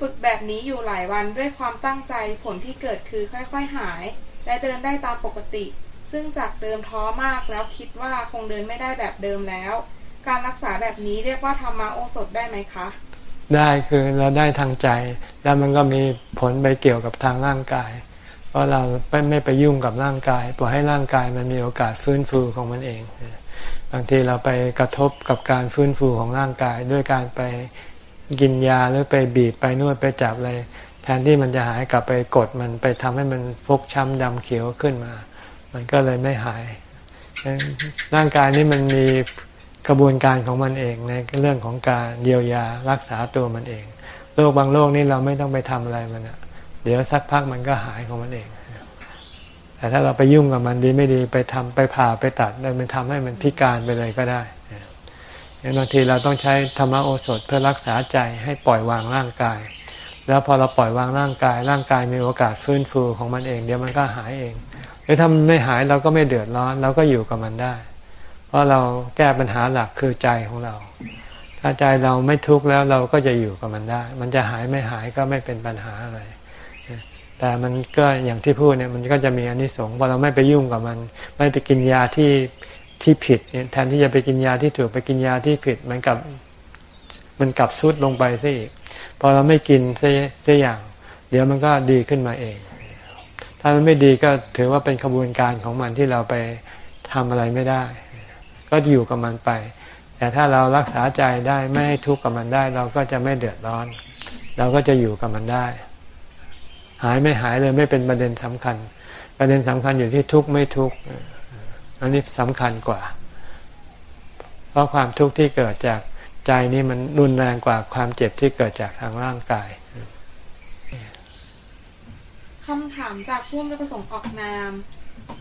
ฝึกแบบนี้อยู่หลายวันด้วยความตั้งใจผลที่เกิดคือค่อยๆหาย และเดินได้ตามปกติ ซึ่งจากเดิมท้อมากแล้วคิดว่าคงเดินไม่ได้แบบเดิมแล้ว การรักษาแบบนี้เรียกว่าธรรมะโอสถได้ไหมคะได้คือเราได้ทางใจ แล้วมันก็มีผลไปเกี่ยวกับทางร่างกาย เพราะเราไม่ไปยุ่งกับร่างกาย ปล่อยให้ร่างกายมันมีโอกาสฟื้นฟูของมันเอง บางทีเราไปกระทบกับการฟื้นฟูของร่างกาย ด้วยการไปกินยาหรือไปบีบไปนวดไปจับอะไรแทนที่มันจะหายกลับไปกดมันไปทำให้มันฟกช้ำดำเขียวขึ้นมา มันก็เลยไม่หาย ร่างกายนี้มันมีกระบวนการของมันเองในเรื่องของการเยียวยารักษาตัวมันเอง โรคบางโรคนี่เราไม่ต้องไปทำอะไรมันอะ เดี๋ยวสักพักมันก็หายของมันเอง แต่ถ้าเราไปยุ่งกับมันดีไม่ดีไปทำไปผ่าไปตัดแล้วมันทำให้มันพิการไปเลยก็ได้บางทีเราต้องใช้ธรรมโอสถเพื่อรักษาใจให้ปล่อยวางร่างกาย แล้วพอเราปล่อยวางร่างกาย ร่างกายมีโอกาสฟื้นฟูของมันเอง เดี๋ยวมันก็หายเองหรือถ้ามันไม่หายเราก็ไม่เดือดร้อนเราก็อยู่กับมันได้ เพราะเราแก้ปัญหาหลักคือใจของเรา ถ้าใจเราไม่ทุกข์แล้วเราก็จะอยู่กับมันได้ มันจะหายไม่หายก็ไม่เป็นปัญหาอะไร แต่มันก็อย่างที่พูดเนี่ยมันก็จะมีอนิสงส์พอเราไม่ไปยุ่งกับมัน ไม่ไปกินยาที่ที่ผิดเนี่ยแทนที่จะไปกินยาที่ถูกไปกินยาที่ผิดมันกับมันกลับซุดลงไปซะอีกพอเราไม่กินซะซะอย่าง เดี๋ยวมันก็ดีขึ้นมาเอง ถ้ามันไม่ดีก็ถือว่าเป็นขบวนการของมันที่เราไปทำอะไรไม่ได้ ก็อยู่กับมันไป แต่ถ้าเรารักษาใจได้ไม่ให้ทุกข์กับมันได้ เราก็จะไม่เดือดร้อน เราก็จะอยู่กับมันได้ หายไม่หายเลยไม่เป็นประเด็นสำคัญ ประเด็นสำคัญอยู่ที่ทุกข์ไม่ทุกข์อันนี้สำคัญกว่า เพราะความทุกข์ที่เกิดจากใจนี่มันรุนแรงกว่าความเจ็บที่เกิดจากทางร่างกายคำถามจากผู้ไม่ประสงค์ออกนาม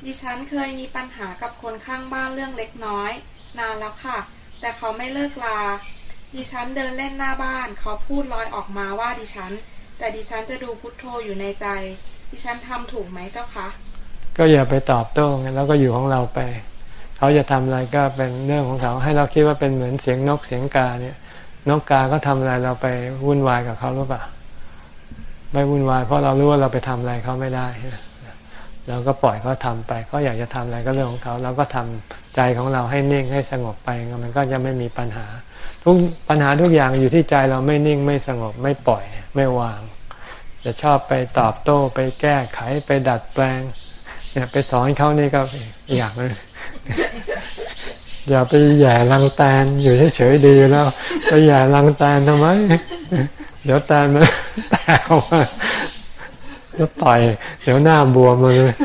ดิฉันเคยมีปัญหากับคนข้างบ้านเรื่องเล็กน้อย นานแล้วค่ะ แต่เขาไม่เลิกลา ดิฉันเดินเล่นหน้าบ้าน เขาพูดลอยออกมาว่าดิฉัน แต่ดิฉันจะดูพุทโธอยู่ในใจ ดิฉันทำถูกไหมเจ้าคะ ก็อย่าไปตอบโต้งแล้วก็อยู่ของเราไป เขาจะทำอะไรก็เป็นเรื่องของเขา ให้เราคิดว่าเป็นเหมือนเสียงนกเสียงกาเนี่ย นกกาก็ทำอะไรเราไปวุ่นวายกับเขาหรือเปล่า ไม่วุ่นวาย เพราะเรารู้ว่าเราไปทำอะไรเขาไม่ได้เราก็ปล่อยเขาทาไปเขาอยากจะทำอะไรก็เรื่องของเขาเราก็ทำ ใจของเราให้นิ่งให้สงบไปมันก็จะไม่มีปัญหา ทุกปัญหาทุกอย่างอยู่ที่ใจเราไม่นิ่งไม่สงบไม่ปล่อยไม่วาง จะชอบไปตอบโต้ไปแก้ไขไปดัดแปลงเนี่ยไปสอนเขานี่ก็อย่างนึงอย่าไปแย่ลังแตนอยู่เฉยๆดีแล้วไปแย่ลังแตนทำไม เดี๋ยวแตนมันแตกออกมาก็ต่อยเดี๋ยวหน้าบวมาเลย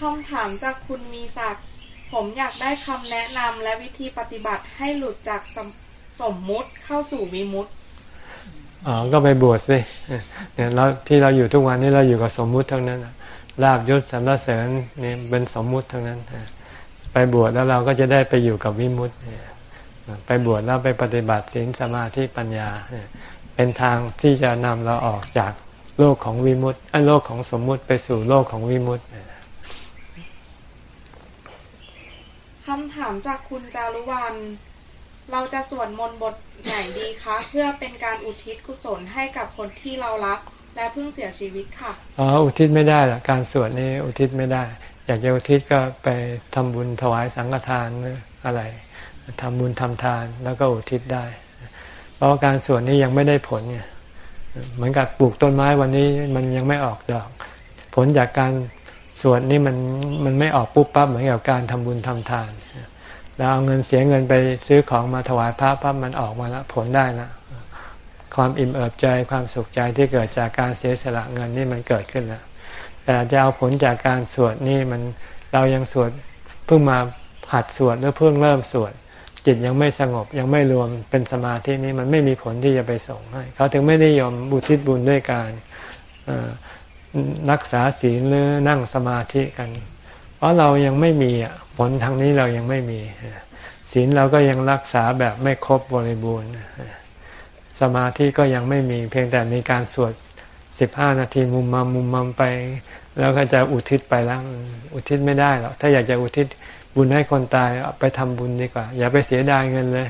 คำถามจากคุณมีศักดิ์ผมอยากได้คำแนะนำและวิธีปฏิบัติให้หลุดจากสมสมมุติเข้าสู่วิมุตติอ๋อก็ไปบวชสิเนี่ยเราที่เราอยู่ทุกวันนี้เราอยู่กับสมมุติเท่านั้นลาบยศสรรเสริญนี่ยเป็นสมมุติเท่านั้นไปบวชแล้วเราก็จะได้ไปอยู่กับวิมุตติไปบวชแล้วไปปฏิบัติศีลสมาธิปัญญาเป็นทางที่จะนำเราออกจากโลกของวิมุตติโลกของสมมุติไปสู่โลกของวิมุตติ คำถามจากคุณจารุวรรณเราจะสวดมนต์บทไหนดีคะ เพื่อเป็นการอุทิศกุศลให้กับคนที่เรารัก และเพิ่งเสียชีวิตค่ะอ๋ออุทิศไม่ได้หรอกการสวดนี้อุทิศไม่ได้ อยากจะอุทิศก็ไปทำบุญถวายสังฆทานหรืออะไรทำบุญทำทานแล้วก็อุทิศได้ เพราะการสวดนี้ยังไม่ได้ผลเนี่ยเหมือนกับปลูกต้นไม้วันนี้มันยังไม่ออกดอก ผลจากการ สวดนี่มันมันไม่ออกปุ๊บปั๊บเหมือนกับการทำบุญทำทานเราเอาเงินเสียเงินไปซื้อของมาถวายพระปั๊บมันออกมาแล้วผลได้นะความอิ่มเอิบใจความสุขใจที่เกิดจากการเสียสละเงินนี่มันเกิดขึ้นแล้วแต่จะเอาผลจากการสวดนี่มันเรายังสวดเพิ่งมาหัดสวดหรือเพิ่งเริ่มสวดจิตยังไม่สงบยังไม่รวมเป็นสมาธินี้มันไม่มีผลที่จะไปส่งให้เขาถึงไม่ได้ยอมบุทิศบุญด้วยการ รักษาศีลหรือนั่งสมาธิกัน เพราะเรายังไม่มีผลทางนี้เรายังไม่มีศีลเราก็ยังรักษาแบบไม่ครบบริบูรณ์สมาธิก็ยังไม่มีเพียงแต่มีการสวดสิบห้านาทีมุมมัมมุมมัมไป แล้วก็จะอุทิศไปแล้วอุทิศไม่ได้หรอกถ้าอยากจะอุทิศบุญให้คนตายไปทำบุญดีกว่า อย่าไปเสียดายเงินเลย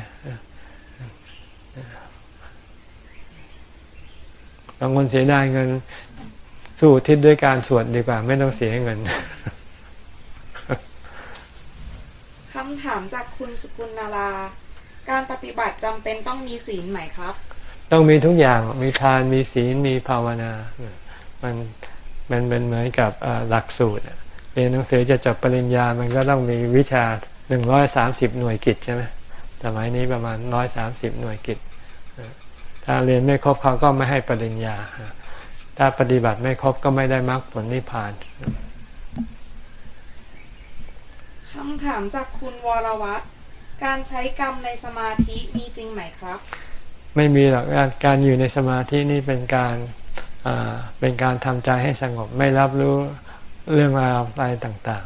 บางคนเสียดายเงิน สู้ทิศด้วยการสวดดีกว่า ไม่ต้องเสียเงินคำถามจากคุณสกุลนาราการปฏิบัติจำเป็นต้องมีศีลไหมครับ ต้องมีทุกอย่างมีทานมีศีลมีภาวนามันมันเป็นเหมือนกับหลักสูตรเรียนหนังสือจะจบปริญญา มันก็ต้องมีวิชาหนึ่งร้อยสามสิบหน่วยกิจใช่ไหมสมัยนี้ประมาณร้อยสามสิบหน่วยกิจ ถ้าเรียนไม่ครบเขาก็ไม่ให้ปริญญา ถ้าปฏิบัติไม่ครบก็ไม่ได้มรรคผลนิพพานคำถามจากคุณวรวัตรการใช้กรรมในสมาธิมีจริงไหมครับ ไม่มีหรอกการอยู่ในสมาธินี่เป็นการเป็นการทำใจให้สงบไม่รับรู้เรื่องราวอะไรต่าง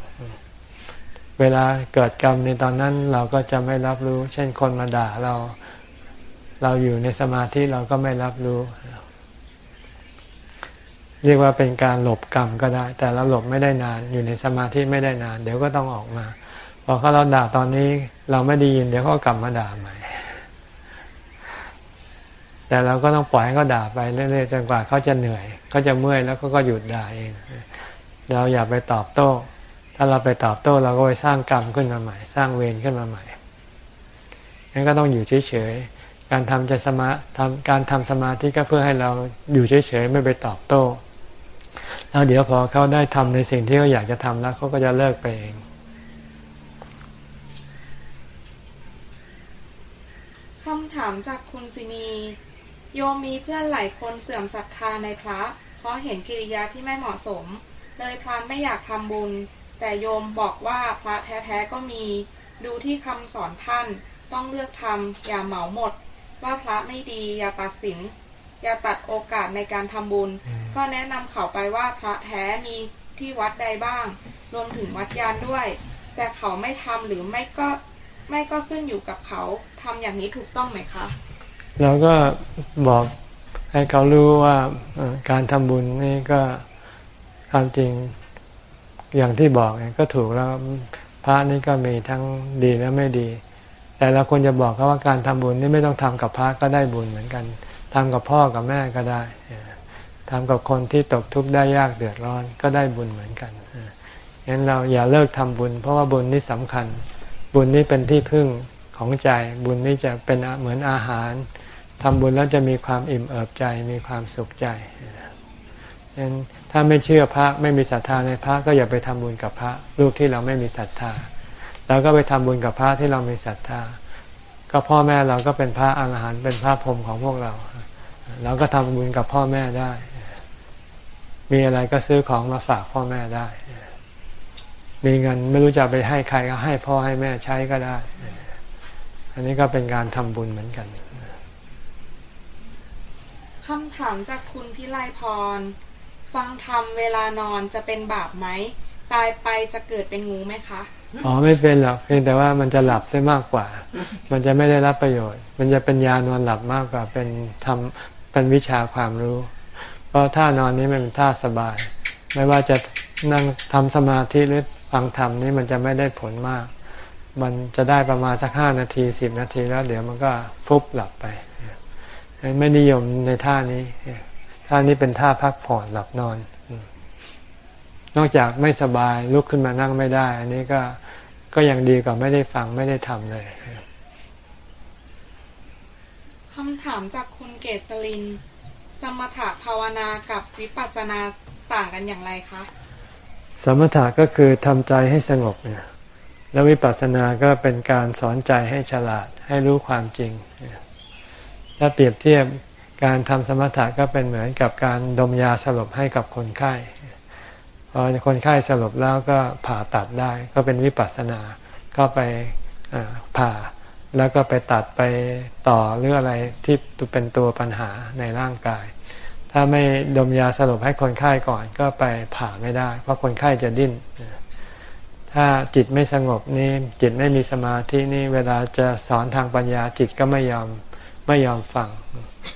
ๆ เวลาเกิดกรรมในตอนนั้นเราก็จะไม่รับรู้ เช่นคนมาด่าเรา เราอยู่ในสมาธิเราก็ไม่รับรู้ เรียกว่าเป็นการหลบกรรมก็ได้ แต่เราหลบไม่ได้นานอยู่ในสมาธิไม่ได้นาน เดี๋ยวก็ต้องออกมาพอเขาเราด่าตอนนี้เราไม่ได้ยินเดี๋ยวเขากลับมาด่าใหม่ แต่เราก็ต้องปล่อยให้เขาด่าไปเรื่อยๆจนกว่าเขาจะเหนื่อยเขาจะเมื่อยแล้วเขาก็หยุดด่าเอง เราอย่าไปตอบโต้ ถ้าเราไปตอบโต้เราก็ไปสร้างกรรมขึ้นมาใหม่ สร้างเวรขึ้นมาใหม่งั้นก็ต้องอยู่เฉยๆการทำใจสมาทำการทำสมาธิก็เพื่อให้เราอยู่เฉยๆไม่ไปตอบโต้ แล้วเดี๋ยวพอเขาได้ทำในสิ่งที่เขาอยากจะทำแล้วเขาก็จะเลิกไปเองคำถามจากคุณสินี โยมมีเพื่อนหลายคนเสื่อมศรัทธาในพระ เพราะเห็นกิริยาที่ไม่เหมาะสม เลยพรานไม่อยากทำบุญ แต่โยมบอกว่าพระแท้ๆก็มีดูที่คำสอนท่านต้องเลือกทำอย่าเหมาหมด ว่าพระไม่ดีอย่าตัดสิน อย่าตัดโอกาสในการทำบุญ ก็แนะนำเขาไปว่าพระแท้มีที่วัดใดบ้าง รวมถึงวัดยานด้วย แต่เขาไม่ทำหรือไม่ก็ไม่ก็ขึ้นอยู่กับเขาทำอย่างนี้ถูกต้องไหมคะเราก็บอกให้เขารู้ว่าการทำบุญนี่ก็ความจริงอย่างที่บอกก็ถูกแล้วพระนี่ก็มีทั้งดีและไม่ดี แต่เราควรจะบอกเขาว่าการทำบุญนี่ไม่ต้องทำกับพระก็ได้บุญเหมือนกัน ทำกับพ่อกับแม่ก็ได้ทำกับคนที่ตกทุกข์ได้ยากเดือดร้อนก็ได้บุญเหมือนกันงั้นเราอย่าเลิกทำบุญ เพราะว่าบุญนี่สำคัญ บุญนี่เป็นที่พึ่งของใจ บุญนี่จะเป็นเหมือนอาหารทำบุญแล้วจะมีความอิ่มเอิบใจมีความสุขใจงั้นถ้าไม่เชื่อพระไม่มีศรัทธาในพระก็อย่าไปทำบุญกับพระลูกที่เราไม่มีศรัทธาเราก็ไปทำบุญกับพระที่เรามีศรัทธา ก็พ่อแม่เราก็เป็นพระอาหารหันต์เป็นพระพรหมของพวกเรา เราก็ทำบุญกับพ่อแม่ได้ มีอะไรก็ซื้อของมาฝากพ่อแม่ได้ มีเงินไม่รู้จะไปให้ใครก็ให้พ่อให้แม่ใช้ก็ได้ อันนี้ก็เป็นการทำบุญเหมือนกันคำถามจากคุณพิไลพร ฟังธรรมเวลานอนจะเป็นบาปไหม ตายไปจะเกิดเป็นงูไหมคะ อ๋อไม่เป็นหรอกเพียงแต่ว่ามันจะหลับซะมากกว่า มันจะไม่ได้รับประโยชน์ มันจะเป็นยานอนหลับมากกว่าเป็นทำ เป็นวิชาความรู้ เพราะท่านอนนี้มันเป็นท่าสบาย ไม่ว่าจะนั่งทำสมาธิหรือฟังธรรมนี่มันจะไม่ได้ผลมาก มันจะได้ประมาณสักห้านาทีสิบนาทีแล้ว เดี๋ยวมันก็ฟุบหลับไปไม่นิยมในท่านี้ท่านี้เป็นท่าพักผ่อนหลับนอน นอกจากไม่สบายลุกขึ้นมานั่งไม่ได้ อันนี้ก็ก็ยังดีกว่าไม่ได้ฟังไม่ได้ทำเลย คำถามจากคุณเกษลิน สมถะภาวนากับวิปัสสนาต่างกันอย่างไรคะ สมถะก็คือทำใจให้สงบเนี่ยแล้ววิปัสสนาก็เป็นการสอนใจให้ฉลาดให้รู้ความจริง ถ้าเปรียบเทียบการทำสมถะก็เป็นเหมือนกับการดมยาสลบให้กับคนไข้พอคนไข้สลบแล้วก็ผ่าตัดได้ ก็เป็นวิปัสสนาก็ไปผ่า แล้วก็ไปตัดไปต่อหรืออะไรที่เป็นตัวปัญหาในร่างกาย ถ้าไม่ดมยาสลบให้คนไข้ก่อนก็ไปผ่าไม่ได้ เพราะคนไข้จะดิ้น ถ้าจิตไม่สงบนี่จิตไม่มีสมาธินี่เวลาจะสอนทางปัญญาจิตก็ไม่ยอมไม่ยอมฟัง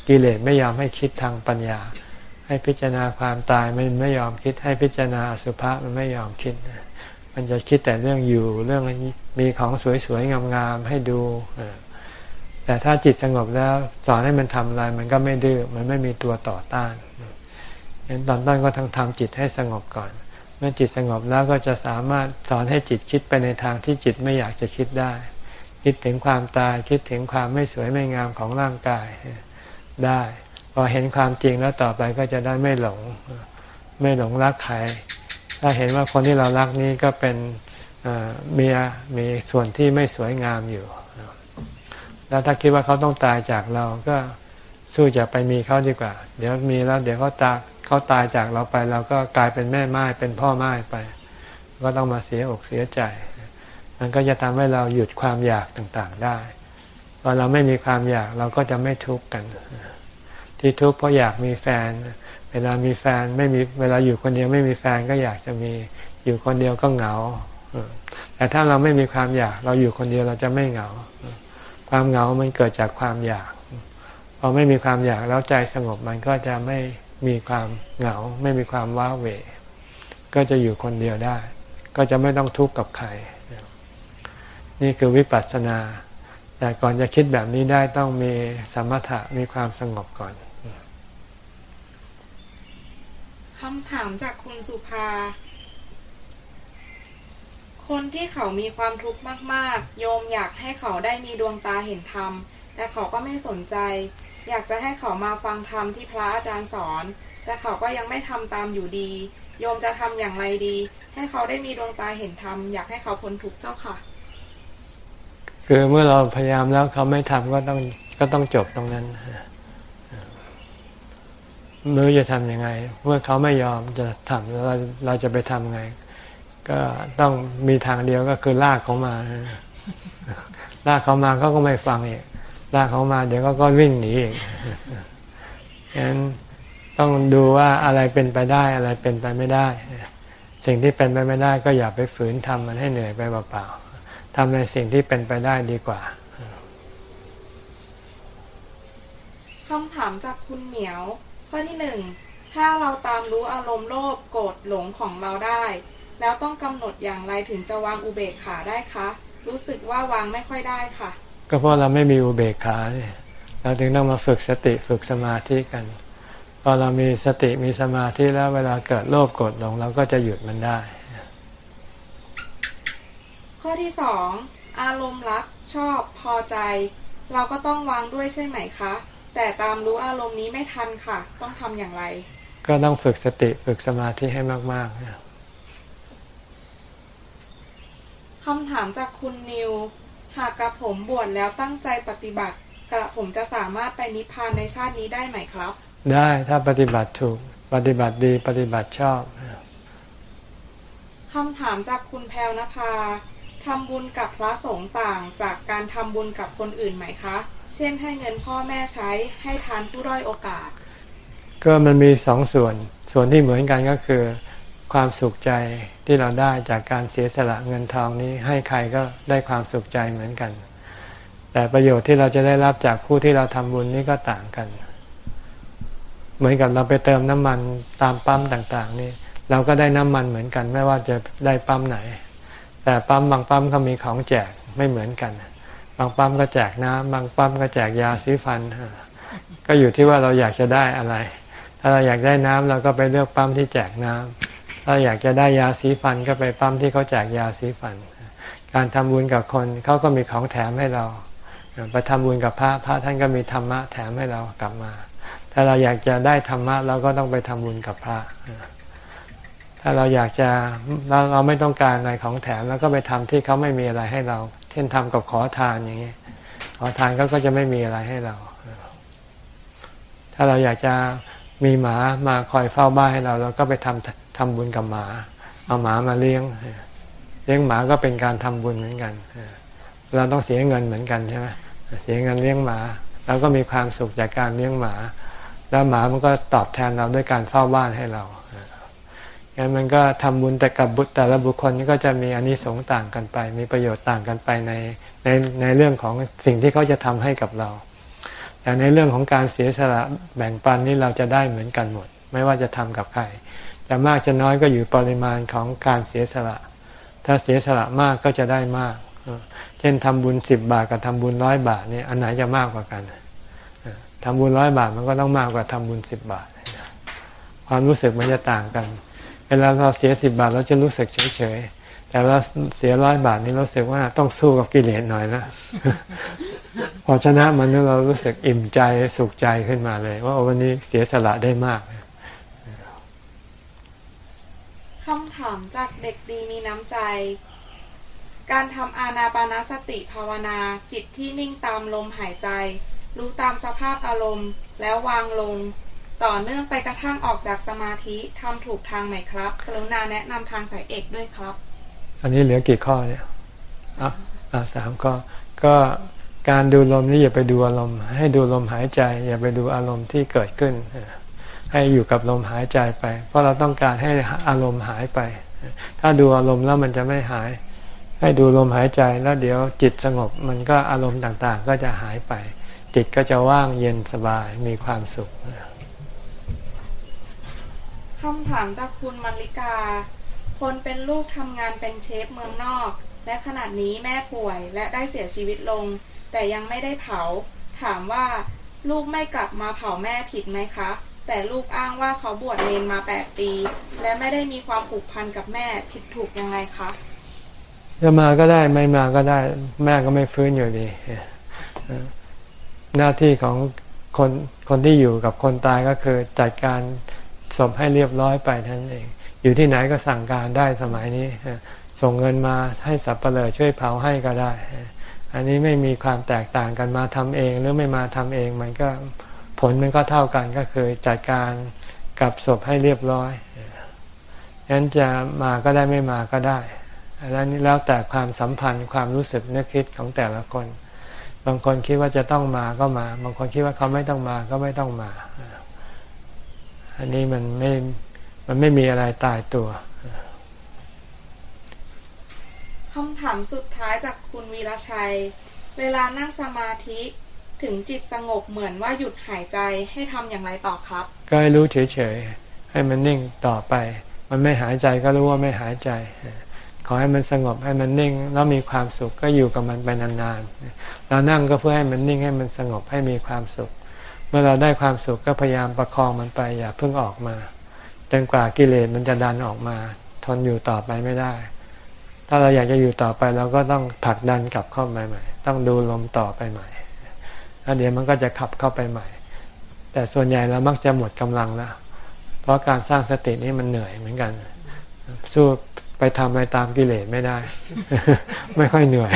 กิเลสไม่ยอมให้คิดทางปัญญา ให้พิจารณาความตายมันไม่ยอมคิด ให้พิจารณาสุภาพมันไม่ยอมคิด มันจะคิดแต่เรื่องอยู่เรื่องมีของสวยๆงามๆให้ดูแต่ถ้าจิตสงบแล้วสอนให้มันทำอะไรมันก็ไม่ดื้อมันไม่มีตัวต่อต้านเห็นตอนต้นก็ทั้งทำจิตให้สงบก่อน เมื่อจิตสงบแล้วก็จะสามารถสอนให้จิตคิดไปในทางที่จิตไม่อยากจะคิดได้ คิดถึงความตายคิดถึงความไม่สวยไม่งามของร่างกายได้พอเห็นความจริงแล้วต่อไปก็จะได้ไม่หลง ไม่หลงรักใคร ถ้าเห็นว่าคนที่เรารักนี้ก็เป็นมีมีส่วนที่ไม่สวยงามอยู่ แล้วถ้าคิดว่าเขาต้องตายจากเราก็สู้จะไปมีเขาดีกว่า เดี๋ยวมีแล้ว เดี๋ยวเขาตายเขาตายจากเราไปเราก็กลายเป็นแม่ไม้เป็นพ่อไม้ไป ก็ต้องมาเสียอกเสียใจ มันก็จะทำให้เราหยุดความอยากต่างๆได้พอเราไม่มีความอยากเราก็จะไม่ทุกข์กัน ที่ทุกข์เพราะอยากมีแฟน เวลามีแฟนไม่มีเวลาอยู่คนเดียวไม่มีแฟนก็อยากจะมีอยู่คนเดียวก็เหงาแต่ถ้าเราไม่มีความอยาก เราอยู่คนเดียวเราจะไม่เหงา ความเหงามันเกิดจากความอยากพอไม่มีความอยากแล้วใจสงบมันก็จะไม่มีความเหงา ไม่มีความว้าเหวก็จะอยู่คนเดียวได้ ก็จะไม่ต้องทุกข์กับใคร นี่คือวิปัสสนา แต่ก่อนจะคิดแบบนี้ได้ต้องมีสมถะมีความสงบก่อน คำถามจากคุณสุภา คนที่เขามีความทุกข์มากๆ โยมอยากให้เขาได้มีดวงตาเห็นธรรม แต่เขาก็ไม่สนใจ อยากจะให้เขามาฟังธรรมที่พระอาจารย์สอน แต่เขาก็ยังไม่ทำตามอยู่ดี โยมจะทำอย่างไรดี ให้เขาได้มีดวงตาเห็นธรรม อยากให้เขาพ้นทุกข์เจ้าค่ะ คือเมื่อเราพยายามแล้วเขาไม่ทำก็ต้องก็ต้องจบตรงนั้น มือจะทำยังไง เมื่อเขาไม่ยอมจะทำเราเราจะไปทำไง ก็ต้องมีทางเดียวก็คือลากเขามา ลากเขามาเขาก็ไม่ฟังอีกลากเขามาเดี๋ยวก็ก็วิ่งหนีอีกฉะนั้นต้องดูว่าอะไรเป็นไปได้อะไรเป็นไปไม่ได้ สิ่งที่เป็นไปไม่ได้ ก็อย่าไปฝืนทำมันให้เหนื่อยไปเปล่าๆทำในสิ่งที่เป็นไปได้ดีกว่าคำถามจากคุณเหมียว ข้อที่หนึ่งถ้าเราตามรู้อารมณ์โลภโกรธหลงของเราได้ แล้วต้องกำหนดอย่างไรถึงจะวางอุเบกขาได้คะ รู้สึกว่าวางไม่ค่อยได้ค่ะ ก็เพราะเราไม่มีอุเบกขาเนี่ยเราจึงต้องมาฝึกสติฝึกสมาธิกัน พอเรามีสติมีสมาธิแล้วเวลาเกิดโลภโกรธหลงเราก็จะหยุดมันได้ ข้อที่สองอารมณ์รักชอบพอใจ เราก็ต้องวางด้วยใช่ไหมคะ แต่ตามรู้อารมณ์นี้ไม่ทันค่ะ ต้องทำอย่างไร ก็ต้องฝึกสติฝึกสมาธิให้มากๆนะคำถามจากคุณนิว หากกระผมบวชแล้วตั้งใจปฏิบัติ กระผมจะสามารถไปนิพพานในชาตินี้ได้ไหมครับ ได้ถ้าปฏิบัติถูกปฏิบัติดีปฏิบัติชอบคำถามจากคุณแพลวนภาทำบุญกับพระสงฆ์ต่างจากการทำบุญกับคนอื่นไหมคะ เช่นให้เงินพ่อแม่ใช้ให้ทานผู้ด้อยโอกาส ก็มันมีสองส่วน ส่วนที่เหมือนกันก็คือ ความสุขใจที่เราได้จากการเสียสละเงินทองนี้ ให้ใครก็ได้ความสุขใจเหมือนกัน แต่ประโยชน์ที่เราจะได้รับจากผู้ที่เราทำบุญนี้ก็ต่างกัน เหมือนกับเราไปเติมน้ำมันตามปั๊มต่างๆ นี่เราก็ได้น้ำมันเหมือนกัน ไม่ว่าจะได้ปั๊มไหน แต่ปั๊มบางปั๊มเขามีของแจกไม่เหมือนกัน บางปั๊มก็แจกน้ำบางปั๊มก็แจกยาสีฟัน ก็อยู่ที่ว่าเราอยากจะได้อะไร ถ้าเราอยากได้น้ำเราก็ไปเลือกปั๊มที่แจกน้ำถ้าอยากจะได้ยาสีฟันก็ไปปั๊มที่เขาแจกยาสีฟัน การทำบุญกับคนเขาก็มีของแถมให้เราไปทำบุญกับพระพระท่านก็มีธรรมะแถมให้เรากลับมา ถ้าเราอยากจะได้ธรรมะเราก็ต้องไปทำบุญกับพระ ถ้าเราอยากจะเราเราไม่ต้องการอะไรของแถมแล้วก็ไปทำที่เขาไม่มีอะไรให้เรา เช่นทำกับขอทานอย่างนี้ขอทานเขาก็จะไม่มีอะไรให้เรา ถ้าเราอยากจะมีหมามาคอยเฝ้าบ้านให้เราเราก็ไปทำทำบุญกับหมา เอาหมามาเลี้ยง เลี้ยงหมาก็เป็นการทำบุญเหมือนกัน เราต้องเสียเงินเหมือนกันใช่ไหมเสียเงินเลี้ยงหมาเราก็มีความสุขจากการเลี้ยงหมา แล้วหมามันก็ตอบแทนเราด้วยการเฝ้าบ้านให้เรา งั้นมันก็ทำบุญแต่กับบุตรแต่ละบุคคลก็จะมีอนนิสงส์ต่างกันไป มีประโยชน์ต่างกันไปในในในเรื่องของสิ่งที่เขาจะทำให้กับเรา แต่ในเรื่องของการเสียสละแบ่งปันนี่เราจะได้เหมือนกันหมด ไม่ว่าจะทำกับใครจะมากจะน้อยก็อยู่ปริมาณของการเสียสละ ถ้าเสียสละมากก็จะได้มาก เช่นทำบุญสิบบาทกับทำบุญร้อยบาทนี่อันไหนจะมากกว่ากันทำบุญร้อยบาทมันก็ต้องมากกว่าทำบุญสิบบาท ความรู้สึกมันจะต่างกัน เวลาเราเสียสิบบาทเราจะรู้สึกเฉยๆ แต่เราเสียร้อยบาทนี่รู้สึกว่าต้องสู้กับกิเลสหน่อยนะพอชนะมันเรารู้สึกอิ่มใจสุขใจขึ้นมาเลย ว่าวันนี้เสียสละได้มากคำถามจากเด็กดีมีน้ำใจ การทำอานาปานสติภาวนาจิตที่นิ่งตามลมหายใจ รู้ตามสภาพอารมณ์แล้ววางลง ต่อเนื่องไปกระทั่งออกจากสมาธิทำถูกทางไหมครับกรุณาแนะนำทางสายเอกด้วยครับ อันนี้เหลือกี่ข้อเนี่ยอะอะสามข้อก็การดูลมนี่อย่าไปดูอารมณ์ ให้ดูลมหายใจ อย่าไปดูอารมณ์ที่เกิดขึ้น ให้อยู่กับลมหายใจไป เพราะเราต้องการให้อารมณ์หายไป ถ้าดูอารมณ์แล้วมันจะไม่หาย ให้ดูลมหายใจแล้วเดี๋ยวจิตสงบมันก็อารมณ์ต่างๆ ก็จะหายไป จิตก็จะว่างเย็นสบายมีความสุข คำถามจากคุณมริกา คนเป็นลูกทำงานเป็นเชฟเมืองนอก และขนาดนี้แม่ป่วยและได้เสียชีวิตลง แต่ยังไม่ได้เผา ถามว่าลูกไม่กลับมาเผาแม่ผิดไหมคะ แต่ลูกอ้างว่าเขาบวชเนนมาแปดปี และไม่ได้มีความผูกพันกับแม่ผิดถูกยังไงคะจะมาก็ได้ไม่มาก็ได้ แม่ก็ไม่ฟื้นอยู่ดีหน้าที่ของคนคนที่อยู่กับคนตายก็คือจัดการ ศพให้เรียบร้อยไปท่านเอง อยู่ที่ไหนก็สั่งการได้สมัยนี้ ส่งเงินมาให้สับเปลือช่วยเผาให้ก็ได้ อันนี้ไม่มีความแตกต่างกันมาทำเองหรือไม่มาทำเองมันก็ผลมันก็เท่ากันก็คือจัดการกับศพให้เรียบร้อยฉะนั้นจะมาก็ได้ไม่มาก็ได้แล้วนี้แล้วแต่ความสัมพันธ์ความรู้สึกนึกคิดของแต่ละคน บางคนคิดว่าจะต้องมาก็มา บางคนคิดว่าเขาไม่ต้องมาก็ไม่ต้องมา อันนี้มันไม่ มันไม่มีอะไรตายตัวคำถามสุดท้ายจากคุณวีรชัย เวลานั่งสมาธิถึงจิตสงบเหมือนว่าหยุดหายใจให้ทำอย่างไรต่อครับ ก็ให้รู้เฉยๆ ให้มันนิ่งต่อไป มันไม่หายใจก็รู้ว่าไม่หายใจ ขอให้มันสงบให้มันนิ่ง แล้วมีความสุขก็อยู่กับมันไปนานๆ เรานั่งก็เพื่อให้มันนิ่งให้มันสงบให้มีความสุข เมื่อเราได้ความสุขก็พยายามประคองมันไป อย่าเพิ่งออกมาจนกว่ากิเลสมันจะดันออกมา ทนอยู่ต่อไปไม่ได้ ถ้าเราอยากจะอยู่ต่อไปเราก็ต้องผลักดันกลับเข้าไปใหม่ ต้องดูลมต่อไปใหม่แล้วเดี๋ยวมันก็จะขับเข้าไปใหม่ แต่ส่วนใหญ่เรามักจะหมดกำลังแล้วเพราะการสร้างสตินี่มันเหนื่อยเหมือนกัน สู้ ไปทำอะไรตามกิเลสไม่ได้ ไม่ค่อยเหนื่อย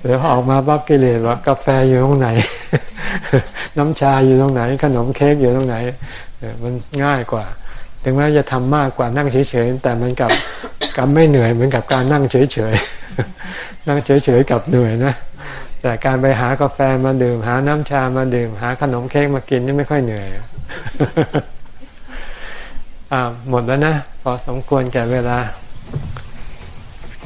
หรือออกมาปั๊บกิเลสว่ากาแฟอยู่ตรงไหน น้ำชาอยู่ตรงไหน ขนมเค้กอยู่ตรงไหนมันง่ายกว่า ถึงแม้จะทำมากกว่านั่งเฉยๆแต่มันกับกับไม่เหนื่อยเหมือนกับการนั่งเฉยๆนั่งเฉยๆกับเหนื่อยนะแต่การไปหากาแฟมาดื่ม หาน้ำชามาดื่ม หาขนมเค้กมากินนี่ไม่ค่อยเหนื่อยอ่าหมดแล้วนะพอสมควรแก่เวลา